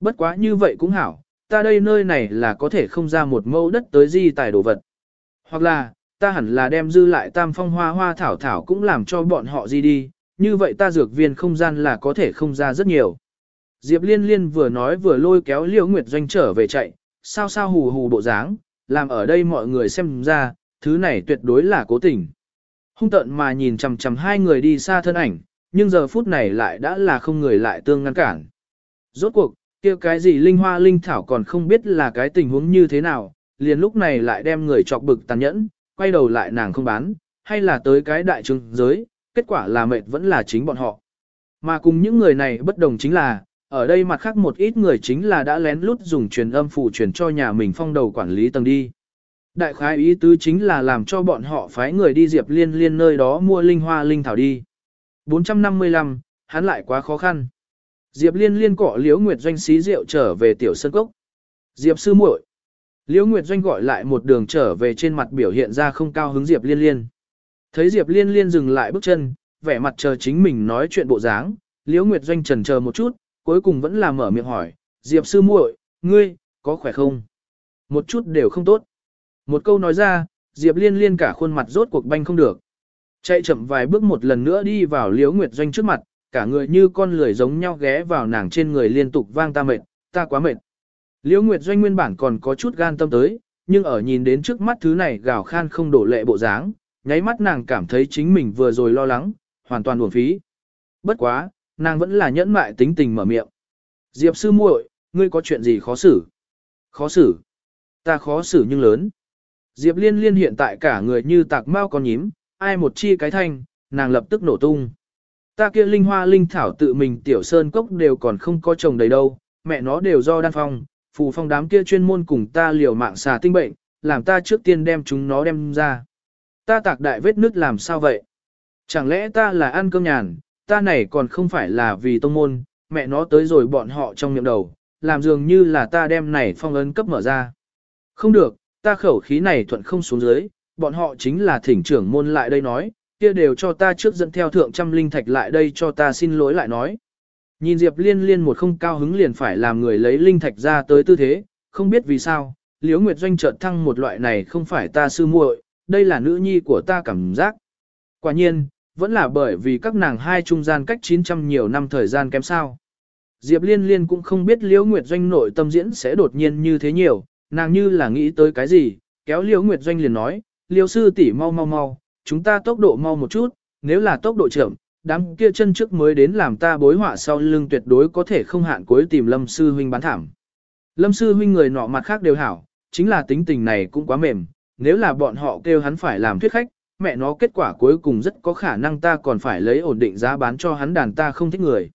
Bất quá như vậy cũng hảo, ta đây nơi này là có thể không ra một mẫu đất tới di tài đồ vật. Hoặc là, ta hẳn là đem dư lại tam phong hoa hoa thảo thảo cũng làm cho bọn họ di đi, như vậy ta dược viên không gian là có thể không ra rất nhiều. Diệp Liên Liên vừa nói vừa lôi kéo Liễu Nguyệt Doanh trở về chạy, sao sao hù hù bộ dáng, làm ở đây mọi người xem ra, thứ này tuyệt đối là cố tình. Hung tận mà nhìn chằm chằm hai người đi xa thân ảnh, nhưng giờ phút này lại đã là không người lại tương ngăn cản. Rốt cuộc, kia cái gì linh hoa linh thảo còn không biết là cái tình huống như thế nào, liền lúc này lại đem người chọc bực tàn nhẫn, quay đầu lại nàng không bán, hay là tới cái đại trưng giới, kết quả là mệt vẫn là chính bọn họ. Mà cùng những người này bất đồng chính là, ở đây mặt khác một ít người chính là đã lén lút dùng truyền âm phụ truyền cho nhà mình phong đầu quản lý tầng đi. Đại khái ý tứ chính là làm cho bọn họ phái người đi Diệp Liên Liên nơi đó mua linh hoa linh thảo đi. 455, hắn lại quá khó khăn. Diệp Liên Liên cọ Liễu Nguyệt Doanh xí rượu trở về tiểu sân cốc. Diệp sư muội. Liễu Nguyệt Doanh gọi lại một đường trở về trên mặt biểu hiện ra không cao hứng Diệp Liên Liên. Thấy Diệp Liên Liên dừng lại bước chân, vẻ mặt chờ chính mình nói chuyện bộ dáng, Liễu Nguyệt Doanh trần chờ một chút, cuối cùng vẫn là mở miệng hỏi, Diệp sư muội, ngươi, có khỏe không? Một chút đều không tốt. Một câu nói ra, Diệp Liên Liên cả khuôn mặt rốt cuộc banh không được. Chạy chậm vài bước một lần nữa đi vào Liễu Nguyệt Doanh trước mặt, cả người như con lười giống nhau ghé vào nàng trên người liên tục vang ta mệt, ta quá mệt. Liễu Nguyệt Doanh nguyên bản còn có chút gan tâm tới, nhưng ở nhìn đến trước mắt thứ này gào khan không đổ lệ bộ dáng, nháy mắt nàng cảm thấy chính mình vừa rồi lo lắng, hoàn toàn uổng phí. Bất quá, nàng vẫn là nhẫn mại tính tình mở miệng. Diệp sư muội, ngươi có chuyện gì khó xử? Khó xử? Ta khó xử nhưng lớn. Diệp liên liên hiện tại cả người như tạc mau con nhím, ai một chi cái thanh, nàng lập tức nổ tung. Ta kia linh hoa linh thảo tự mình tiểu sơn cốc đều còn không có chồng đầy đâu, mẹ nó đều do đan phong, phù phong đám kia chuyên môn cùng ta liều mạng xà tinh bệnh, làm ta trước tiên đem chúng nó đem ra. Ta tạc đại vết nứt làm sao vậy? Chẳng lẽ ta là ăn cơm nhàn, ta này còn không phải là vì tông môn, mẹ nó tới rồi bọn họ trong miệng đầu, làm dường như là ta đem này phong ấn cấp mở ra. Không được, ta khẩu khí này thuận không xuống dưới, bọn họ chính là thỉnh trưởng môn lại đây nói, kia đều cho ta trước dẫn theo thượng trăm linh thạch lại đây cho ta xin lỗi lại nói. Nhìn Diệp liên liên một không cao hứng liền phải làm người lấy linh thạch ra tới tư thế, không biết vì sao, Liễu Nguyệt Doanh chợt thăng một loại này không phải ta sư muội, đây là nữ nhi của ta cảm giác. Quả nhiên, vẫn là bởi vì các nàng hai trung gian cách 900 nhiều năm thời gian kém sao. Diệp Liên Liên cũng không biết Liễu Nguyệt Doanh nội tâm diễn sẽ đột nhiên như thế nhiều, nàng như là nghĩ tới cái gì, kéo Liễu Nguyệt Doanh liền nói, Liễu sư tỷ mau mau mau, chúng ta tốc độ mau một chút, nếu là tốc độ chậm, đám kia chân trước mới đến làm ta bối họa sau lưng tuyệt đối có thể không hạn cuối tìm Lâm sư huynh bán thảm. Lâm sư huynh người nọ mặt khác đều hảo, chính là tính tình này cũng quá mềm, nếu là bọn họ kêu hắn phải làm thuyết khách, mẹ nó kết quả cuối cùng rất có khả năng ta còn phải lấy ổn định giá bán cho hắn đàn ta không thích người.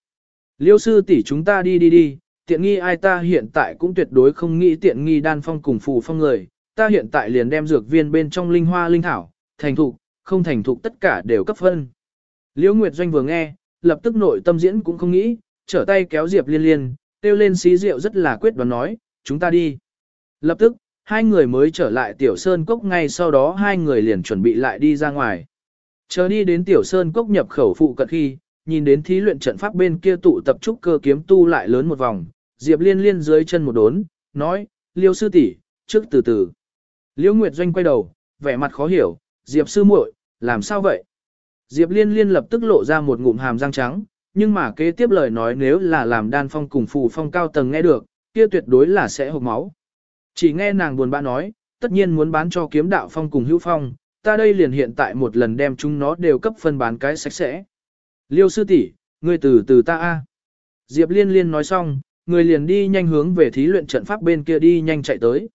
Liêu sư tỷ chúng ta đi đi đi, tiện nghi ai ta hiện tại cũng tuyệt đối không nghĩ tiện nghi đan phong cùng phù phong người, ta hiện tại liền đem dược viên bên trong linh hoa linh thảo, thành thục, không thành thục tất cả đều cấp phân. Liễu Nguyệt Doanh vừa nghe, lập tức nội tâm diễn cũng không nghĩ, trở tay kéo Diệp Liên Liên, tiêu lên xí rượu rất là quyết đoán nói, chúng ta đi. Lập tức, hai người mới trở lại Tiểu Sơn Cốc ngay sau đó hai người liền chuẩn bị lại đi ra ngoài. Chờ đi đến Tiểu Sơn Cốc nhập khẩu phụ cận khi, nhìn đến thí luyện trận pháp bên kia tụ tập trúc cơ kiếm tu lại lớn một vòng, Diệp Liên Liên dưới chân một đốn, nói, Liêu sư tỷ, trước từ từ. Liêu Nguyệt Doanh quay đầu, vẻ mặt khó hiểu, Diệp sư muội, làm sao vậy? Diệp Liên Liên lập tức lộ ra một ngụm hàm răng trắng, nhưng mà kế tiếp lời nói nếu là làm đan phong cùng phù phong cao tầng nghe được, kia tuyệt đối là sẽ hộc máu. Chỉ nghe nàng buồn bã nói, tất nhiên muốn bán cho kiếm đạo phong cùng hữu phong, ta đây liền hiện tại một lần đem chúng nó đều cấp phân bán cái sạch sẽ. Liêu sư tỷ, ngươi từ từ ta a. Diệp Liên Liên nói xong, người liền đi nhanh hướng về thí luyện trận pháp bên kia đi nhanh chạy tới.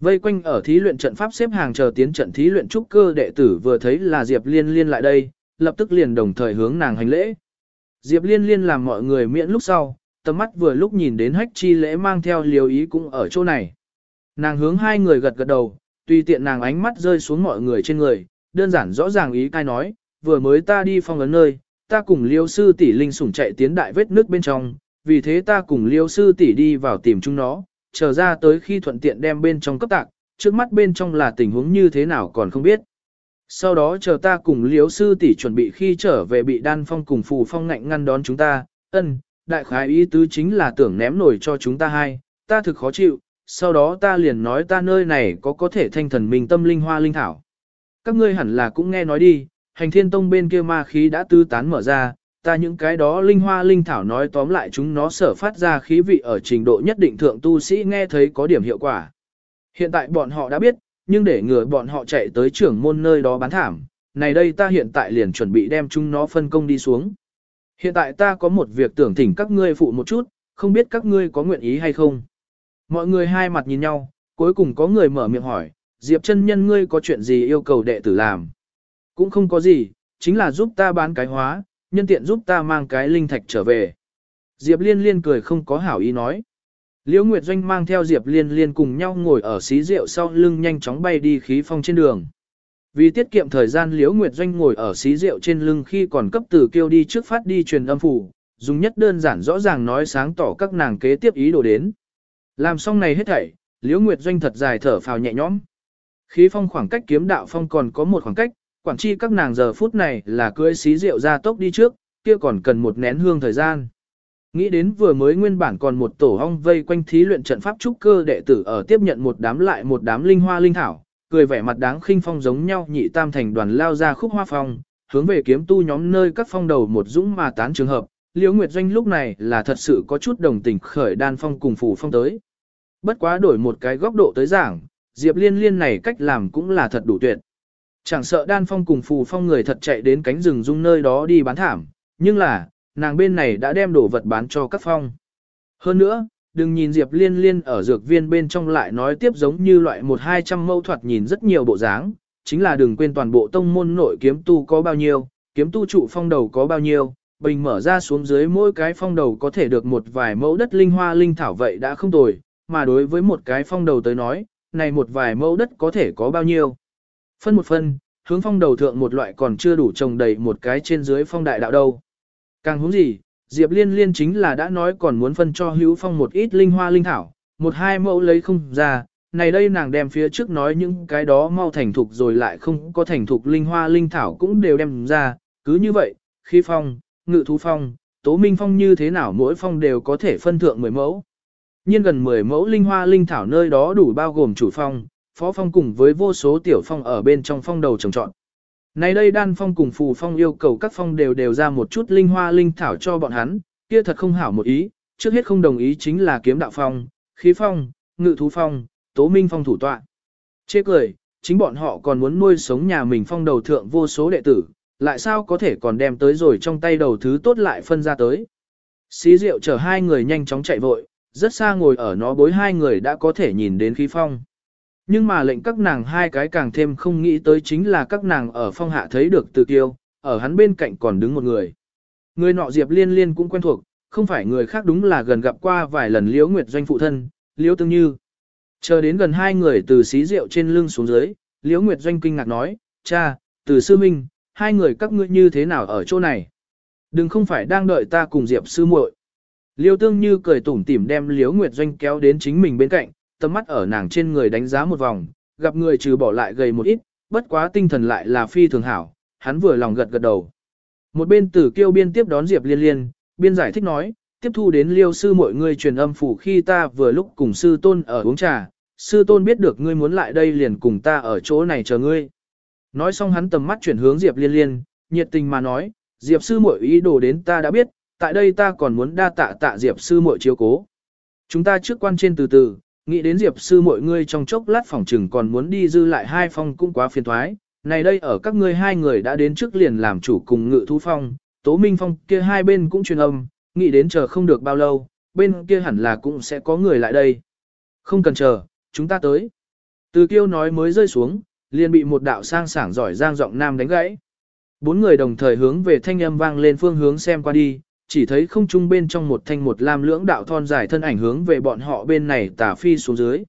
Vây quanh ở thí luyện trận pháp xếp hàng chờ tiến trận thí luyện trúc cơ đệ tử vừa thấy là Diệp Liên Liên lại đây, lập tức liền đồng thời hướng nàng hành lễ. Diệp Liên Liên làm mọi người miễn lúc sau, tầm mắt vừa lúc nhìn đến hách chi lễ mang theo liều ý cũng ở chỗ này. Nàng hướng hai người gật gật đầu, tùy tiện nàng ánh mắt rơi xuống mọi người trên người, đơn giản rõ ràng ý cai nói, vừa mới ta đi phong ấn nơi, ta cùng liêu sư tỷ linh sủng chạy tiến đại vết nước bên trong, vì thế ta cùng liêu sư tỷ đi vào tìm chúng nó, chờ ra tới khi thuận tiện đem bên trong cấp tạc, trước mắt bên trong là tình huống như thế nào còn không biết. Sau đó chờ ta cùng liêu sư tỷ chuẩn bị khi trở về bị đan phong cùng phù phong ngạnh ngăn đón chúng ta, ân, đại khái ý tứ chính là tưởng ném nổi cho chúng ta hai, ta thực khó chịu, sau đó ta liền nói ta nơi này có có thể thanh thần mình tâm linh hoa linh thảo. Các ngươi hẳn là cũng nghe nói đi, hành thiên tông bên kia ma khí đã tư tán mở ra, ta những cái đó linh hoa linh thảo nói tóm lại chúng nó sở phát ra khí vị ở trình độ nhất định thượng tu sĩ nghe thấy có điểm hiệu quả. Hiện tại bọn họ đã biết, nhưng để ngừa bọn họ chạy tới trưởng môn nơi đó bán thảm, này đây ta hiện tại liền chuẩn bị đem chúng nó phân công đi xuống. Hiện tại ta có một việc tưởng thỉnh các ngươi phụ một chút, không biết các ngươi có nguyện ý hay không. Mọi người hai mặt nhìn nhau, cuối cùng có người mở miệng hỏi, Diệp chân nhân ngươi có chuyện gì yêu cầu đệ tử làm? Cũng không có gì, chính là giúp ta bán cái hóa, nhân tiện giúp ta mang cái linh thạch trở về. Diệp liên liên cười không có hảo ý nói. Liễu Nguyệt Doanh mang theo Diệp liên liên cùng nhau ngồi ở xí rượu sau lưng nhanh chóng bay đi khí phong trên đường. Vì tiết kiệm thời gian Liễu Nguyệt Doanh ngồi ở xí rượu trên lưng khi còn cấp từ kêu đi trước phát đi truyền âm phủ, dùng nhất đơn giản rõ ràng nói sáng tỏ các nàng kế tiếp ý đồ đến. Làm xong này hết thảy, Liễu Nguyệt Doanh thật dài thở phào nhẹ nhõm. Khí phong khoảng cách kiếm đạo phong còn có một khoảng cách, quản chi các nàng giờ phút này là cưỡi xí rượu ra tốc đi trước, kia còn cần một nén hương thời gian. Nghĩ đến vừa mới nguyên bản còn một tổ hong vây quanh thí luyện trận pháp trúc cơ đệ tử ở tiếp nhận một đám lại một đám linh hoa linh thảo, cười vẻ mặt đáng khinh phong giống nhau nhị tam thành đoàn lao ra khúc hoa phong, hướng về kiếm tu nhóm nơi các phong đầu một dũng mà tán trường hợp, Liễu Nguyệt Doanh lúc này là thật sự có chút đồng tình khởi đan phong cùng phủ phong tới. Bất quá đổi một cái góc độ tới giảng, Diệp Liên Liên này cách làm cũng là thật đủ tuyệt. Chẳng sợ đan phong cùng phù phong người thật chạy đến cánh rừng dung nơi đó đi bán thảm, nhưng là, nàng bên này đã đem đồ vật bán cho các phong. Hơn nữa, đừng nhìn Diệp Liên Liên ở dược viên bên trong lại nói tiếp giống như loại một hai trăm mâu thoạt nhìn rất nhiều bộ dáng, chính là đừng quên toàn bộ tông môn nội kiếm tu có bao nhiêu, kiếm tu trụ phong đầu có bao nhiêu, bình mở ra xuống dưới mỗi cái phong đầu có thể được một vài mẫu đất linh hoa linh thảo vậy đã không tồi, mà đối với một cái phong đầu tới nói, này một vài mẫu đất có thể có bao nhiêu. Phân một phân, hướng phong đầu thượng một loại còn chưa đủ trồng đầy một cái trên dưới phong đại đạo đâu. Càng hướng gì, Diệp Liên Liên chính là đã nói còn muốn phân cho hữu phong một ít linh hoa linh thảo, một hai mẫu lấy không ra, này đây nàng đem phía trước nói những cái đó mau thành thục rồi lại không có thành thục linh hoa linh thảo cũng đều đem ra, cứ như vậy, khi phong, ngự thú phong, tố minh phong như thế nào mỗi phong đều có thể phân thượng 10 mẫu. Nhiên gần 10 mẫu linh hoa linh thảo nơi đó đủ bao gồm chủ phong, phó phong cùng với vô số tiểu phong ở bên trong phong đầu trồng trọn. Này đây đan phong cùng phù phong yêu cầu các phong đều đều ra một chút linh hoa linh thảo cho bọn hắn, kia thật không hảo một ý, trước hết không đồng ý chính là kiếm đạo phong, khí phong, ngự thú phong, tố minh phong thủ tọa. Chê cười, chính bọn họ còn muốn nuôi sống nhà mình phong đầu thượng vô số đệ tử, lại sao có thể còn đem tới rồi trong tay đầu thứ tốt lại phân ra tới. Xí rượu chở hai người nhanh chóng chạy vội, rất xa ngồi ở nó bối hai người đã có thể nhìn đến khí phong. Nhưng mà lệnh các nàng hai cái càng thêm không nghĩ tới chính là các nàng ở phong hạ thấy được từ tiêu ở hắn bên cạnh còn đứng một người. Người nọ Diệp Liên Liên cũng quen thuộc, không phải người khác đúng là gần gặp qua vài lần Liễu Nguyệt Doanh phụ thân, Liễu Tương Như. Chờ đến gần hai người từ xí rượu trên lưng xuống dưới, Liễu Nguyệt Doanh kinh ngạc nói, cha, từ sư minh, hai người các ngươi như thế nào ở chỗ này? Đừng không phải đang đợi ta cùng Diệp sư muội. Liêu Tương Như cười tủm tỉm đem Liễu Nguyệt Doanh kéo đến chính mình bên cạnh, tầm mắt ở nàng trên người đánh giá một vòng, gặp người trừ bỏ lại gầy một ít, bất quá tinh thần lại là phi thường hảo, hắn vừa lòng gật gật đầu. Một bên tử kiêu biên tiếp đón Diệp Liên Liên, biên giải thích nói, tiếp thu đến liêu sư mọi người truyền âm phủ khi ta vừa lúc cùng sư tôn ở uống trà, sư tôn biết được ngươi muốn lại đây liền cùng ta ở chỗ này chờ ngươi. Nói xong hắn tầm mắt chuyển hướng Diệp Liên Liên, nhiệt tình mà nói, Diệp sư muội ý đồ đến ta đã biết, tại đây ta còn muốn đa tạ tạ Diệp sư muội chiếu cố. Chúng ta trước quan trên từ từ, nghĩ đến Diệp sư muội ngươi trong chốc lát phòng trừng còn muốn đi dư lại hai phong cũng quá phiền thoái. Này đây ở các ngươi hai người đã đến trước liền làm chủ cùng ngự thú phong, tố minh phong kia hai bên cũng truyền âm, nghĩ đến chờ không được bao lâu, bên kia hẳn là cũng sẽ có người lại đây. Không cần chờ, chúng ta tới. Từ kiêu nói mới rơi xuống, liền bị một đạo sang sảng giỏi giang giọng nam đánh gãy. Bốn người đồng thời hướng về thanh âm vang lên phương hướng xem qua đi, chỉ thấy không trung bên trong một thanh một lam lưỡng đạo thon dài thân ảnh hướng về bọn họ bên này tả phi xuống dưới.